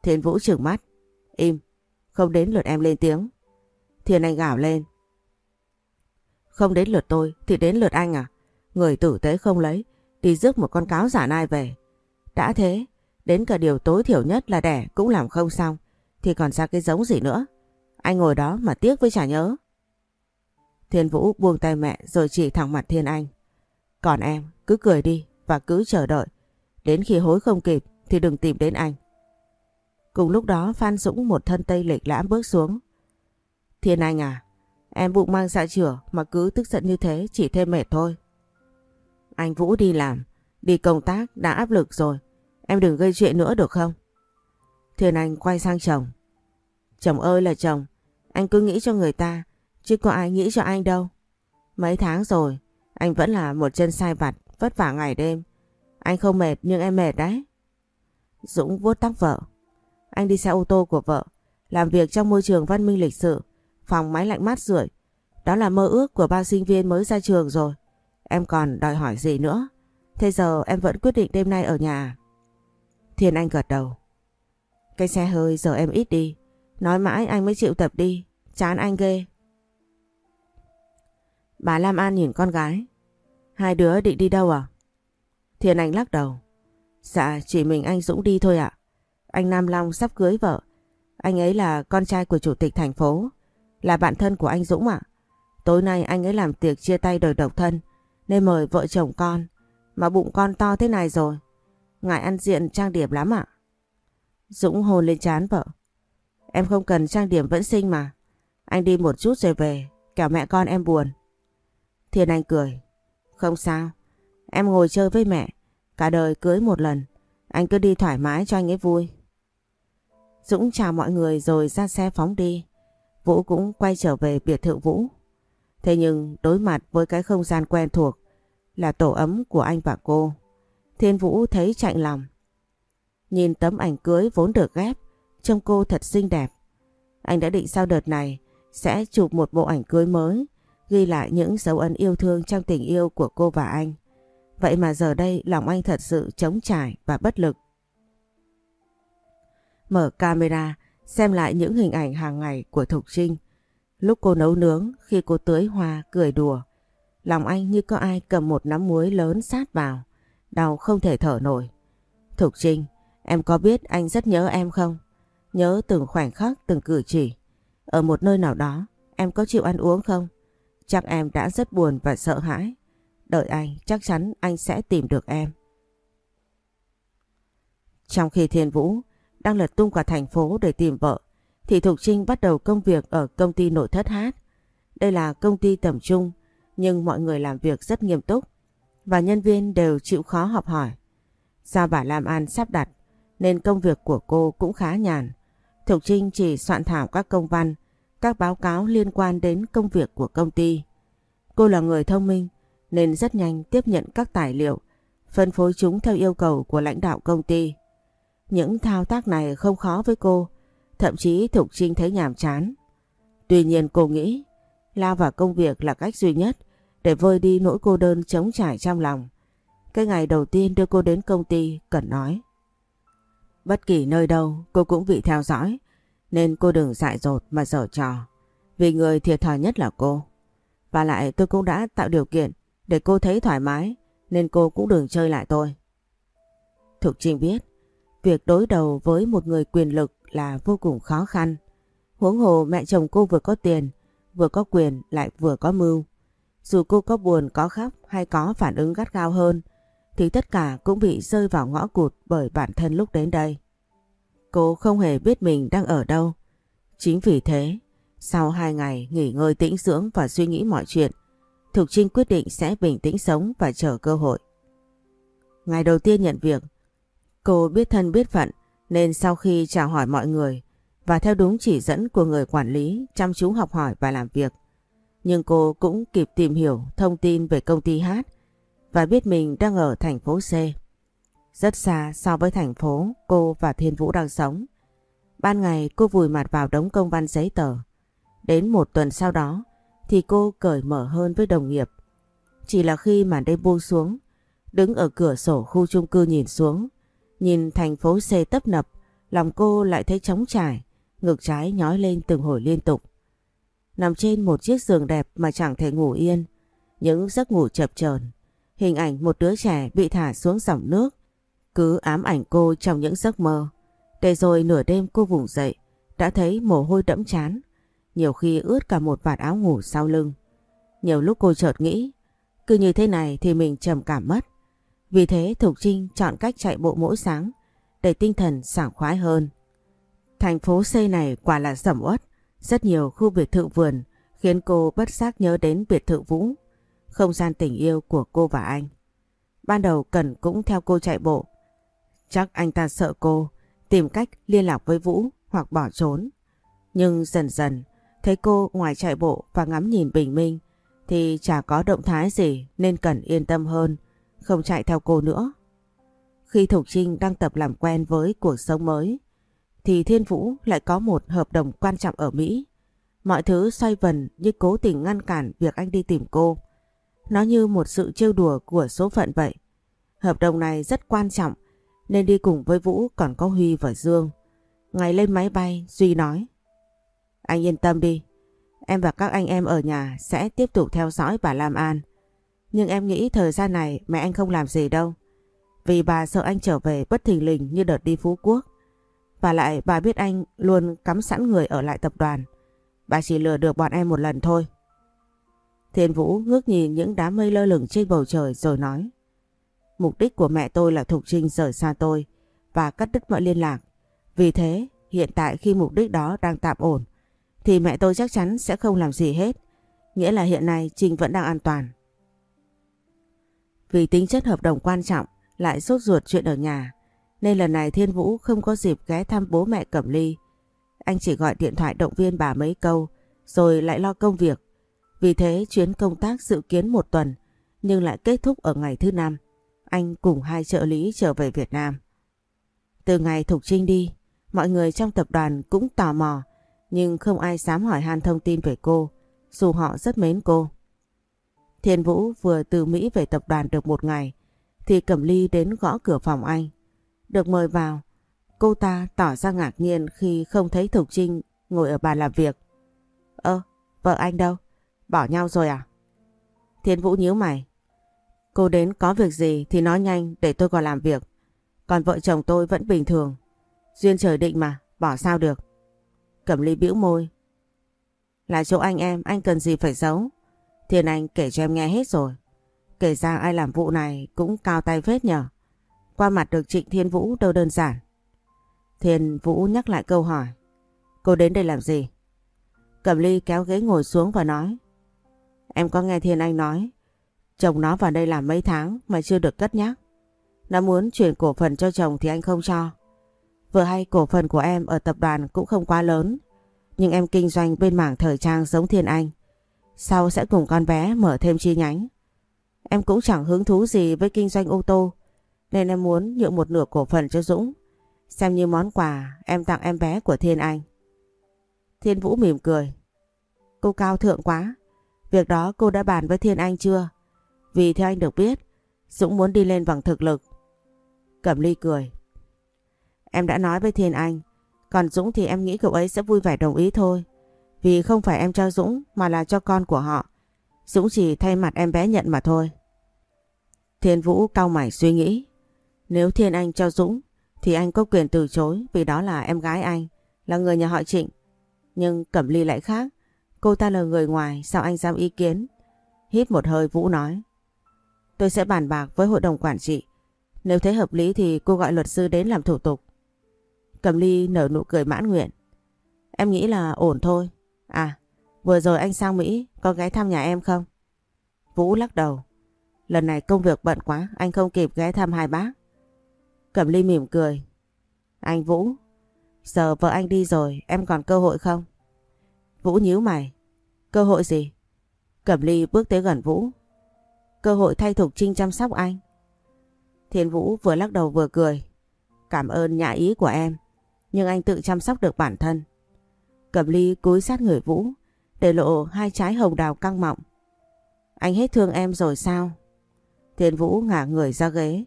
Thiên Vũ trừng mắt, im, không đến lượt em lên tiếng. Thiên Anh gào lên. Không đến lượt tôi thì đến lượt anh à? Người tử tế không lấy, đi rước một con cáo giả nai về. Đã thế, đến cả điều tối thiểu nhất là đẻ cũng làm không xong, thì còn ra cái giống gì nữa. Anh ngồi đó mà tiếc với chả nhớ. Thiên Vũ buông tay mẹ rồi chỉ thẳng mặt Thiên Anh. Còn em, cứ cười đi và cứ chờ đợi. Đến khi hối không kịp thì đừng tìm đến anh. Cùng lúc đó Phan Dũng một thân tây lịch lãm bước xuống. Thiên Anh à, em bụng mang dạ chửa mà cứ tức giận như thế chỉ thêm mệt thôi. Anh Vũ đi làm, đi công tác đã áp lực rồi. Em đừng gây chuyện nữa được không? Thiên Anh quay sang chồng. Chồng ơi là chồng, anh cứ nghĩ cho người ta, chứ có ai nghĩ cho anh đâu. Mấy tháng rồi, anh vẫn là một chân sai vặt, vất vả ngày đêm. Anh không mệt nhưng em mệt đấy. Dũng vuốt tóc vợ. Anh đi xe ô tô của vợ, làm việc trong môi trường văn minh lịch sự, phòng máy lạnh mát rượi. Đó là mơ ước của ba sinh viên mới ra trường rồi. Em còn đòi hỏi gì nữa? Thế giờ em vẫn quyết định đêm nay ở nhà. Thiên Anh gật đầu. Cái xe hơi giờ em ít đi. Nói mãi anh mới chịu tập đi. Chán anh ghê. Bà Lam An nhìn con gái. Hai đứa định đi đâu à? Thiên Anh lắc đầu. Dạ chỉ mình anh Dũng đi thôi ạ. Anh Nam Long sắp cưới vợ. Anh ấy là con trai của chủ tịch thành phố. Là bạn thân của anh Dũng ạ. Tối nay anh ấy làm tiệc chia tay đời độc thân. Nên mời vợ chồng con. Mà bụng con to thế này rồi. Ngại ăn diện trang điểm lắm ạ. Dũng hôn lên chán vợ. Em không cần trang điểm vẫn xinh mà. Anh đi một chút rồi về. Kẻo mẹ con em buồn. Thiên Anh cười. Không sao. Em ngồi chơi với mẹ. Cả đời cưới một lần. Anh cứ đi thoải mái cho anh ấy vui. Dũng chào mọi người rồi ra xe phóng đi. Vũ cũng quay trở về biệt thự Vũ. Thế nhưng đối mặt với cái không gian quen thuộc là tổ ấm của anh và cô. Thiên Vũ thấy chạnh lòng. Nhìn tấm ảnh cưới vốn được ghép, trông cô thật xinh đẹp. Anh đã định sau đợt này sẽ chụp một bộ ảnh cưới mới, ghi lại những dấu ấn yêu thương trong tình yêu của cô và anh. Vậy mà giờ đây lòng anh thật sự trống trải và bất lực. Mở camera, xem lại những hình ảnh hàng ngày của Thục Trinh. Lúc cô nấu nướng, khi cô tưới hoa, cười đùa. Lòng anh như có ai cầm một nắm muối lớn sát vào. Đau không thể thở nổi. Thục Trinh, em có biết anh rất nhớ em không? Nhớ từng khoảnh khắc, từng cử chỉ. Ở một nơi nào đó, em có chịu ăn uống không? Chắc em đã rất buồn và sợ hãi. Đợi anh, chắc chắn anh sẽ tìm được em. Trong khi Thiên Vũ đang lật tung cả thành phố để tìm vợ, thì Thục Trinh bắt đầu công việc ở công ty nội thất hát. Đây là công ty tầm trung, nhưng mọi người làm việc rất nghiêm túc và nhân viên đều chịu khó học hỏi. Do bà Lam An sắp đặt nên công việc của cô cũng khá nhàn. Thục Trinh chỉ soạn thảo các công văn, các báo cáo liên quan đến công việc của công ty. Cô là người thông minh nên rất nhanh tiếp nhận các tài liệu, phân phối chúng theo yêu cầu của lãnh đạo công ty. Những thao tác này không khó với cô, thậm chí Thục Trinh thấy nhàm chán. Tuy nhiên cô nghĩ lao vào công việc là cách duy nhất để vơi đi nỗi cô đơn chống trải trong lòng. Cái ngày đầu tiên đưa cô đến công ty, Cẩn nói. Bất kỳ nơi đâu cô cũng bị theo dõi, nên cô đừng dại dột mà dở trò. Vì người thiệt thòi nhất là cô. Và lại tôi cũng đã tạo điều kiện để cô thấy thoải mái, nên cô cũng đừng chơi lại tôi. Thục Trinh biết, việc đối đầu với một người quyền lực là vô cùng khó khăn. Huống hồ mẹ chồng cô vừa có tiền, vừa có quyền lại vừa có mưu. Dù cô có buồn, có khóc hay có phản ứng gắt gao hơn, thì tất cả cũng bị rơi vào ngõ cụt bởi bản thân lúc đến đây. Cô không hề biết mình đang ở đâu. Chính vì thế, sau hai ngày nghỉ ngơi tĩnh dưỡng và suy nghĩ mọi chuyện, Thục Trinh quyết định sẽ bình tĩnh sống và chờ cơ hội. Ngày đầu tiên nhận việc, cô biết thân biết phận nên sau khi chào hỏi mọi người và theo đúng chỉ dẫn của người quản lý chăm chú học hỏi và làm việc. Nhưng cô cũng kịp tìm hiểu thông tin về công ty hát và biết mình đang ở thành phố C. Rất xa so với thành phố cô và Thiên Vũ đang sống. Ban ngày cô vùi mặt vào đống công văn giấy tờ. Đến một tuần sau đó thì cô cởi mở hơn với đồng nghiệp. Chỉ là khi màn đêm buông xuống, đứng ở cửa sổ khu chung cư nhìn xuống, nhìn thành phố C tấp nập, lòng cô lại thấy trống trải, ngực trái nhói lên từng hồi liên tục. Nằm trên một chiếc giường đẹp mà chẳng thể ngủ yên, những giấc ngủ chập chờn, hình ảnh một đứa trẻ bị thả xuống dòng nước, cứ ám ảnh cô trong những giấc mơ. Để rồi nửa đêm cô vùng dậy, đã thấy mồ hôi đẫm chán, nhiều khi ướt cả một vạt áo ngủ sau lưng. Nhiều lúc cô chợt nghĩ, cứ như thế này thì mình trầm cảm mất. Vì thế Thục Trinh chọn cách chạy bộ mỗi sáng để tinh thần sảng khoái hơn. Thành phố C này quả là sầm uất, rất nhiều khu biệt thự vườn khiến cô bất giác nhớ đến biệt thự Vũ, không gian tình yêu của cô và anh. Ban đầu Cần cũng theo cô chạy bộ. Chắc anh ta sợ cô tìm cách liên lạc với Vũ hoặc bỏ trốn. Nhưng dần dần thấy cô ngoài chạy bộ và ngắm nhìn bình minh thì chả có động thái gì nên Cần yên tâm hơn, không chạy theo cô nữa. Khi Thục Trinh đang tập làm quen với cuộc sống mới, thì Thiên Vũ lại có một hợp đồng quan trọng ở Mỹ. Mọi thứ xoay vần như cố tình ngăn cản việc anh đi tìm cô. Nó như một sự trêu đùa của số phận vậy. Hợp đồng này rất quan trọng nên đi cùng với Vũ còn có Huy và Dương. Ngày lên máy bay, Duy nói Anh yên tâm đi, em và các anh em ở nhà sẽ tiếp tục theo dõi bà Lam An. Nhưng em nghĩ thời gian này mẹ anh không làm gì đâu. Vì bà sợ anh trở về bất thình lình như đợt đi Phú Quốc. Và lại bà biết anh luôn cắm sẵn người ở lại tập đoàn. Bà chỉ lừa được bọn em một lần thôi. Thiên Vũ ngước nhìn những đám mây lơ lửng trên bầu trời rồi nói. Mục đích của mẹ tôi là Thục Trinh rời xa tôi và cắt đứt mọi liên lạc. Vì thế, hiện tại khi mục đích đó đang tạm ổn, thì mẹ tôi chắc chắn sẽ không làm gì hết. Nghĩa là hiện nay Trinh vẫn đang an toàn. Vì tính chất hợp đồng quan trọng, lại sốt ruột chuyện ở nhà, nên lần này Thiên Vũ không có dịp ghé thăm bố mẹ Cẩm Ly. Anh chỉ gọi điện thoại động viên bà mấy câu, rồi lại lo công việc. Vì thế chuyến công tác dự kiến một tuần, nhưng lại kết thúc ở ngày thứ năm. Anh cùng hai trợ lý trở về Việt Nam. Từ ngày Thục Trinh đi, mọi người trong tập đoàn cũng tò mò, nhưng không ai dám hỏi han thông tin về cô, dù họ rất mến cô. Thiên Vũ vừa từ Mỹ về tập đoàn được một ngày, thì Cẩm Ly đến gõ cửa phòng anh. Được mời vào, cô ta tỏ ra ngạc nhiên khi không thấy Thục Trinh ngồi ở bàn làm việc. Ơ, vợ anh đâu? Bỏ nhau rồi à? Thiên Vũ nhíu mày. Cô đến có việc gì thì nói nhanh để tôi còn làm việc. Còn vợ chồng tôi vẫn bình thường. Duyên trời định mà, bỏ sao được. Cẩm Ly bĩu môi. Là chỗ anh em, anh cần gì phải giấu. Thiên Anh kể cho em nghe hết rồi. Kể ra ai làm vụ này cũng cao tay phết nhở. Qua mặt được Trịnh Thiên Vũ đâu đơn giản. Thiên Vũ nhắc lại câu hỏi. Cô đến đây làm gì? Cẩm Ly kéo ghế ngồi xuống và nói. Em có nghe Thiên Anh nói. Chồng nó vào đây làm mấy tháng mà chưa được cất nhắc. Nó muốn chuyển cổ phần cho chồng thì anh không cho. Vừa hay cổ phần của em ở tập đoàn cũng không quá lớn. Nhưng em kinh doanh bên mảng thời trang giống Thiên Anh. Sau sẽ cùng con bé mở thêm chi nhánh. Em cũng chẳng hứng thú gì với kinh doanh ô tô, nên em muốn nhượng một nửa cổ phần cho Dũng, xem như món quà em tặng em bé của Thiên Anh. Thiên Vũ mỉm cười. Cô cao thượng quá. Việc đó cô đã bàn với Thiên Anh chưa? Vì theo anh được biết Dũng muốn đi lên bằng thực lực. Cẩm Ly cười. Em đã nói với Thiên Anh còn Dũng thì em nghĩ cậu ấy sẽ vui vẻ đồng ý thôi. Vì không phải em cho Dũng mà là cho con của họ. Dũng chỉ thay mặt em bé nhận mà thôi. Thiên Vũ cau mày suy nghĩ. Nếu Thiên Anh cho Dũng thì anh có quyền từ chối vì đó là em gái anh, là người nhà họ Trịnh. Nhưng Cẩm Ly lại khác. Cô ta là người ngoài, sao anh dám ý kiến? Hít một hơi Vũ nói. Tôi sẽ bàn bạc với hội đồng quản trị. Nếu thấy hợp lý thì cô gọi luật sư đến làm thủ tục. Cẩm Ly nở nụ cười mãn nguyện. Em nghĩ là ổn thôi. À, vừa rồi anh sang Mỹ có ghé thăm nhà em không? Vũ lắc đầu. Lần này công việc bận quá, anh không kịp ghé thăm hai bác. Cẩm Ly mỉm cười. Anh Vũ, giờ vợ anh đi rồi, em còn cơ hội không? Vũ nhíu mày. Cơ hội gì? Cẩm Ly bước tới gần Vũ cơ hội thay Thục Trinh chăm sóc anh. Thiên Vũ vừa lắc đầu vừa cười. Cảm ơn nhã ý của em, nhưng anh tự chăm sóc được bản thân. Cẩm ly cúi sát người Vũ, để lộ hai trái hồng đào căng mọng. Anh hết thương em rồi sao? Thiên Vũ ngả người ra ghế.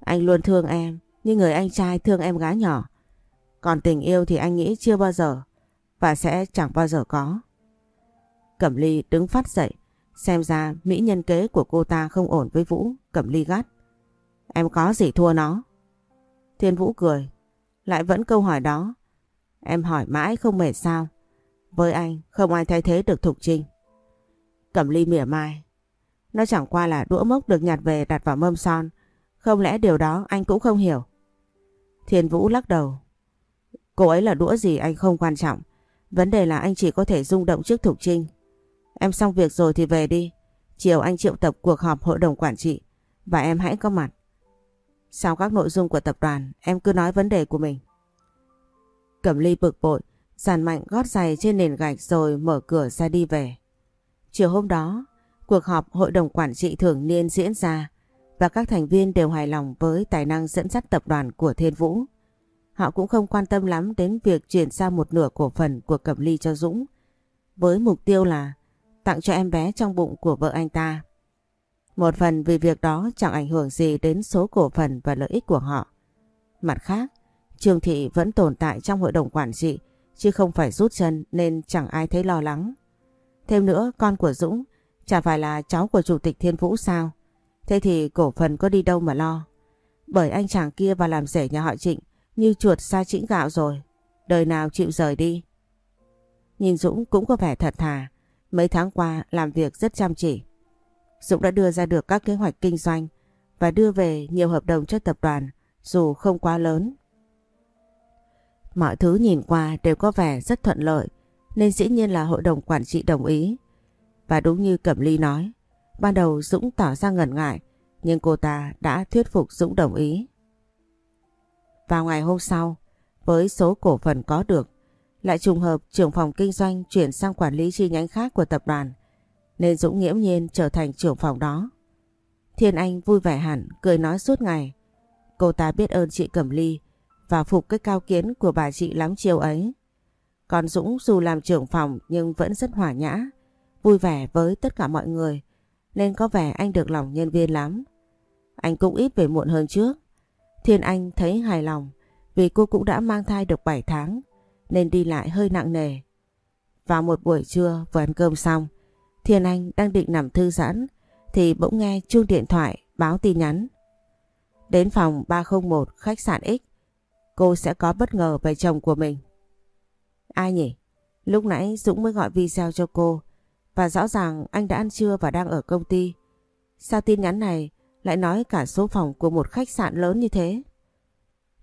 Anh luôn thương em, như người anh trai thương em gái nhỏ. Còn tình yêu thì anh nghĩ chưa bao giờ, và sẽ chẳng bao giờ có. Cẩm ly đứng phát dậy, xem ra mỹ nhân kế của cô ta không ổn với Vũ, Cẩm ly gắt. Em có gì thua nó? Thiên Vũ cười, lại vẫn câu hỏi đó. Em hỏi mãi không mệt sao? Với anh không ai thay thế được Thục Trinh. Cẩm ly mỉa mai. Nó chẳng qua là đũa mốc được nhặt về đặt vào mâm son. Không lẽ điều đó anh cũng không hiểu? Thiên Vũ lắc đầu. Cô ấy là đũa gì anh không quan trọng. Vấn đề là anh chỉ có thể rung động trước Thục Trinh. Em xong việc rồi thì về đi. Chiều anh triệu tập cuộc họp hội đồng quản trị. Và em hãy có mặt. Sau các nội dung của tập đoàn, em cứ nói vấn đề của mình. Cẩm ly bực bội, giàn mạnh gót giày trên nền gạch rồi mở cửa ra đi về. Chiều hôm đó, cuộc họp hội đồng quản trị thường niên diễn ra và các thành viên đều hài lòng với tài năng dẫn dắt tập đoàn của Thiên Vũ. Họ cũng không quan tâm lắm đến việc chuyển sang một nửa cổ phần của Cẩm Ly cho Dũng với mục tiêu là tặng cho em bé trong bụng của vợ anh ta. Một phần vì việc đó chẳng ảnh hưởng gì đến số cổ phần và lợi ích của họ. Mặt khác, Trương Thị vẫn tồn tại trong hội đồng quản trị chứ không phải rút chân nên chẳng ai thấy lo lắng. Thêm nữa, con của Dũng chả phải là cháu của Chủ tịch Thiên Vũ sao? Thế thì cổ phần có đi đâu mà lo? Bởi anh chàng kia vào làm rể nhà họ Trịnh như chuột xa chĩnh gạo rồi. Đời nào chịu rời đi. Nhìn Dũng cũng có vẻ thật thà. Mấy tháng qua làm việc rất chăm chỉ. Dũng đã đưa ra được các kế hoạch kinh doanh và đưa về nhiều hợp đồng cho tập đoàn dù không quá lớn. Mọi thứ nhìn qua đều có vẻ rất thuận lợi nên dĩ nhiên là hội đồng quản trị đồng ý. Và đúng như Cẩm Ly nói, ban đầu Dũng tỏ ra ngần ngại nhưng cô ta đã thuyết phục Dũng đồng ý. Vào ngày hôm sau, với số cổ phần có được, lại trùng hợp trưởng phòng kinh doanh chuyển sang quản lý chi nhánh khác của tập đoàn nên Dũng nghiễm nhiên trở thành trưởng phòng đó. Thiên Anh vui vẻ hẳn, cười nói suốt ngày. Cô ta biết ơn chị Cẩm Ly và phục cái cao kiến của bà chị lắm chiều ấy. Còn Dũng dù làm trưởng phòng nhưng vẫn rất hòa nhã, vui vẻ với tất cả mọi người, nên có vẻ anh được lòng nhân viên lắm. Anh cũng ít về muộn hơn trước. Thiên Anh thấy hài lòng vì cô cũng đã mang thai được 7 tháng nên đi lại hơi nặng nề. Vào một buổi trưa vừa ăn cơm xong, Thiên Anh đang định nằm thư giãn thì bỗng nghe chuông điện thoại báo tin nhắn. Đến phòng 301 khách sạn X, cô sẽ có bất ngờ về chồng của mình. Ai nhỉ? Lúc nãy Dũng mới gọi video cho cô và rõ ràng anh đã ăn trưa và đang ở công ty. Sao tin nhắn này lại nói cả số phòng của một khách sạn lớn như thế?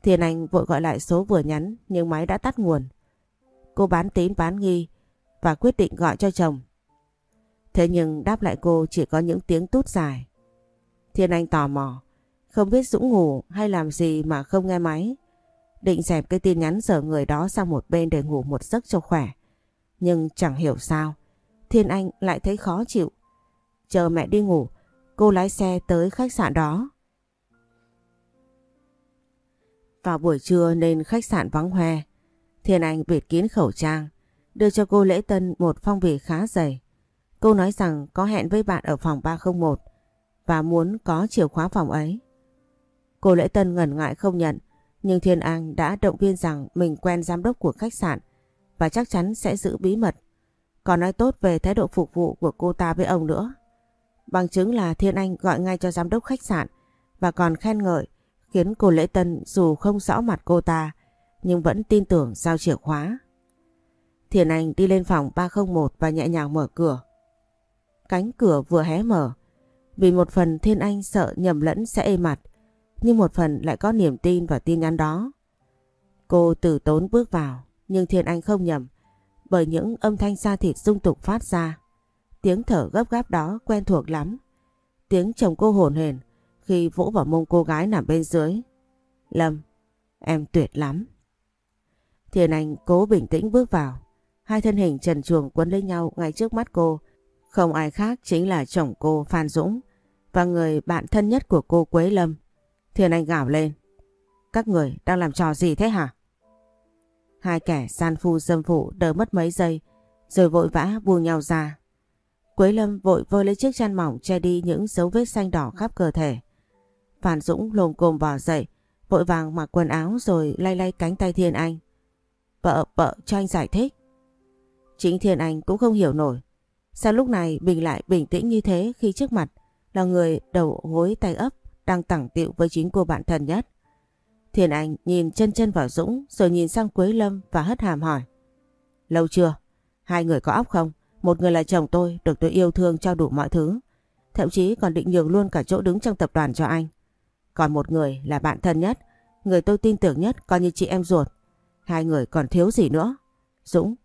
Thiên Anh vội gọi lại số vừa nhắn nhưng máy đã tắt nguồn. Cô bán tín bán nghi và quyết định gọi cho chồng. Thế nhưng đáp lại cô chỉ có những tiếng tút dài. Thiên Anh tò mò, không biết Dũng ngủ hay làm gì mà không nghe máy. Định dẹp cái tin nhắn giờ người đó sang một bên để ngủ một giấc cho khỏe. Nhưng chẳng hiểu sao, Thiên Anh lại thấy khó chịu. Chờ mẹ đi ngủ, cô lái xe tới khách sạn đó. Vào buổi trưa nên khách sạn vắng hoe. Thiên Anh bịt kín khẩu trang, đưa cho cô lễ tân một phong bì khá dày. Cô nói rằng có hẹn với bạn ở phòng 301 và muốn có chìa khóa phòng ấy. Cô lễ tân ngần ngại không nhận, nhưng Thiên Anh đã động viên rằng mình quen giám đốc của khách sạn và chắc chắn sẽ giữ bí mật. Còn nói tốt về thái độ phục vụ của cô ta với ông nữa. Bằng chứng là Thiên Anh gọi ngay cho giám đốc khách sạn và còn khen ngợi khiến cô lễ tân dù không rõ mặt cô ta nhưng vẫn tin tưởng giao chìa khóa. Thiên Anh đi lên phòng 301 và nhẹ nhàng mở cửa. Cánh cửa vừa hé mở. Vì một phần Thiên Anh sợ nhầm lẫn sẽ ê mặt, nhưng một phần lại có niềm tin vào tin nhắn đó. Cô từ tốn bước vào, nhưng Thiên Anh không nhầm, bởi những âm thanh xa thịt dung tục phát ra. Tiếng thở gấp gáp đó quen thuộc lắm. Tiếng chồng cô hồn hển khi vỗ vào mông cô gái nằm bên dưới. Lâm, em tuyệt lắm. Thiên Anh cố bình tĩnh bước vào. Hai thân hình trần truồng quấn lấy nhau ngay trước mắt cô Không ai khác chính là chồng cô Phan Dũng và người bạn thân nhất của cô Quế Lâm. Thiên Anh gào lên. Các người đang làm trò gì thế hả? Hai kẻ san phu dâm phụ đỡ mất mấy giây rồi vội vã buông nhau ra. Quế Lâm vội vơ lấy chiếc chăn mỏng che đi những dấu vết xanh đỏ khắp cơ thể. Phan Dũng lồm cồm bò dậy, vội vàng mặc quần áo rồi lay lay cánh tay Thiên Anh. Vợ, vợ cho anh giải thích. Chính Thiên Anh cũng không hiểu nổi. Sao lúc này mình lại bình tĩnh như thế khi trước mặt là người đầu gối tay ấp đang tẳng tiệu với chính cô bạn thân nhất. Thiên Anh nhìn chân chân vào Dũng rồi nhìn sang Quế Lâm và hất hàm hỏi. Lâu chưa? Hai người có óc không? Một người là chồng tôi, được tôi yêu thương cho đủ mọi thứ. Thậm chí còn định nhường luôn cả chỗ đứng trong tập đoàn cho anh. Còn một người là bạn thân nhất, người tôi tin tưởng nhất coi như chị em ruột. Hai người còn thiếu gì nữa? Dũng,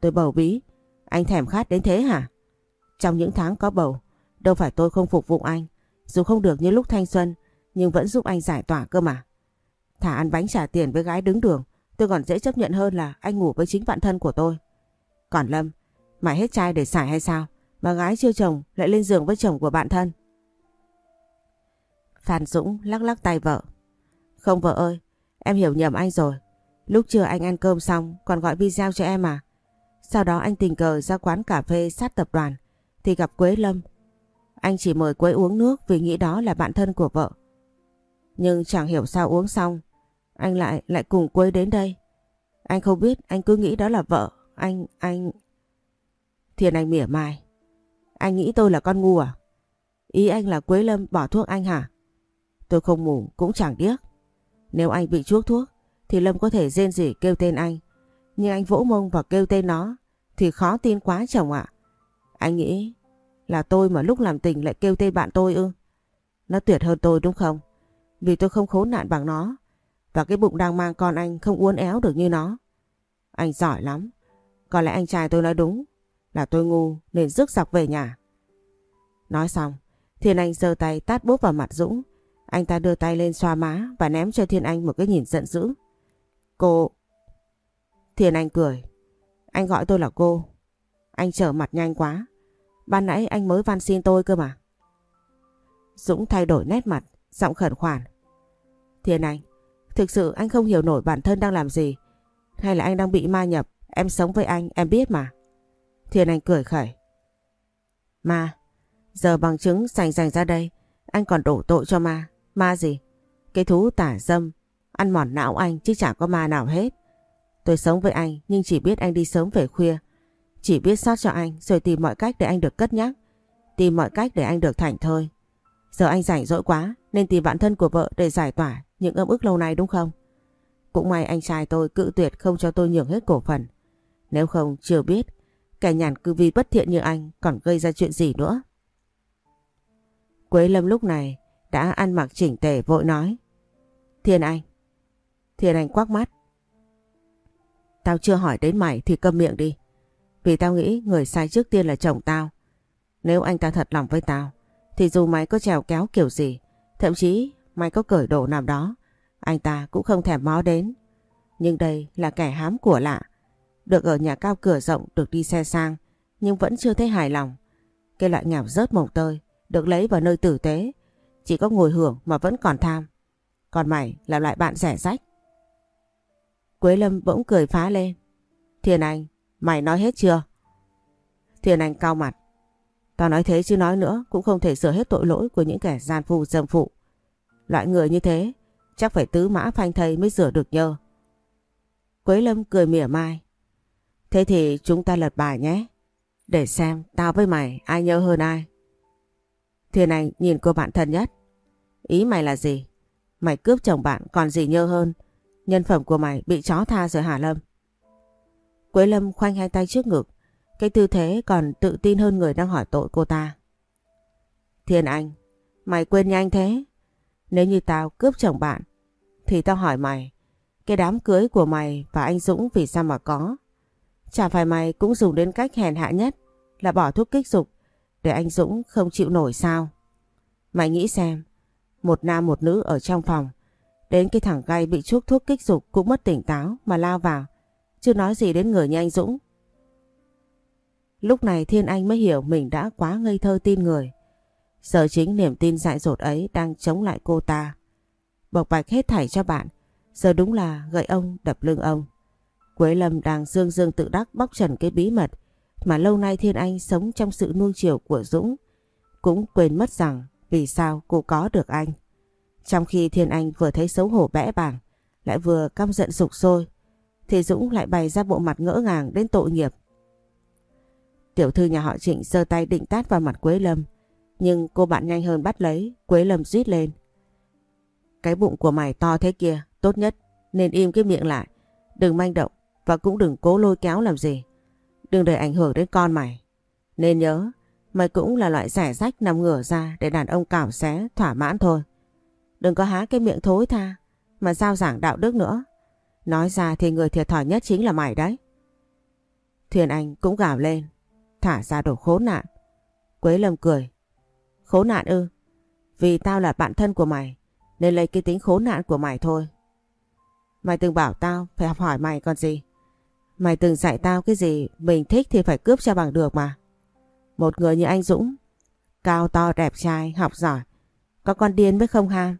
tôi bầu bí, anh thèm khát đến thế hả? Trong những tháng có bầu, đâu phải tôi không phục vụ anh. Dù không được như lúc thanh xuân, nhưng vẫn giúp anh giải tỏa cơ mà. Thả ăn bánh trả tiền với gái đứng đường, tôi còn dễ chấp nhận hơn là anh ngủ với chính bạn thân của tôi. Còn Lâm, mày hết trai để xài hay sao? Mà gái chưa chồng lại lên giường với chồng của bạn thân. Phan Dũng lắc lắc tay vợ. Không vợ ơi, em hiểu nhầm anh rồi. Lúc trưa anh ăn cơm xong còn gọi video cho em à. Sau đó anh tình cờ ra quán cà phê sát tập đoàn thì gặp Quế Lâm. Anh chỉ mời Quế uống nước vì nghĩ đó là bạn thân của vợ. Nhưng chẳng hiểu sao uống xong anh lại lại cùng Quế đến đây. Anh không biết anh cứ nghĩ đó là vợ. Anh, anh... Thiên Anh mỉa mai. Anh nghĩ tôi là con ngu à? Ý anh là Quế Lâm bỏ thuốc anh hả? Tôi không mù cũng chẳng điếc. Nếu anh bị chuốc thuốc thì Lâm có thể rên rỉ kêu tên anh. Nhưng anh vỗ mông và kêu tên nó thì khó tin quá chồng ạ. Anh nghĩ là tôi mà lúc làm tình lại kêu tên bạn tôi ư? Nó tuyệt hơn tôi đúng không? Vì tôi không khốn nạn bằng nó. Và cái bụng đang mang con anh không uốn éo được như nó. Anh giỏi lắm. Có lẽ anh trai tôi nói đúng. Là tôi ngu nên rước dọc về nhà. Nói xong, Thiên Anh giơ tay tát bốp vào mặt Dũng. Anh ta đưa tay lên xoa má và ném cho Thiên Anh một cái nhìn giận dữ. Cô... Thiên Anh cười. Anh gọi tôi là cô. Anh trở mặt nhanh quá. Ban nãy anh mới van xin tôi cơ mà. Dũng thay đổi nét mặt, giọng khẩn khoản. Thiên Anh, thực sự anh không hiểu nổi bản thân đang làm gì. Hay là anh đang bị ma nhập, em sống với anh, em biết mà. Thiên Anh cười khẩy. Ma, giờ bằng chứng sành sành ra đây, anh còn đổ tội cho ma. Ma gì? Cái thú tả dâm, ăn mòn não anh chứ chẳng có ma nào hết. Tôi sống với anh, nhưng chỉ biết anh đi sớm về khuya. Chỉ biết sót cho anh, rồi tìm mọi cách để anh được cất nhắc. Tìm mọi cách để anh được thảnh thơi. Giờ anh rảnh rỗi quá, nên tìm bạn thân của vợ để giải tỏa những âm ức lâu nay đúng không? Cũng may anh trai tôi cự tuyệt không cho tôi nhường hết cổ phần. Nếu không, chưa biết, kẻ nhàn cư vi bất thiện như anh còn gây ra chuyện gì nữa. Quế Lâm lúc này đã ăn mặc chỉnh tề vội nói. Thiên Anh. Thiên Anh quắc mắt. Tao chưa hỏi đến mày thì câm miệng đi. Vì tao nghĩ người sai trước tiên là chồng tao. Nếu anh ta thật lòng với tao, thì dù mày có trèo kéo kiểu gì, thậm chí mày có cởi đồ nào đó, anh ta cũng không thèm mó đến. Nhưng đây là kẻ hám của lạ. Được ở nhà cao cửa rộng, được đi xe sang, nhưng vẫn chưa thấy hài lòng. Cái loại nghèo rớt mồng tơi, được lấy vào nơi tử tế, chỉ có ngồi hưởng mà vẫn còn tham. Còn mày là loại bạn rẻ rách. Quế Lâm bỗng cười phá lên. Thiên Anh, mày nói hết chưa? Thiên Anh cao mặt. Tao nói thế chứ nói nữa cũng không thể sửa hết tội lỗi của những kẻ gian phu dâm phụ. Loại người như thế chắc phải tứ mã phanh thầy mới rửa được nhơ. Quế Lâm cười mỉa mai. Thế thì chúng ta lật bài nhé. Để xem tao với mày ai nhớ hơn ai. Thiên Anh nhìn cô bạn thân nhất. Ý mày là gì? Mày cướp chồng bạn còn gì nhơ hơn? Nhân phẩm của mày bị chó tha rồi hả Lâm? Quế Lâm khoanh hai tay trước ngực. Cái tư thế còn tự tin hơn người đang hỏi tội cô ta. Thiên Anh, mày quên nhanh thế. Nếu như tao cướp chồng bạn, thì tao hỏi mày, cái đám cưới của mày và anh Dũng vì sao mà có? Chả phải mày cũng dùng đến cách hèn hạ nhất là bỏ thuốc kích dục để anh Dũng không chịu nổi sao? Mày nghĩ xem, một nam một nữ ở trong phòng, đến cái thằng gay bị chuốc thuốc kích dục cũng mất tỉnh táo mà lao vào, chưa nói gì đến người như anh Dũng. Lúc này Thiên Anh mới hiểu mình đã quá ngây thơ tin người. Giờ chính niềm tin dại dột ấy đang chống lại cô ta. Bộc bạch hết thảy cho bạn, giờ đúng là gậy ông đập lưng ông. Quế Lâm đang dương dương tự đắc bóc trần cái bí mật mà lâu nay Thiên Anh sống trong sự nuông chiều của Dũng. Cũng quên mất rằng vì sao cô có được anh. Trong khi Thiên Anh vừa thấy xấu hổ bẽ bàng, lại vừa căm giận sục sôi, thì Dũng lại bày ra bộ mặt ngỡ ngàng đến tội nghiệp. Tiểu thư nhà họ Trịnh giơ tay định tát vào mặt Quế Lâm, nhưng cô bạn nhanh hơn bắt lấy, Quế Lâm rít lên. Cái bụng của mày to thế kia, tốt nhất nên im cái miệng lại, đừng manh động và cũng đừng cố lôi kéo làm gì. Đừng để ảnh hưởng đến con mày. Nên nhớ, mày cũng là loại rẻ rách nằm ngửa ra để đàn ông cào xé, thỏa mãn thôi. Đừng có há cái miệng thối tha, mà giao giảng đạo đức nữa. Nói ra thì người thiệt thòi nhất chính là mày đấy. Thuyền Anh cũng gào lên, thả ra đồ khốn nạn. Quế Lâm cười. Khốn nạn ư? Vì tao là bạn thân của mày, nên lấy cái tính khốn nạn của mày thôi. Mày từng bảo tao phải học hỏi mày còn gì. Mày từng dạy tao cái gì mình thích thì phải cướp cho bằng được mà. Một người như anh Dũng, cao to đẹp trai, học giỏi, có con điên mới không ham.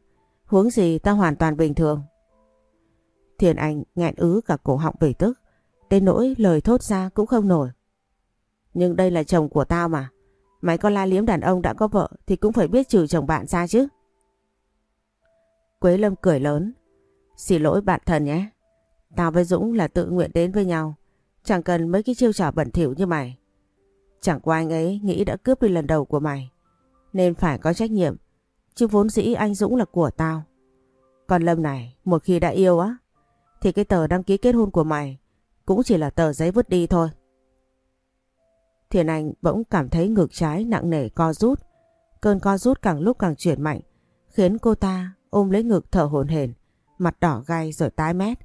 Huống gì tao hoàn toàn bình thường. Thiền Anh nghẹn ứ cả cổ họng bể tức, đến nỗi lời thốt ra cũng không nổi. Nhưng đây là chồng của tao mà. Mày có la liếm đàn ông đã có vợ thì cũng phải biết trừ chồng bạn ra chứ. Quế Lâm cười lớn. Xin lỗi bạn thần nhé. Tao với Dũng là tự nguyện đến với nhau. Chẳng cần mấy cái chiêu trò bẩn thỉu như mày. Chẳng qua anh ấy nghĩ đã cướp đi lần đầu của mày. Nên phải có trách nhiệm. Chứ vốn dĩ anh Dũng là của tao. Còn Lâm này, một khi đã yêu á, thì cái tờ đăng ký kết hôn của mày cũng chỉ là tờ giấy vứt đi thôi. Thiền Anh bỗng cảm thấy ngực trái nặng nề co rút. Cơn co rút càng lúc càng chuyển mạnh, khiến cô ta ôm lấy ngực thở hổn hển, mặt đỏ gay rồi tái mét.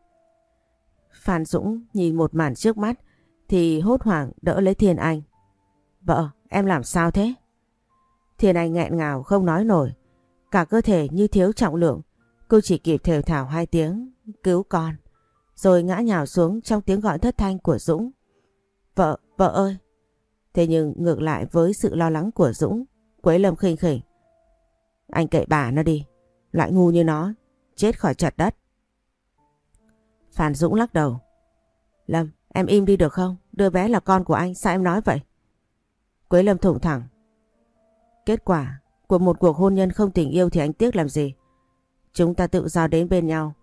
Phan Dũng nhìn một màn trước mắt thì hốt hoảng đỡ lấy Thiên Anh. Vợ, em làm sao thế? Thiên Anh nghẹn ngào không nói nổi. Cả cơ thể như thiếu trọng lượng. Cô chỉ kịp thều thảo hai tiếng, cứu con. Rồi ngã nhào xuống trong tiếng gọi thất thanh của Dũng. Vợ, vợ ơi! Thế nhưng ngược lại với sự lo lắng của Dũng, Quế Lâm khinh khỉnh. Anh kệ bà nó đi, loại ngu như nó, chết khỏi chặt đất. Phan Dũng lắc đầu. Lâm, em im đi được không? Đứa bé là con của anh, sao em nói vậy? Quế Lâm thủng thẳng. Kết quả của một cuộc hôn nhân không tình yêu thì anh tiếc làm gì? Chúng ta tự do đến bên nhau,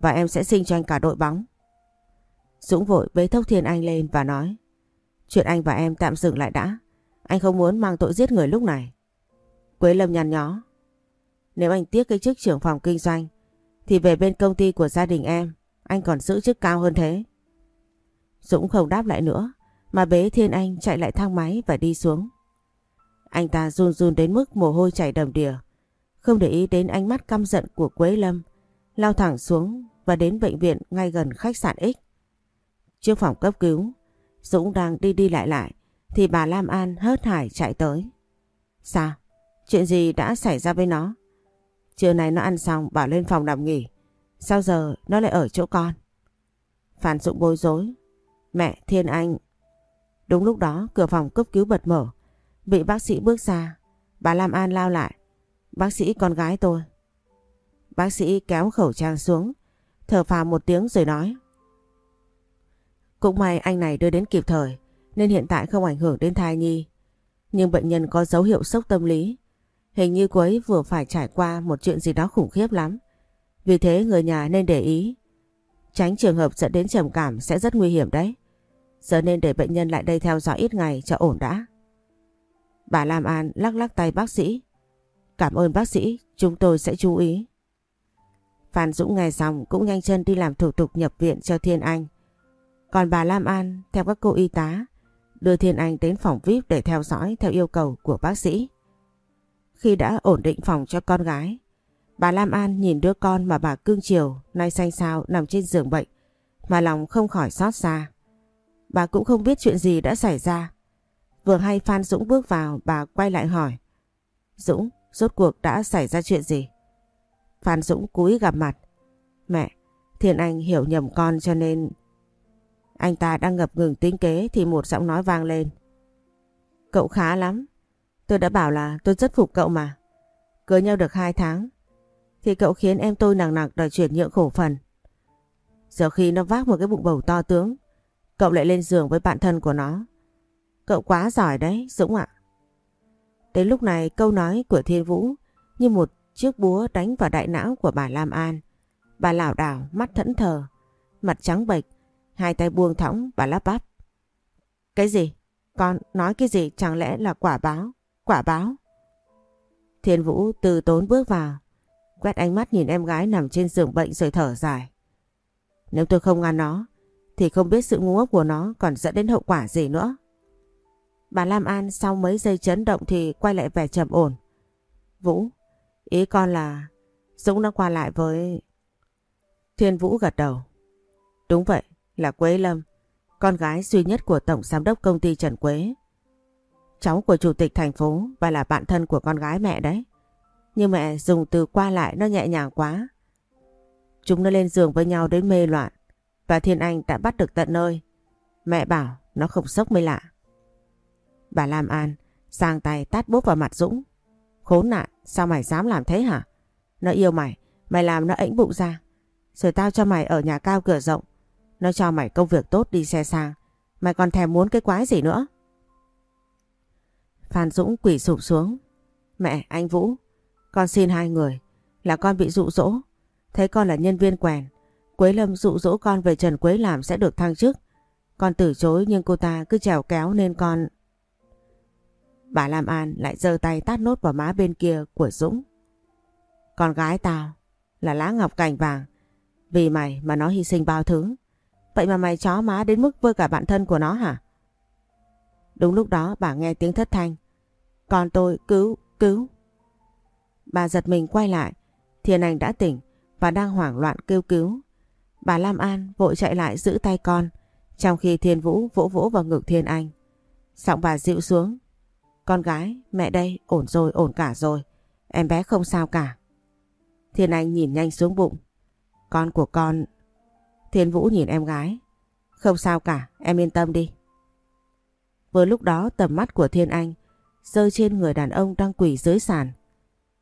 và em sẽ sinh cho anh cả đội bóng. Dũng vội bế Thốc Thiên Anh lên và nói, Chuyện anh và em tạm dừng lại đã. Anh không muốn mang tội giết người lúc này. Quế Lâm nhăn nhó. Nếu anh tiếc cái chức trưởng phòng kinh doanh, thì về bên công ty của gia đình em, anh còn giữ chức cao hơn thế. Dũng không đáp lại nữa, mà bế Thiên Anh chạy lại thang máy và đi xuống. Anh ta run run đến mức mồ hôi chảy đầm đìa. Không để ý đến ánh mắt căm giận của Quế Lâm. Lao thẳng xuống và đến bệnh viện ngay gần khách sạn X. Trước phòng cấp cứu, Dũng đang đi đi lại lại thì bà Lam An hớt hải chạy tới. Sao? Chuyện gì đã xảy ra với nó? Trưa nay nó ăn xong bảo lên phòng nằm nghỉ. Sao giờ nó lại ở chỗ con? Phan Dũng bối rối. Mẹ Thiên Anh. Đúng lúc đó cửa phòng cấp cứu bật mở. Vị bác sĩ bước ra. Bà Lam An lao lại. Bác sĩ con gái tôi. Bác sĩ kéo khẩu trang xuống. Thở phào một tiếng rồi nói. Cũng may anh này đưa đến kịp thời. Nên hiện tại không ảnh hưởng đến thai nhi. Nhưng bệnh nhân có dấu hiệu sốc tâm lý. Hình như cô ấy vừa phải trải qua một chuyện gì đó khủng khiếp lắm. Vì thế người nhà nên để ý. Tránh trường hợp dẫn đến trầm cảm sẽ rất nguy hiểm đấy. Giờ nên để bệnh nhân lại đây theo dõi ít ngày cho ổn đã. Bà Lam An lắc lắc tay bác sĩ. Cảm ơn bác sĩ, chúng tôi sẽ chú ý. Phan Dũng nghe xong cũng nhanh chân đi làm thủ tục nhập viện cho Thiên Anh. Còn bà Lam An theo các cô y tá đưa Thiên Anh đến phòng VIP để theo dõi theo yêu cầu của bác sĩ. Khi đã ổn định phòng cho con gái, bà Lam An nhìn đứa con mà bà cương chiều nay xanh xao nằm trên giường bệnh mà lòng không khỏi xót xa. Bà cũng không biết chuyện gì đã xảy ra. Vừa hay Phan Dũng bước vào bà quay lại hỏi Dũng, rốt cuộc đã xảy ra chuyện gì? Phan Dũng cúi gặp mặt Mẹ, Thiên Anh hiểu nhầm con cho nên Anh ta đang ngập ngừng tính kế thì một giọng nói vang lên Cậu khá lắm. Tôi đã bảo là tôi rất phục cậu mà. Cưới nhau được hai tháng. Thì cậu khiến em tôi nặng nặng đòi chuyển nhượng khổ phần. Giờ khi nó vác một cái bụng bầu to tướng. Cậu lại lên giường với bạn thân của nó. Cậu quá giỏi đấy Dũng ạ. Đến lúc này câu nói của Thiên Vũ như một chiếc búa đánh vào đại não của bà Lam An. Bà lảo đảo, mắt thẫn thờ, mặt trắng bệch, hai tay buông thõng bà lắp bắp. Cái gì? Con nói cái gì chẳng lẽ là quả báo? Quả báo? Thiên Vũ từ tốn bước vào, quét ánh mắt nhìn em gái nằm trên giường bệnh rồi thở dài. Nếu tôi không ngăn nó, thì không biết sự ngu ngốc của nó còn dẫn đến hậu quả gì nữa. Bà Lam An sau mấy giây chấn động thì quay lại vẻ trầm ổn. Vũ, ý con là Dũng đã qua lại với... Thiên Vũ gật đầu. Đúng vậy, là Quế Lâm, con gái duy nhất của Tổng Giám đốc công ty Trần Quế. Cháu của Chủ tịch thành phố và là bạn thân của con gái mẹ đấy. Nhưng mẹ dùng từ qua lại nó nhẹ nhàng quá. Chúng nó lên giường với nhau đến mê loạn và Thiên Anh đã bắt được tận nơi. Mẹ bảo nó không sốc mới lạ. Bà Lam An sang tay tát bốp vào mặt Dũng. Khốn nạn, sao mày dám làm thế hả? Nó yêu mày, mày làm nó ĩnh bụng ra. Rồi tao cho mày ở nhà cao cửa rộng. Nó cho mày công việc tốt đi xe sang. Mày còn thèm muốn cái quái gì nữa? Phan Dũng quỷ sụp xuống. Mẹ, anh Vũ, con xin hai người. Là con bị dụ dỗ. Thấy con là nhân viên quèn. Quế Lâm dụ dỗ con về Trần Quế làm sẽ được thăng chức. Con từ chối nhưng cô ta cứ trèo kéo nên con... Bà Lam An lại giơ tay tát nốt vào má bên kia của Dũng. Con gái tao là lá ngọc cành vàng. Vì mày mà nó hy sinh bao thứ. Vậy mà mày chó má đến mức vơi cả bạn thân của nó hả? Đúng lúc đó bà nghe tiếng thất thanh. Con tôi cứu, cứu. Bà giật mình quay lại. Thiên Anh đã tỉnh và đang hoảng loạn kêu cứu. Bà Lam An vội chạy lại giữ tay con. Trong khi Thiên Vũ vỗ vỗ vào ngực Thiên Anh. Giọng bà dịu xuống. Con gái, mẹ đây, ổn rồi, ổn cả rồi. Em bé không sao cả. Thiên Anh nhìn nhanh xuống bụng. Con của con... Thiên Vũ nhìn em gái. Không sao cả, em yên tâm đi. Vừa lúc đó tầm mắt của Thiên Anh rơi trên người đàn ông đang quỳ dưới sàn.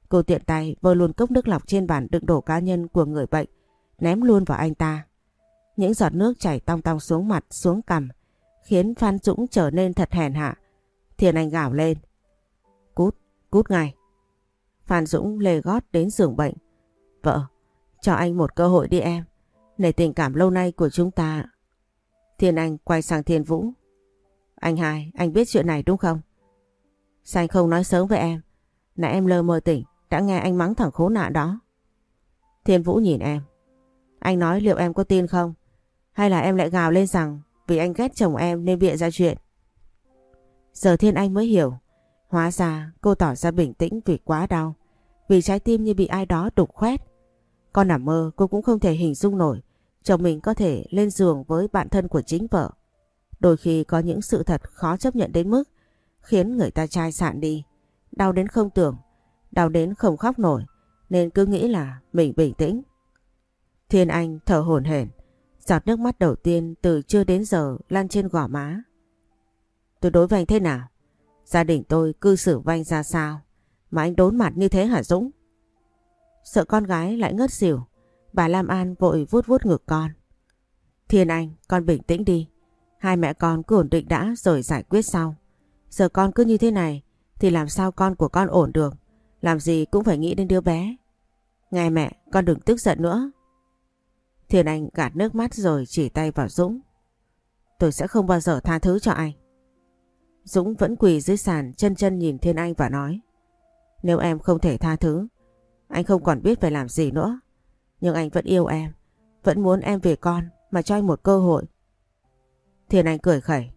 Cô tiện tay vơ luôn cốc nước lọc trên bàn đựng đổ cá nhân của người bệnh, ném luôn vào anh ta. Những giọt nước chảy tong tong xuống mặt, xuống cằm, khiến Phan Dũng trở nên thật hèn hạ. Thiên Anh gào lên. Cút, cút ngay. Phan Dũng lê gót đến giường bệnh. Vợ, cho anh một cơ hội đi em. Nể tình cảm lâu nay của chúng ta. Thiên Anh quay sang Thiên Vũ. Anh hai, anh biết chuyện này đúng không? Sao anh không nói sớm với em? Nãy em lơ mơ tỉnh, đã nghe anh mắng thằng khốn nạn đó. Thiên Vũ nhìn em. Anh nói liệu em có tin không? Hay là em lại gào lên rằng vì anh ghét chồng em nên bịa ra chuyện? Giờ Thiên Anh mới hiểu. Hóa ra cô tỏ ra bình tĩnh vì quá đau. Vì trái tim như bị ai đó đục khoét. Con nằm mơ cô cũng không thể hình dung nổi chồng mình có thể lên giường với bạn thân của chính vợ. Đôi khi có những sự thật khó chấp nhận đến mức khiến người ta chai sạn đi. Đau đến không tưởng, đau đến không khóc nổi nên cứ nghĩ là mình bình tĩnh. Thiên Anh thở hổn hển, giọt nước mắt đầu tiên từ chưa đến giờ lan trên gò má. Tôi đối với anh thế nào? Gia đình tôi cư xử với anh ra sao? Mà anh đốn mặt như thế hả Dũng? Sợ con gái lại ngất xỉu, bà Lam An vội vuốt vuốt ngực con. Thiên Anh, con bình tĩnh đi. Hai mẹ con cứ ổn định đã rồi giải quyết sau. Giờ con cứ như thế này thì làm sao con của con ổn được. Làm gì cũng phải nghĩ đến đứa bé. Nghe mẹ, con đừng tức giận nữa. Thiên Anh gạt nước mắt rồi chỉ tay vào Dũng. Tôi sẽ không bao giờ tha thứ cho anh. Dũng vẫn quỳ dưới sàn, chân chân nhìn Thiên Anh và nói, Nếu em không thể tha thứ, Anh không còn biết phải làm gì nữa. Nhưng anh vẫn yêu em, Vẫn muốn em về con Mà cho anh một cơ hội. Thiên Anh cười khẩy,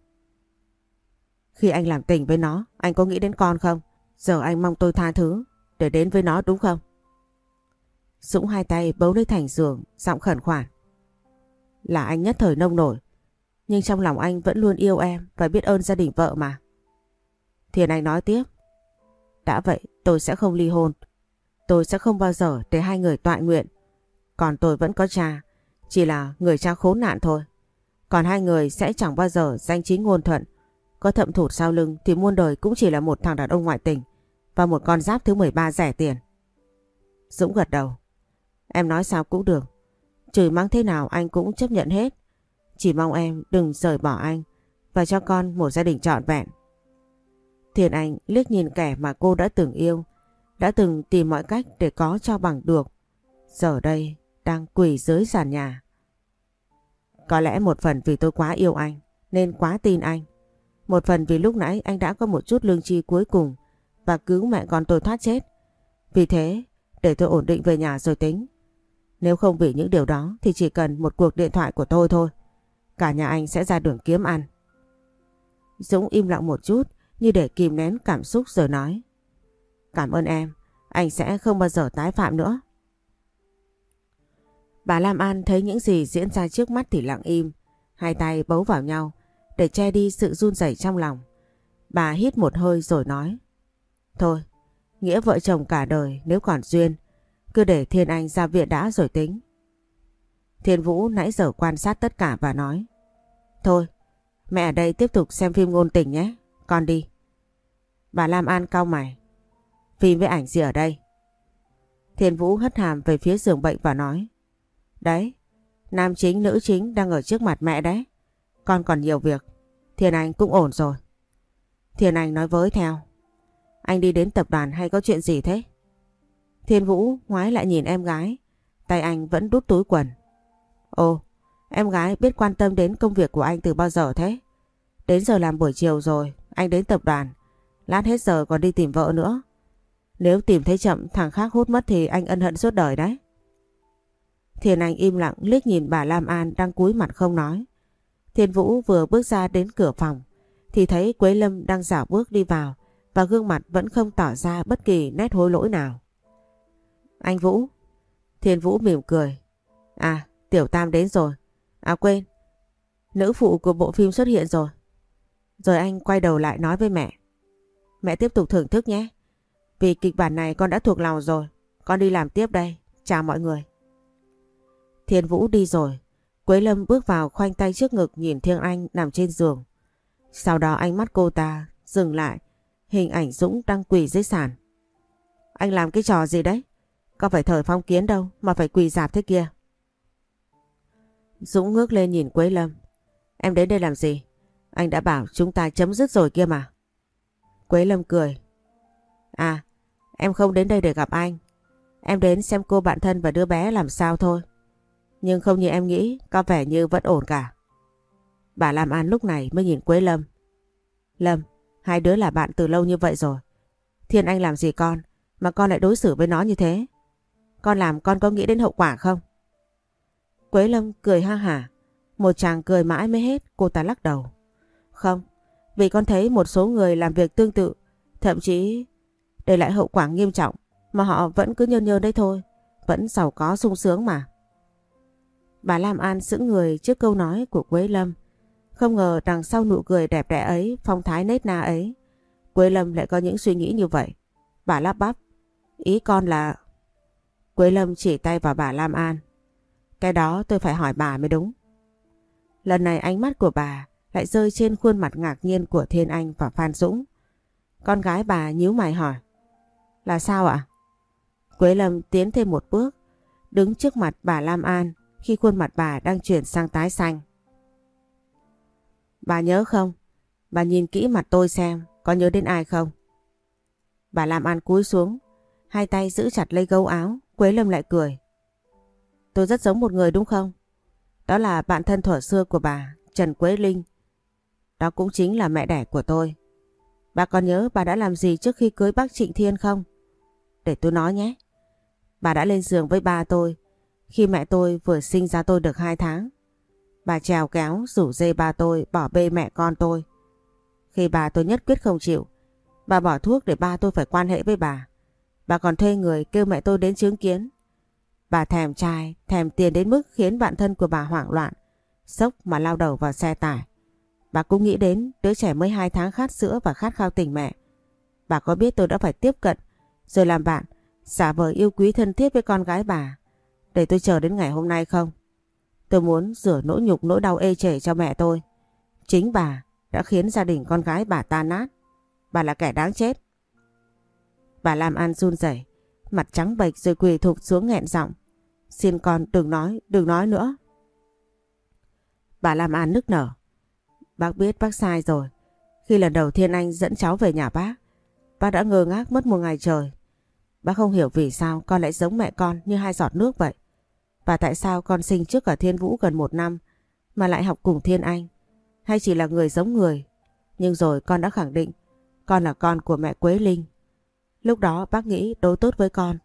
Khi anh làm tình với nó, Anh có nghĩ đến con không? Giờ anh mong tôi tha thứ Để đến với nó, đúng không? Dũng hai tay bấu lấy thành giường, Giọng khẩn khoản, Là anh nhất thời nông nổi. Nhưng trong lòng anh vẫn luôn yêu em Và biết ơn gia đình vợ mà Thiền Anh nói tiếp. Đã vậy, tôi sẽ không ly hôn. Tôi sẽ không bao giờ để hai người tọa nguyện. Còn tôi vẫn có cha. Chỉ là người cha khốn nạn thôi. Còn hai người sẽ chẳng bao giờ danh chính ngôn thuận. Có thậm thụt sau lưng thì muôn đời cũng chỉ là một thằng đàn ông ngoại tình và một con giáp thứ 13 rẻ tiền. Dũng gật đầu. Em nói sao cũng được. Chửi mắng thế nào anh cũng chấp nhận hết. Chỉ mong em đừng rời bỏ anh và cho con một gia đình trọn vẹn. Thiền Anh liếc nhìn kẻ mà cô đã từng yêu, đã từng tìm mọi cách để có cho bằng được. Giờ đây đang quỳ dưới sàn nhà. Có lẽ một phần vì tôi quá yêu anh, nên quá tin anh. Một phần vì lúc nãy anh đã có một chút lương tri cuối cùng và cứu mẹ con tôi thoát chết. Vì thế, để tôi ổn định về nhà rồi tính. Nếu không vì những điều đó thì chỉ cần một cuộc điện thoại của tôi thôi. Cả nhà anh sẽ ra đường kiếm ăn. Dũng im lặng một chút như để kìm nén cảm xúc rồi nói. Cảm ơn em, anh sẽ không bao giờ tái phạm nữa. Bà Lam An thấy những gì diễn ra trước mắt thì lặng im, hai tay bấu vào nhau để che đi sự run rẩy trong lòng. Bà hít một hơi rồi nói. Thôi, nghĩa vợ chồng cả đời nếu còn duyên, cứ để Thiên Anh ra viện đã rồi tính. Thiên Vũ nãy giờ quan sát tất cả và nói. Thôi, mẹ ở đây tiếp tục xem phim ngôn tình nhé, con đi. Bà Lam An cau mày. Phim với ảnh gì ở đây? Thiên Vũ hất hàm về phía giường bệnh và nói. Đấy, nam chính nữ chính đang ở trước mặt mẹ đấy. Con còn nhiều việc. Thiên Anh cũng ổn rồi. Thiên Anh nói với theo. Anh đi đến tập đoàn hay có chuyện gì thế? Thiên Vũ ngoái lại nhìn em gái. Tay anh vẫn đút túi quần. Ồ, em gái biết quan tâm đến công việc của anh từ bao giờ thế? Đến giờ làm buổi chiều rồi, anh đến tập đoàn. Lát hết giờ còn đi tìm vợ nữa. Nếu tìm thấy chậm thằng khác hút mất thì anh ân hận suốt đời đấy. Thiền Anh im lặng liếc nhìn bà Lam An đang cúi mặt không nói. Thiên Vũ vừa bước ra đến cửa phòng thì thấy Quế Lâm đang dạo bước đi vào và gương mặt vẫn không tỏ ra bất kỳ nét hối lỗi nào. Anh Vũ. Thiên Vũ mỉm cười. À, Tiểu Tam đến rồi. À quên, nữ phụ của bộ phim xuất hiện rồi. Rồi anh quay đầu lại nói với mẹ. Mẹ tiếp tục thưởng thức nhé. Vì kịch bản này con đã thuộc lòng rồi. Con đi làm tiếp đây. Chào mọi người. Thiên Vũ đi rồi. Quế Lâm bước vào khoanh tay trước ngực nhìn Thiên Anh nằm trên giường. Sau đó ánh mắt cô ta dừng lại. Hình ảnh Dũng đang quỳ dưới sàn. Anh làm cái trò gì đấy? Có phải thời phong kiến đâu mà phải quỳ dạp thế kia. Dũng ngước lên nhìn Quế Lâm. Em đến đây làm gì? Anh đã bảo chúng ta chấm dứt rồi kia mà. Quế Lâm cười. À, em không đến đây để gặp anh. Em đến xem cô bạn thân và đứa bé làm sao thôi. Nhưng không như em nghĩ, có vẻ như vẫn ổn cả. Bà làm An lúc này mới nhìn Quế Lâm. Lâm, hai đứa là bạn từ lâu như vậy rồi. Thiên Anh làm gì con, mà con lại đối xử với nó như thế? Con làm con có nghĩ đến hậu quả không? Quế Lâm cười ha hả. Một chàng cười mãi mới hết, cô ta lắc đầu. Không, vì con thấy một số người làm việc tương tự, thậm chí để lại hậu quả nghiêm trọng mà họ vẫn cứ nhơn nhơn đấy thôi, vẫn giàu có sung sướng mà. Bà Lam An sững người trước câu nói của Quế Lâm. Không ngờ đằng sau nụ cười đẹp đẽ ấy, phong thái nết na ấy, Quế Lâm lại có những suy nghĩ như vậy. Bà lắp bắp. Ý con là... Quế Lâm chỉ tay vào bà Lam An. Cái đó tôi phải hỏi bà mới đúng. Lần này ánh mắt của bà lại rơi trên khuôn mặt ngạc nhiên của Thiên Anh và Phan Dũng. Con gái bà nhíu mày hỏi. Là sao ạ? Quế Lâm tiến thêm một bước, đứng trước mặt bà Lam An khi khuôn mặt bà đang chuyển sang tái xanh. Bà nhớ không? Bà nhìn kỹ mặt tôi xem, có nhớ đến ai không? Bà Lam An cúi xuống, hai tay giữ chặt lấy gấu áo, Quế Lâm lại cười. Tôi rất giống một người đúng không? Đó là bạn thân thuở xưa của bà, Trần Quế Linh. Đó cũng chính là mẹ đẻ của tôi. Bà còn nhớ bà đã làm gì trước khi cưới bác Trịnh Thiên không? Để tôi nói nhé. Bà đã lên giường với ba tôi khi mẹ tôi vừa sinh ra tôi được 2 tháng. Bà trèo kéo rủ dê ba tôi bỏ bê mẹ con tôi. Khi bà tôi nhất quyết không chịu, bà bỏ thuốc để ba tôi phải quan hệ với bà. Bà còn thuê người kêu mẹ tôi đến chứng kiến. Bà thèm trai, thèm tiền đến mức khiến bạn thân của bà hoảng loạn, sốc mà lao đầu vào xe tải. Bà cũng nghĩ đến đứa trẻ mới 2 tháng khát sữa và khát khao tình mẹ. Bà có biết tôi đã phải tiếp cận, rồi làm bạn, giả vờ yêu quý thân thiết với con gái bà, để tôi chờ đến ngày hôm nay không? Tôi muốn rửa nỗi nhục nỗi đau ê chề cho mẹ tôi. Chính bà đã khiến gia đình con gái bà tan nát. Bà là kẻ đáng chết. Bà làm An run rẩy, mặt trắng bệch rồi quỳ thụp xuống nghẹn giọng. Xin con đừng nói, đừng nói nữa. Bà làm An nức nở. Bác biết bác sai rồi. Khi lần đầu Thiên Anh dẫn cháu về nhà bác, bác đã ngơ ngác mất một ngày trời. Bác không hiểu vì sao con lại giống mẹ con như hai giọt nước vậy. Và tại sao con sinh trước cả Thiên Vũ gần một năm mà lại học cùng Thiên Anh? Hay chỉ là người giống người? Nhưng rồi con đã khẳng định con là con của mẹ Quế Linh. Lúc đó bác nghĩ đối tốt với con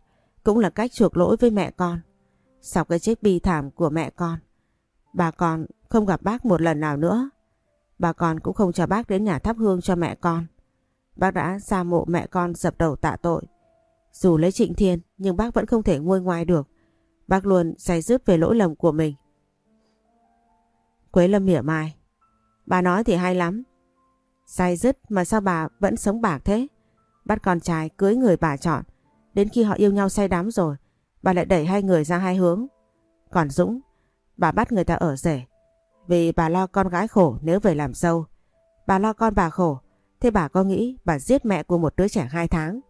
cũng là cách chuộc lỗi với mẹ con. Sau cái chết bi thảm của mẹ con, bà con không gặp bác một lần nào nữa. Bà con cũng không cho bác đến nhà thắp hương cho mẹ con. Bác đã ra mộ mẹ con dập đầu tạ tội. Dù lấy trịnh thiên nhưng bác vẫn không thể nguôi ngoai được. Bác luôn say dứt về lỗi lầm của mình. Quế Lâm mỉa mai. Bà nói thì hay lắm. Say dứt mà sao bà vẫn sống bạc thế? Bắt con trai cưới người bà chọn. Đến khi họ yêu nhau say đắm rồi, bà lại đẩy hai người ra hai hướng. Còn Dũng, bà bắt người ta ở rể. Vì bà lo con gái khổ nếu về làm dâu. Bà lo con bà khổ. Thế bà có nghĩ bà giết mẹ của một đứa trẻ hai tháng,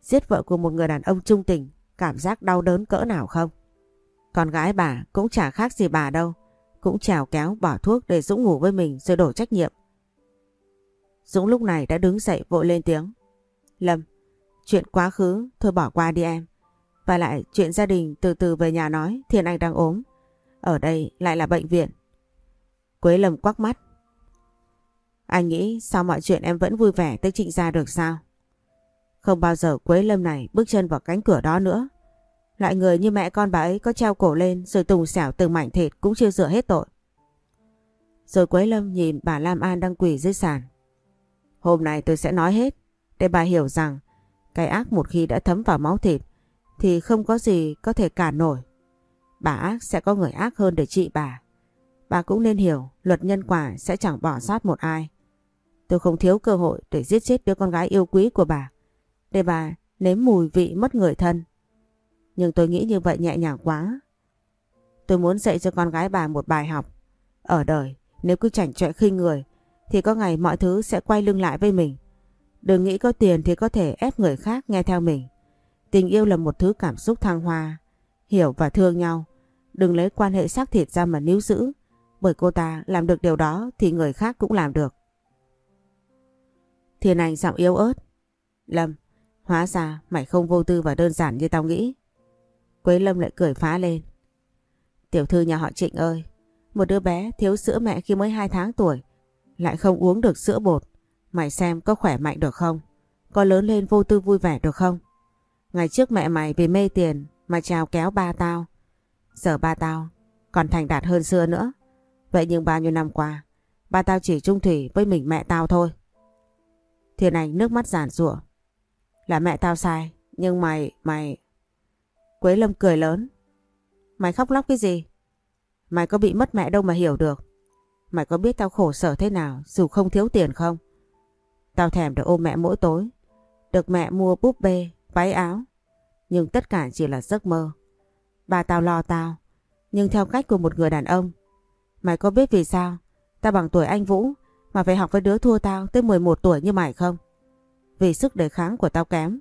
giết vợ của một người đàn ông trung tình, cảm giác đau đớn cỡ nào không? Con gái bà cũng chả khác gì bà đâu. Cũng trèo kéo bỏ thuốc để Dũng ngủ với mình rồi đổ trách nhiệm. Dũng lúc này đã đứng dậy vội lên tiếng. Lâm, chuyện quá khứ thôi bỏ qua đi em. Và lại chuyện gia đình từ từ về nhà nói, Thiên Anh đang ốm. Ở đây lại là bệnh viện. Quế Lâm quắc mắt. Anh nghĩ sao mọi chuyện em vẫn vui vẻ tới trịnh gia được sao? Không bao giờ Quế Lâm này bước chân vào cánh cửa đó nữa. Loại người như mẹ con bà ấy có treo cổ lên rồi tùng xẻo từng mảnh thịt cũng chưa rửa hết tội. Rồi Quế Lâm nhìn bà Lam An đang quỳ dưới sàn. Hôm nay tôi sẽ nói hết, để bà hiểu rằng cái ác một khi đã thấm vào máu thịt thì không có gì có thể cản nổi. Bà ác sẽ có người ác hơn để trị bà. Bà cũng nên hiểu luật nhân quả sẽ chẳng bỏ sót một ai. Tôi không thiếu cơ hội để giết chết đứa con gái yêu quý của bà. Để bà nếm mùi vị mất người thân. Nhưng tôi nghĩ như vậy nhẹ nhàng quá. Tôi muốn dạy cho con gái bà một bài học. Ở đời, nếu cứ chảnh chọe khinh người, thì có ngày mọi thứ sẽ quay lưng lại với mình. Đừng nghĩ có tiền thì có thể ép người khác nghe theo mình. Tình yêu là một thứ cảm xúc thăng hoa. Hiểu và thương nhau. Đừng lấy quan hệ xác thịt ra mà níu giữ. Bởi cô ta làm được điều đó thì người khác cũng làm được. Thiên Anh giọng yếu ớt. Lâm, hóa ra mày không vô tư và đơn giản như tao nghĩ. Quế Lâm lại cười phá lên. Tiểu thư nhà họ Trịnh ơi, một đứa bé thiếu sữa mẹ khi mới 2 tháng tuổi, lại không uống được sữa bột. Mày xem có khỏe mạnh được không? Có lớn lên vô tư vui vẻ được không? Ngày trước mẹ mày vì mê tiền mà trào kéo ba tao. Giờ ba tao còn thành đạt hơn xưa nữa. Vậy nhưng bao nhiêu năm qua, ba tao chỉ trung thủy với mình mẹ tao thôi. Thiên Anh nước mắt giản rủa Là mẹ tao sai, nhưng mày, mày... Quế Lâm cười lớn. Mày khóc lóc cái gì? Mày có bị mất mẹ đâu mà hiểu được. Mày có biết tao khổ sở thế nào dù không thiếu tiền không? Tao thèm được ôm mẹ mỗi tối. Được mẹ mua búp bê, váy áo. Nhưng tất cả chỉ là giấc mơ. Bà tao lo tao. Nhưng theo cách của một người đàn ông. Mày có biết vì sao? Tao bằng tuổi anh Vũ mà phải học với đứa thua tao tới 11 tuổi như mày không? Vì sức đề kháng của tao kém.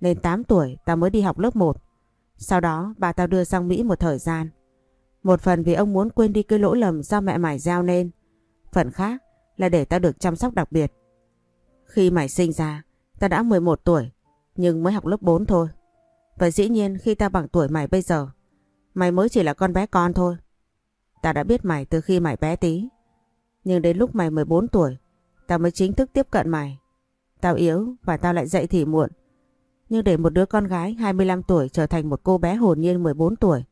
Nên 8 tuổi tao mới đi học lớp 1. Sau đó bà tao đưa sang Mỹ một thời gian. Một phần vì ông muốn quên đi cái lỗi lầm do mẹ mày gieo nên. Phần khác là để tao được chăm sóc đặc biệt. Khi mày sinh ra, tao đã 11 tuổi, nhưng mới học lớp 4 thôi. Và dĩ nhiên khi ta bằng tuổi mày bây giờ, mày mới chỉ là con bé con thôi. Tao đã biết mày từ khi mày bé tí. Nhưng đến lúc mày 14 tuổi, tao mới chính thức tiếp cận mày. Tao yếu và tao lại dậy thì muộn. Nhưng để một đứa con gái 25 tuổi trở thành một cô bé hồn nhiên 14 tuổi,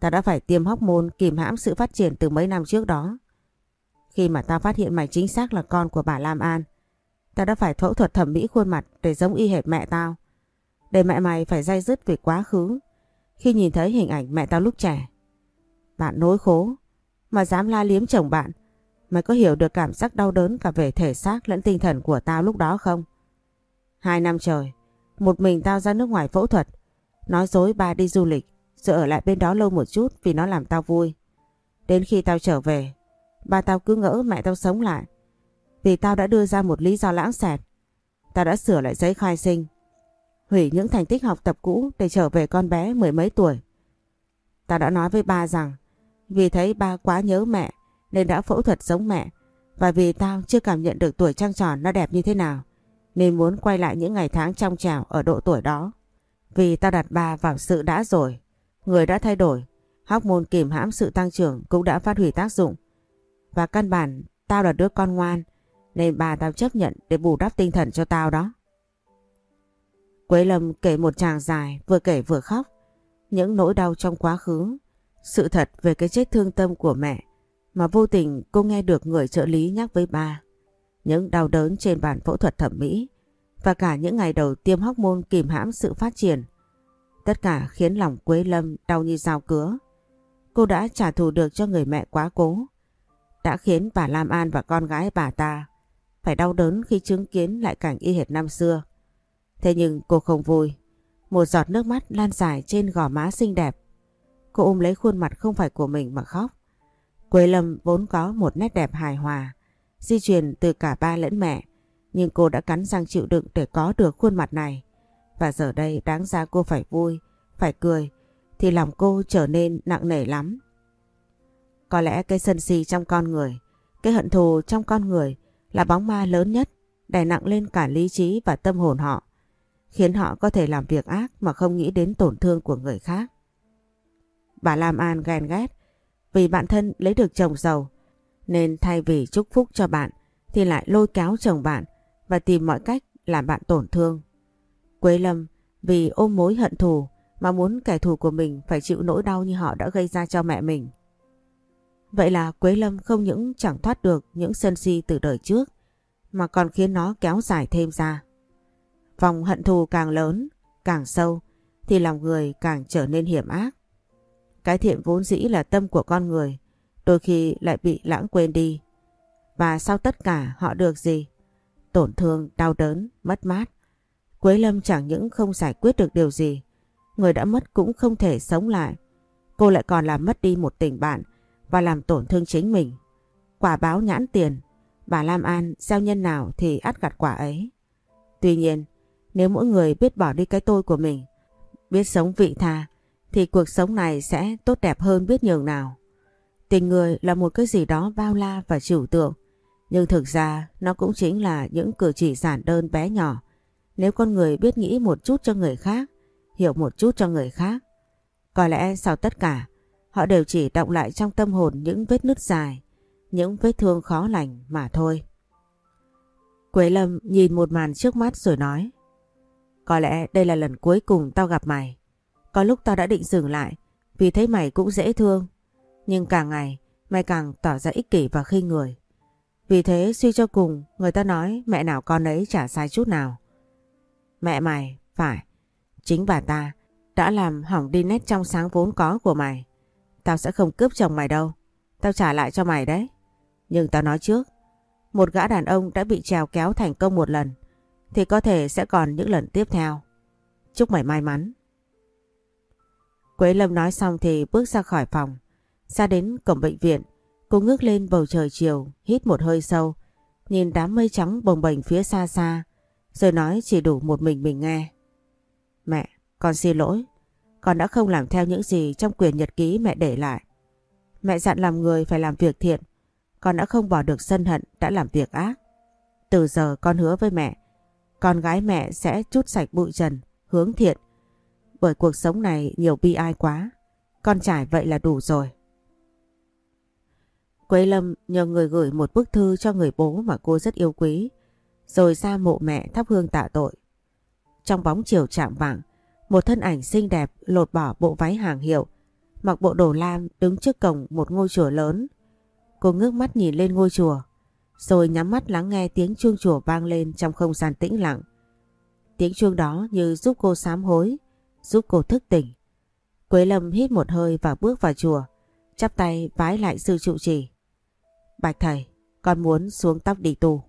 tao đã phải tiêm hóc môn kìm hãm sự phát triển từ mấy năm trước đó. Khi mà tao phát hiện mày chính xác là con của bà Lam An, tao đã phải phẫu thuật thẩm mỹ khuôn mặt để giống y hệt mẹ tao. Để mẹ mày phải dây dứt về quá khứ khi nhìn thấy hình ảnh mẹ tao lúc trẻ. Bạn nối khố, mà dám la liếm chồng bạn, mày có hiểu được cảm giác đau đớn cả về thể xác lẫn tinh thần của tao lúc đó không? Hai năm trời, một mình tao ra nước ngoài phẫu thuật, nói dối ba đi du lịch, rồi ở lại bên đó lâu một chút vì nó làm tao vui. Đến khi tao trở về, ba tao cứ ngỡ mẹ tao sống lại. Vì tao đã đưa ra một lý do lãng xẹt. Tao đã sửa lại giấy khai sinh. Hủy những thành tích học tập cũ để trở về con bé mười mấy tuổi. Tao đã nói với ba rằng vì thấy ba quá nhớ mẹ nên đã phẫu thuật giống mẹ. Và vì tao chưa cảm nhận được tuổi trăng tròn nó đẹp như thế nào nên muốn quay lại những ngày tháng trong trào ở độ tuổi đó. Vì tao đặt ba vào sự đã rồi, người đã thay đổi, hormone kìm hãm sự tăng trưởng cũng đã phát hủy tác dụng. Và căn bản tao là đứa con ngoan nên bà tao chấp nhận để bù đắp tinh thần cho tao đó. Quế Lâm kể một tràng dài vừa kể vừa khóc. Những nỗi đau trong quá khứ, sự thật về cái chết thương tâm của mẹ mà vô tình cô nghe được người trợ lý nhắc với bà, Những đau đớn trên bàn phẫu thuật thẩm mỹ và cả những ngày đầu tiêm hóc môn kìm hãm sự phát triển. Tất cả khiến lòng Quế Lâm đau như dao cứa. Cô đã trả thù được cho người mẹ quá cố. Đã khiến bà Lam An và con gái bà ta phải đau đớn khi chứng kiến lại cảnh y hệt năm xưa. Thế nhưng cô không vui. Một giọt nước mắt lan dài trên gò má xinh đẹp. Cô ôm lấy khuôn mặt không phải của mình mà khóc. Quế Lâm vốn có một nét đẹp hài hòa, di truyền từ cả ba lẫn mẹ. Nhưng cô đã cắn răng chịu đựng để có được khuôn mặt này. Và giờ đây đáng ra cô phải vui, phải cười, thì lòng cô trở nên nặng nề lắm. Có lẽ cái sân si trong con người, cái hận thù trong con người là bóng ma lớn nhất đè nặng lên cả lý trí và tâm hồn họ, khiến họ có thể làm việc ác mà không nghĩ đến tổn thương của người khác. Bà Lam An ghen ghét vì bạn thân lấy được chồng giàu nên thay vì chúc phúc cho bạn thì lại lôi kéo chồng bạn và tìm mọi cách làm bạn tổn thương. Quế Lâm vì ôm mối hận thù mà muốn kẻ thù của mình phải chịu nỗi đau như họ đã gây ra cho mẹ mình. Vậy là Quế Lâm không những chẳng thoát được những sân si từ đời trước mà còn khiến nó kéo dài thêm ra. Vòng hận thù càng lớn, càng sâu thì lòng người càng trở nên hiểm ác. Cái thiện vốn dĩ là tâm của con người, đôi khi lại bị lãng quên đi. Và sau tất cả họ được gì? Tổn thương, đau đớn, mất mát. Quế Lâm chẳng những không giải quyết được điều gì, người đã mất cũng không thể sống lại. Cô lại còn làm mất đi một tình bạn và làm tổn thương chính mình. Quả báo nhãn tiền, bà Lam An gieo nhân nào thì ắt gặt quả ấy. Tuy nhiên, nếu mỗi người biết bỏ đi cái tôi của mình, biết sống vị tha, thì cuộc sống này sẽ tốt đẹp hơn biết nhường nào. Tình người là một cái gì đó bao la và trừu tượng, nhưng thực ra nó cũng chính là những cử chỉ giản đơn bé nhỏ. Nếu con người biết nghĩ một chút cho người khác, hiểu một chút cho người khác, có lẽ sau tất cả, họ đều chỉ động lại trong tâm hồn những vết nứt dài, những vết thương khó lành mà thôi. Quế Lâm nhìn một màn trước mắt rồi nói Có lẽ đây là lần cuối cùng tao gặp mày. Có lúc tao đã định dừng lại vì thấy mày cũng dễ thương. Nhưng càng ngày mày càng tỏ ra ích kỷ và khinh người. Vì thế suy cho cùng người ta nói mẹ nào con ấy chả sai chút nào. Mẹ mày, phải, chính bà ta đã làm hỏng đi nét trong sáng vốn có của mày. Tao sẽ không cướp chồng mày đâu. Tao trả lại cho mày đấy. Nhưng tao nói trước, một gã đàn ông đã bị trèo kéo thành công một lần thì có thể sẽ còn những lần tiếp theo. Chúc mày may mắn. Quế Lâm nói xong thì bước ra khỏi phòng. Ra đến cổng bệnh viện, cô ngước lên bầu trời chiều, hít một hơi sâu, nhìn đám mây trắng bồng bềnh phía xa xa, rồi nói chỉ đủ một mình mình nghe. Mẹ, con xin lỗi, con đã không làm theo những gì trong quyền nhật ký mẹ để lại. Mẹ dặn làm người phải làm việc thiện, con đã không bỏ được sân hận đã làm việc ác. Từ giờ con hứa với mẹ, con gái mẹ sẽ chút sạch bụi trần, hướng thiện. Bởi cuộc sống này nhiều bi ai quá, con trải vậy là đủ rồi. Quế Lâm nhờ người gửi một bức thư cho người bố mà cô rất yêu quý, rồi ra mộ mẹ thắp hương tạ tội. Trong bóng chiều chạm vàng, một thân ảnh xinh đẹp lột bỏ bộ váy hàng hiệu, mặc bộ đồ lam đứng trước cổng một ngôi chùa lớn. Cô ngước mắt nhìn lên ngôi chùa, rồi nhắm mắt lắng nghe tiếng chuông chùa vang lên trong không gian tĩnh lặng. Tiếng chuông đó như giúp cô sám hối, giúp cô thức tỉnh. Quế Lâm hít một hơi và bước vào chùa, chắp tay vái lại sư trụ trì. Bạch thầy, con muốn xuống tóc đi tu.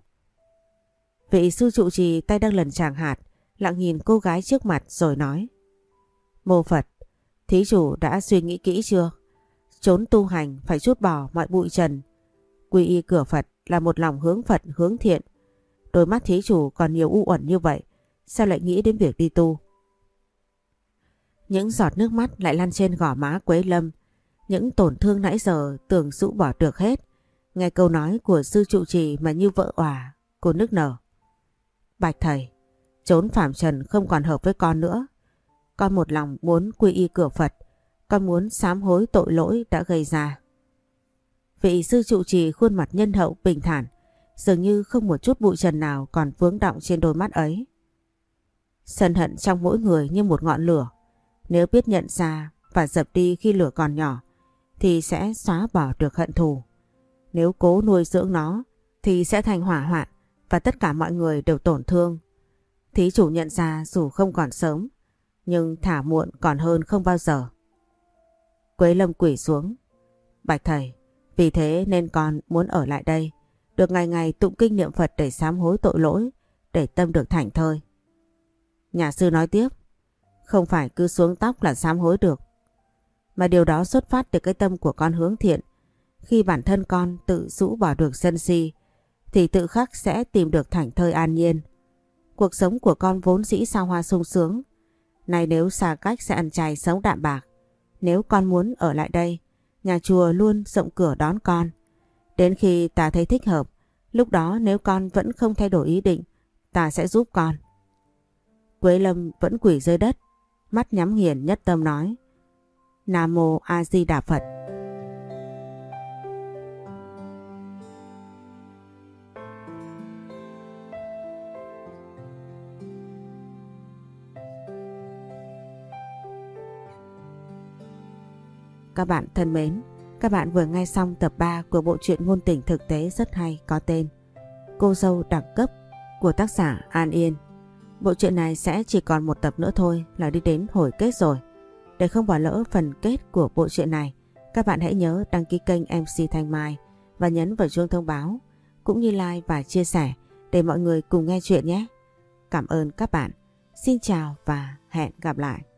Vị sư trụ trì tay đang lần chàng hạt, lặng nhìn cô gái trước mặt rồi nói. Mô Phật, thí chủ đã suy nghĩ kỹ chưa? Trốn tu hành phải chút bỏ mọi bụi trần. Quy y cửa Phật là một lòng hướng Phật hướng thiện. Đôi mắt thí chủ còn nhiều u uẩn như vậy, sao lại nghĩ đến việc đi tu? Những giọt nước mắt lại lăn trên gò má Quế Lâm. Những tổn thương nãy giờ tưởng rũ bỏ được hết. Nghe câu nói của sư trụ trì mà như vỡ òa, cô nức nở. Bạch thầy, trốn phạm trần không còn hợp với con nữa. Con một lòng muốn quy y cửa Phật, con muốn sám hối tội lỗi đã gây ra. Vị sư trụ trì khuôn mặt nhân hậu bình thản, dường như không một chút bụi trần nào còn vướng động trên đôi mắt ấy. Sân hận trong mỗi người như một ngọn lửa. Nếu biết nhận ra và dập đi khi lửa còn nhỏ, thì sẽ xóa bỏ được hận thù. Nếu cố nuôi dưỡng nó, thì sẽ thành hỏa hoạn và tất cả mọi người đều tổn thương. Thí chủ nhận ra dù không còn sớm, nhưng thả muộn còn hơn không bao giờ. Quế lâm quỷ xuống. Bạch thầy, vì thế nên con muốn ở lại đây, được ngày ngày tụng kinh niệm Phật để sám hối tội lỗi, để tâm được thảnh thơi. Nhà sư nói tiếp, không phải cứ xuống tóc là sám hối được, mà điều đó xuất phát từ cái tâm của con hướng thiện. Khi bản thân con tự rũ bỏ được sân si, thì tự khắc sẽ tìm được thảnh thơi an nhiên. Cuộc sống của con vốn dĩ sao hoa sung sướng, này nếu xa cách sẽ ăn chay sống đạm bạc. Nếu con muốn ở lại đây, nhà chùa luôn rộng cửa đón con. Đến khi ta thấy thích hợp, lúc đó nếu con vẫn không thay đổi ý định, ta sẽ giúp con. Quế Lâm vẫn quỷ dưới đất, mắt nhắm nghiền nhất tâm nói. Nam Mô A Di Đà Phật. Các bạn thân mến, các bạn vừa nghe xong tập 3 của bộ truyện ngôn tình thực tế rất hay có tên Cô dâu đẳng cấp của tác giả An Yên. Bộ truyện này sẽ chỉ còn một tập nữa thôi là đi đến hồi kết rồi. Để không bỏ lỡ phần kết của bộ truyện này, các bạn hãy nhớ đăng ký kênh MC Thanh Mai và nhấn vào chuông thông báo cũng như like và chia sẻ để mọi người cùng nghe chuyện nhé. Cảm ơn các bạn. Xin chào và hẹn gặp lại.